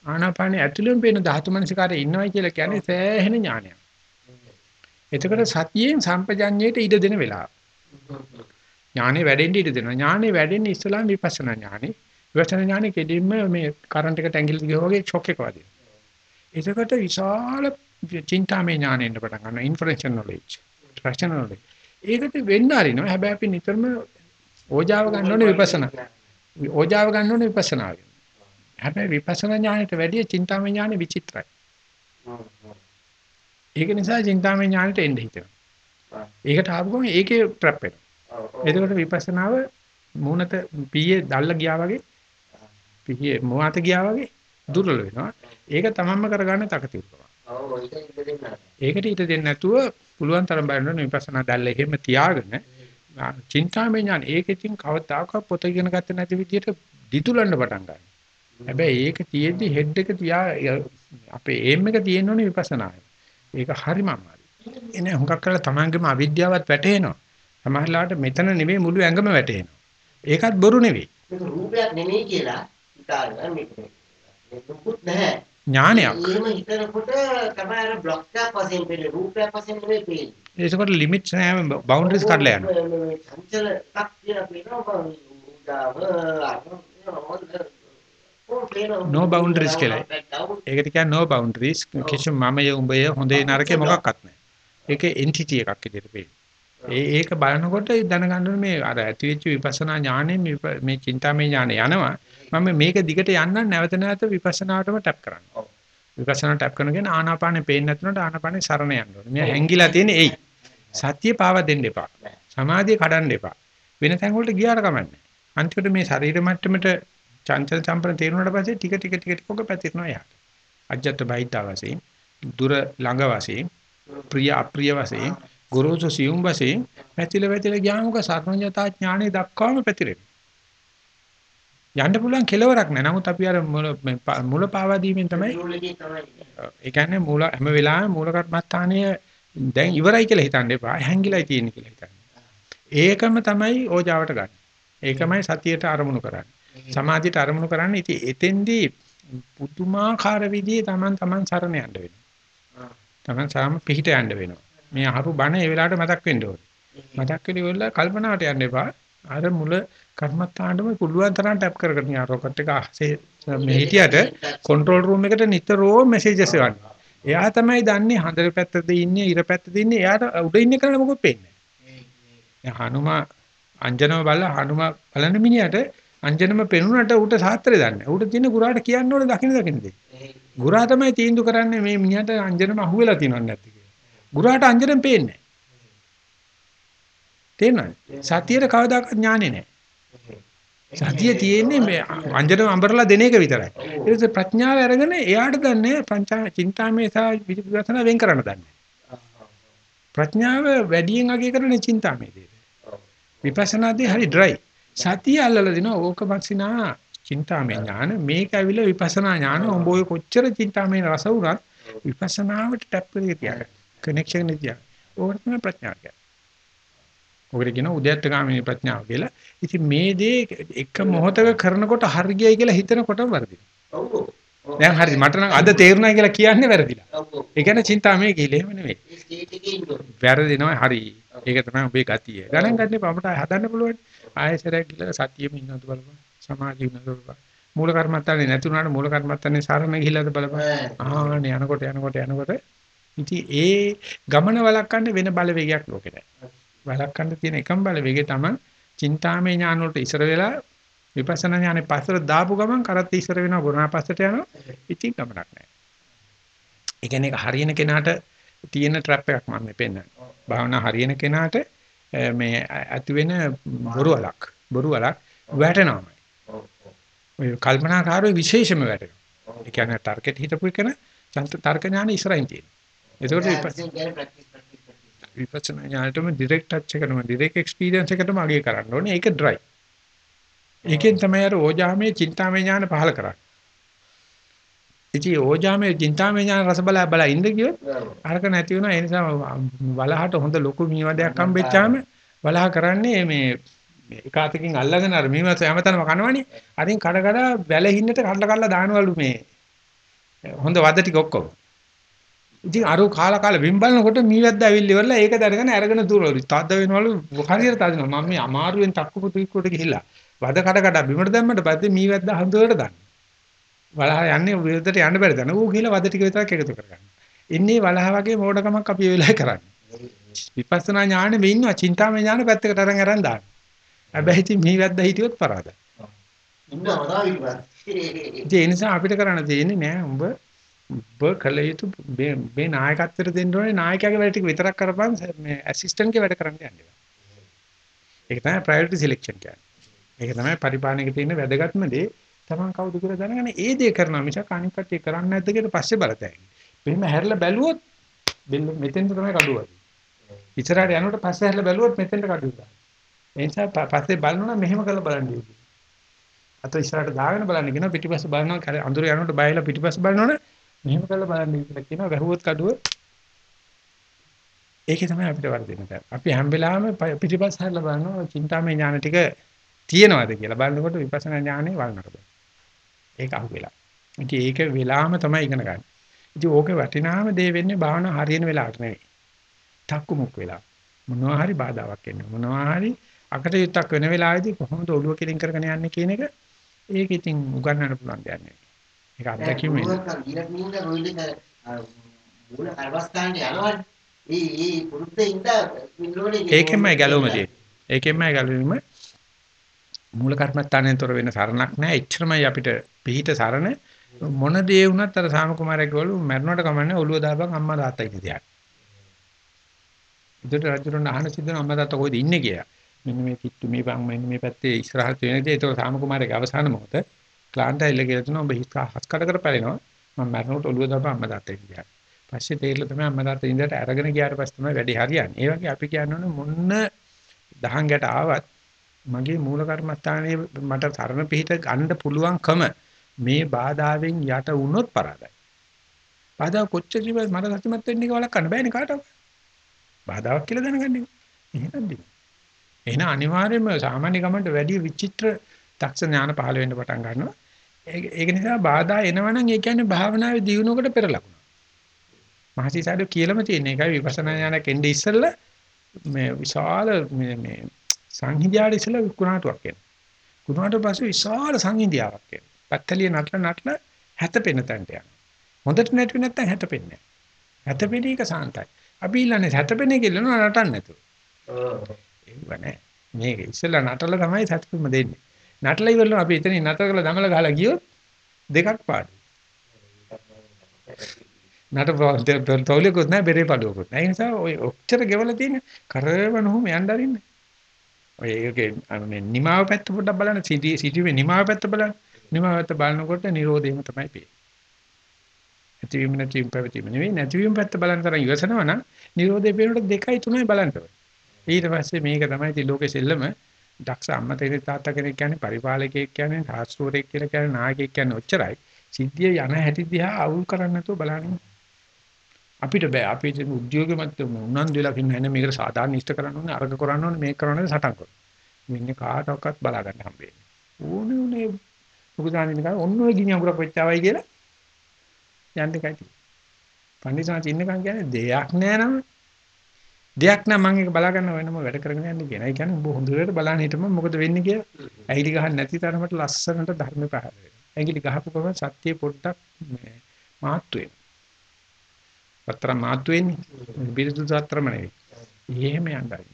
ආනාපානය ඇතුළෙන් පේන ධාතු මනසිකාරයේ ඉන්නවයි කියලා කියන්නේ සෑහෙන ඥානයක්. එතකොට සතියෙන් සම්පජඤ්ඤයට ඉඩ දෙන වෙලාව. ඥානෙ වැඩෙන්න ඉඩ දෙනවා. ඥානෙ වැඩෙන්නේ ඉස්සලාම විපස්සනා ඥානෙ. විපස්සනා ඥානෙ කෙලින්ම මේ කරන්ට් එක ටැංගිලි ගියා වගේ ෂොක් එක වදිනවා. එතකොට විශාල චින්තාමය ඥානෙ එන්න පටන් ගන්නවා. Inferential knowledge. Rational knowledge. ඒකට වෙන්න ආරිනවා. හැබැයි අපි නිතරම ඕජාව ගන්න ඕනේ විපස්සනා. ඕජාව ගන්න ඕනේ විපස්සනාවෙන්. හැබැයි විපස්සනා ඥානෙට වැඩිය චින්තාමය ඥානෙ විචිත්‍රයි. ඒක නිසා චින්තාමය ඥානෙට එන්න හිතෙනවා. ඒකට ආපු ගමන් ඒකේ ට්‍රැප් වෙනවා. එතකොට විපස්සනාව මූණත පීයේ දැල්ල ගියා වගේ පීයේ මොහාත ගියා වගේ දුර්වල වෙනවා. ඒක තමන්ම කරගන්න තකතිරුකම. ඒකට ඊට දෙන්නේ නැතුව පුළුවන් තරම් බලන්න විපස්සනා දැල්ල එහෙම තියාගෙන චින්තාමය ඥාන ඒක ඉතින් කවදාකවත් පොත ඉගෙන ගත්තේ නැති විදිහට දිතුලන්න පටන් ගන්නවා. හැබැයි ඒක තියෙද්දි හෙඩ් එක තියා අපේ ඒම් එක තියෙන්න ඕනේ විපස්සනායි. ඒක හරිම අමාරුයි. එනේ හුඟක් කරලා තමන්ගේම අවිද්‍යාවත් වැටහෙනවා. සමහරලාට මෙතන නෙමෙයි මුළු ඇඟම වැටෙනවා. ඒකත් බොරු නෙවෙයි. ඒක රූපයක් නෙමෙයි කියලා හිතාගෙන මේක නැහැ. ඥානයක්. එහෙම හිතනකොට තමයි අර බ්ලොක් එකක් වශයෙන් පෙළේ රූපයක් වශයෙන් නෙමෙයි පෙළේ. ඒකකොට ලිමිට්ස් නැහැ බවුන්ඩරිස් කඩලා යනවා. සංචල එකක් කියලා පේනවා උදාව no boundaries කියලා. ඒකට කියන්නේ no boundaries කිසිම මමයේ උඹයේ හොඳේ නරකේ මොකක්වත් නැහැ. ඒකේ entity එකක් විදිහට පේනවා. ඒ ඒක බලනකොට දැනගන්න මේ අර ඇතිවෙච්ච විපස්සනා ඥාණයෙන් මේ චින්තාමය ඥාණය යනවා. මම මේක දිගට යන්න නැවත නැවත විපස්සනාටම ටැප් කරනවා. විපස්සනා ටැප් කරනගෙන ආනාපානෙ පේන්නේ නැතුනට ආනාපානෙ සරණ යන්න ඕනේ. මේ හැංගිලා තියෙන්නේ එයි. සතිය පාව දෙන්න එපා. සමාධිය කඩන්න එපා. වෙන තැන් වලට ගියාට කමන්නේ. අන්තිමට මේ ශරීර මට්ටමට චංචල චම්පන තේරුණාට පස්සේ ටික ටික ටික ටික ඔක පැතිරෙනවා යාට. අජත්ත බයිතා වශයෙන්, දුර ළඟ වශයෙන්, ප්‍රිය අප්‍රිය වශයෙන් ගොරෝසු සියුම් වශයෙන් පැතිල පැතිල ගියාමක සර්වඥතා ඥානෙ දක්වාම පැතිරෙනවා. යන්න පුළුවන් කෙලවරක් නෑ. නමුත් අපි අර මුල පාවා දීමෙන් තමයි ඒ කියන්නේ මූල හැම වෙලාවෙම මූල කර්මස්ථානීය දැන් ඉවරයි කියලා හිතන්න එපා. හැංගිලායි තියෙන්නේ කියලා හිතන්න. ඒකම තමයි ඕජාවට ගන්න. ඒකමයි සතියට අරමුණු කරන්නේ. සමාධියට අරමුණු කරන්නේ ඉතින් එතෙන්දී පුදුමාකාර විදිහේ Taman Taman සරණ යන්න වෙනවා. Taman සාම පිහිට යන්න වෙනවා. මේ අහපු බණ ඒ වෙලාවට මතක් වෙන්න ඕනේ. මතක් වෙලි වල කල්පනාවට යන්න එපා. අර මුල කර්මත්තාණ්ඩම පුළුවන් තරම් ටැප් කරගෙන යන රොකට් එක අහසේ මේ හිටියට කන්ට්‍රෝල් රූම් එකට නිතරම මෙසේජස් එවන්නේ. එයා තමයි දන්නේ හඳර පැත්තද ඉන්නේ ඉර පැත්තද ඉන්නේ එයාට උඩ ඉන්නේ කරන්න මොකද පේන්නේ. දැන් හනුම අංජනම බලලා හනුම බලන මිනිහට අංජනම පෙනුනට ඌට සාත්‍රය දන්නේ. ඌට තියෙන ගුරාට කියන්න ඕනේ දකින්න දකින්න දෙයි. ගුරා තමයි තීන්දුව කරන්නේ මේ මිනිහට අංජනම අහුවෙලා තියෙනවද නැද්ද ගුරාට අංජනෙන් පේන්නේ තේරෙනවද? සතියේ කවදාකවත් ඥානෙ නැහැ. සතිය තියෙන්නේ මේ අංජන අඹරලා දෙන එක විතරයි. ඒ ප්‍රඥාව අරගෙන එයාට දන්නේ පංචා චින්තාමේ සහ විපස්සනා වෙන් කරන්න දන්නේ. ප්‍රඥාව වැඩියෙන් අගය කරන්නේ චින්තාමේ දේ. විපස්සනාදී හරි ඩ්‍රයි. සතිය අල්ලලා දෙනවා ඕක වක්සිනා චින්තාමේ ඥාන මේක ඇවිල්ලා විපස්සනා ඥාන උඹ ඔය කොච්චර චින්තාමේ රස උනත් විපස්සනාවට ටැප් කරේ තියාගන්න. කනෙක්ෂන් එක තියා. ඕකට තමයි ප්‍රඥාව කියන්නේ. ඔකට කියනවා උද්‍යත්ත ගාමිනී ප්‍රඥාව කියලා. ඉතින් මේ දේ එක මොහොතක කරනකොට හරියයි කියලා හිතනකොටම වර්ධිනවා. ඔව්. දැන් හරි මට නම් අද තේරුණා කියලා කියන්නේ වැරදිලා. ඒ කියන්නේ චින්තාමය කියලා එහෙම ඕනේ. වැරදිනවා හරි. ඒක තමයි ඔබේ ගතිය. ගණන් ගන්න එපා අපට හදන්න පුළුවන්. ආයෙසරයක් ගිහලා සතියෙම ඉන්නවද බලපන්. සමාධිය ඉන්නවද බලපන්. මූල කර්මත්තානේ නැති වුණාට මූල කර්මත්තානේ සාරණ ගිහිලාද බලපන්. ආනේ යනකොට යනකොට යනකොට ඉතින් ඒ ගමන වළක්වන්න වෙන බලවේගයක් ලෝකේ නැහැ. වළක්වන්න තියෙන එකම බලවේගය තමයි චින්තාමය ඥාන වලට ඉස්සර වෙලා විපස්සනා ඥානේ පස්සට දාපු ගමන් කරත් ඉස්සර වෙනවා ගුණා පස්සට යනවා. ඉතින් ගමනක් නැහැ. ඒ කියන්නේ ඒක හරියන කෙනාට තියෙන ට්‍රැප් එකක් මම මේ පෙන්නන්නේ. භාවනා හරියන කෙනාට මේ ඇති වෙන බොරු වලක් බොරු වලක් වැටෙනවා. ඔව් ඔව්. ඔය කල්පනාකාරෝ විශේෂම වැටෙනවා. ඒ කියන්නේ ටාර්ගට් හිටපු එකන තර්ක ඥාන ඉස්සරහින් තියෙනවා. ඒකෝට. විපස්සනා ඥානයටම ඩිරෙක්ට් ටච් එකටම ඩිරෙක්ට් එක්ස්පීරියන්ස් එකටම අගය කරන්න ඕනේ. ඒක ඩ්‍රයි. ඒකෙන් තමයි අර ඕජාමේ චින්තාමය ඥාන පහල කරන්නේ. ඉතින් ඕජාමේ චින්තාමය ඥාන රස බල බල ඉඳ ගියොත් අරක නැති වෙනවා. ඒ නිසා වලහට හොඳ ලොකු මීවදයක් හම්බෙච්චාම වලහ කරන්නේ මේ එක අතකින් අල්ලගෙන අර මීවස හැමතැනම කනවනේ. අරින් කඩ කඩ වැලහින්නට කඩලා කඩලා දානවලු මේ හොඳ වද ටික ඔක්කොම. ඉතින් අර කාලා කාලා බිම් බලනකොට මීවැද්ද ඇවිල්ලි ඉවරලා ඒක දැනගෙන අරගෙන දුරවලු. තද වෙනවලු හරියට තදිනවා. මම මේ අමාරුවෙන් තක්කු පුතුක්කොට ගිහිල්ලා වද කඩ කඩ බිමට දැම්මට පස්සේ මීවැද්ද හඳුවට දාන්න. වලහ යන්නේ විරුද්ධට යන්න බැරි දන. ඌ ගිහිල්ලා වද ටික විතරක් එකතු කරගන්න. ඉන්නේ වලහ වගේ මෝඩකමක් අපි වෙලාවේ කරන්නේ. විපස්සනා ඥානෙ මේ ඉන්නවා. චින්තාමය ඥාන පැත්තකට අරන් අරන් දාන්න. හැබැයි ඉතින් මීවැද්ද හිටියොත් පරාදයි. ඒ නිසා අපිට කරන්න තියෙන්නේ නෑ උඹ උඹ කල යුතු මේ මේ නායකත්වයට දෙන්න ඕනේ නායකයාගේ වැඩ ටික විතරක් කරපන් මේ ඇසිස්ටන්ට්ගේ වැඩ කරන්න යන්න එපා. ඒක තමයි ප්‍රයොරිටි සිලෙක්ෂන් කියන්නේ. ඒක තමයි පරිපාලනයක තියෙන වැදගත්ම දේ. Taman කවුද කියලා දැනගන්න ඒ දේ කරනවා මිසක් අනිත් කට්ටිය කරන්නේ නැද්ද කියලා පස්සේ බලතැයි. මෙහෙම හැරිලා බැලුවොත් බෙල්ල මෙතෙන්ද තමයි කඩුව. ඉස්සරහට යනකොට පස්සේ හැරිලා බැලුවොත් මෙතෙන්ට කඩුව. ඒ නිසා පස්සේ බලනවා මෙහෙම කරලා බලන්න ඕනේ. අත ඉස්සරහට දාගෙන බලන්න කියනවා පිටිපස්ස බලනවා අඳුර යනකොට බයලා පිටිපස්ස බලනවනේ මෙහෙම කරලා බලන්න කියලා කියනවා වැහුවොත් කඩුව ඒකේ තමයි අපිට වර්ධින කරන්නේ. අපි හැම වෙලාවෙම පිටිපස්ස හැරලා බලනවා චින්තාමය ඥාන ටික තියෙනවද කියලා බලනකොට විපස්සනා ඥානෙ වළනකට. ඒක අහු වෙලා. ඉතින් ඒක වෙලාම තමයි ඉගෙන ගන්න. ඉතින් ඕකේ වටිනාම දේ වෙන්නේ භාවනා හරියන වෙලාවට නෙවෙයි. තක්කු මුක් වෙලා. මොනවා හරි බාධාවක් එන්නේ. මොනවා හරි අකටයුත්තක් වෙන වෙලාවේදී කොහොමද ඔළුව කෙලින් කරගෙන යන්නේ කියන එක ඒක ඉතින් උගන්වන්න පුළුවන් දෙයක් නෙවෙයි. ඒක අත්දැකීම මූල කර්මස්ථානයේ යනවනේ. ඒ ඒ පුරුද්දින්ද ඉන්නෝනේ. ඒකෙන්මයි ගැලවෙම තියෙන්නේ. ඒකෙන්මයි ගැලවෙම මූල කර්මස්ථානයෙන් තොර වෙන සරණක් නැහැ. එච්චරමයි අපිට පිහිට සරණ මොන දේ වුණත් අර සාම කුමාරයෙක් ගවලු මරණයට කමන්නේ ඔළුව දාපන් අම්මා තාත්තා තියක්. ඉතින් රජුරණ අහන සිද්ධන අම්මා තාත්තා කොහෙද ඉන්නේ කියලා. මෙන්න මේ කිට්ටු මේ බං මෙන්න මේ පැත්තේ ඉස්සරහට වෙන දේ ඒක සාම කුමාරගේ අවසාන මොහොත ක්ලාන්ට් ඇවිල්ලා කියලා තුන ඔබ හිස් කඩ කර පැලෙනවා මම මරනකොට ඔළුව දාපන් අම්මා තාත්තා ඉන්න තියක්. පස්සේ තේරෙලා තමයි අම්මා තාත්තා ඉඳලා අරගෙන ගියාට පස්සේ තමයි වැඩි හරියන්නේ. ඒ වගේ අපි කියන්නේ මොන්න දහංගට ආවත් මගේ මූල කර්මස්ථානයේ මට තරණ පිහිට ගන්න පුළුවන්කම මේ බාධාවෙන් යට වුණොත් පරාදයි. බාධා කොච්චර ජීවත් මට සත්‍යමත් වෙන්න එක වළක්වන්න බෑනේ කාටවත්. බාධාවක් කියලා දැනගන්නේ. එහෙනම් දින. එහෙනම් අනිවාර්යයෙන්ම සාමාන්‍ය ගමන්ට වැඩි විචිත්‍ර දක්ෂ ඥාන පහළ වෙන්න පටන් ගන්නවා. ඒක නිසා බාධා එනවනම් ඒ කියන්නේ භාවනාවේ දියුණුවකට පෙර ලකුණ. මහසිසාරෝ කියලාම තියෙන එකයි විපස්සනා ඥානයක් එන්නේ ඉස්සෙල්ලා මේ විශාල මේ මේ සංහිඳියාට ඉස්සෙල්ලා කුණාටුවක් එනවා. කුණාට පස්සේ විශාල සංහිඳියාවක් එනවා. පත්තලිය නටල නටල හැතපෙන තැනට යනවා. හොඳට නැටුවේ නැත්නම් හැතපෙන්නේ නැහැ. හැතපෙන එක සාන්තයි. අපි ඉල්ලන්නේ හැතපෙන ඉල්ලනවා නටන්න නැතුව. ඔව්. ඒව නෑ. මේක ඉස්සෙල්ලා නටල තමයි සතුටුම දෙන්නේ. නටලා ඉවරලා අපි එතනින් නතර කරලා දමල ගහලා ගියොත් දෙකක් පාඩු. නට තෝලියකුත් නැහැ බෙරේ පාඩුවකුත් නැහැ. ඒ නිසා ඔය ඔච්චර ගෙවලා තියෙන කරවන උම යන්න අරින්න. ඔය ඒකේ මේ නිමාව පැත්ත පොඩ්ඩක් බලන්න සිටි සිටිමේ නිමාව පැත්ත බලන්න. නිමාව පැත්ත බලනකොට Nirodheම තමයි පේන්නේ. ඇතිවීම නැතිවීම පැවතීම නෙවෙයි නැතිවීම පැත්ත බලන තරම් ඉවසනවා නම් Nirodhe පේනකොට දෙකයි තුනයි බලන්න ඕනේ. ඊට පස්සේ මේක තමයි ඉතින් ලෝකෙ සෙල්ලම දක්ෂ අම්මා තේරෙ තාත්තා කෙනෙක් කියන්නේ පරිපාලකයෙක් කියන්නේ සාස්ත්‍රෝරෙක් කියලා කියන්නේ නායකයෙක් කියන්නේ ඔච්චරයි. සිද්ධිය යන හැටි දිහා අවුල් කරන්නේ නැතුව බලන්න. අපිට බෑ අපේ තියෙන උද්‍යෝගෙමත් උනන්දු වෙලා ඉන්න හැනේ මේකට සාධාරණ ඉෂ්ට කරන්න ඕනේ අරග කරන්න ඕනේ මේක කරන්න ඕනේ සටන් කරනවා. මෙන්න කාටවත් බලා ගන්න හම්බෙන්නේ. ඕනේ උනේ මොකද නිකන් ඔන්න ඔය ගිනි අඟුරක් වෙච්චාවයි කියලා යන්න කයි. පන්දිසාච ඉන්නකන් කියන්නේ දෙයක් නෑ නම. දෙයක් නෑ මම ඒක බලා ගන්න වෙනම වැඩ කරගෙන යන්න කියන. ඒ කියන්නේ උඹ හොඳට බලන්න හිටම මොකද වෙන්නේ කියලා. ඇහිලි ගහන්න නැති තරමට ලස්සනට ධර්ම පහළ වෙනවා. ඇඟිලි ගහපු ගමන් සත්‍ය පොඩ්ඩක් මාත්තු වෙනවා. වතර මාත්තු වෙන්නේ. බිරිඳු සත්‍රම නෙවෙයි. එහෙම යන්නයි.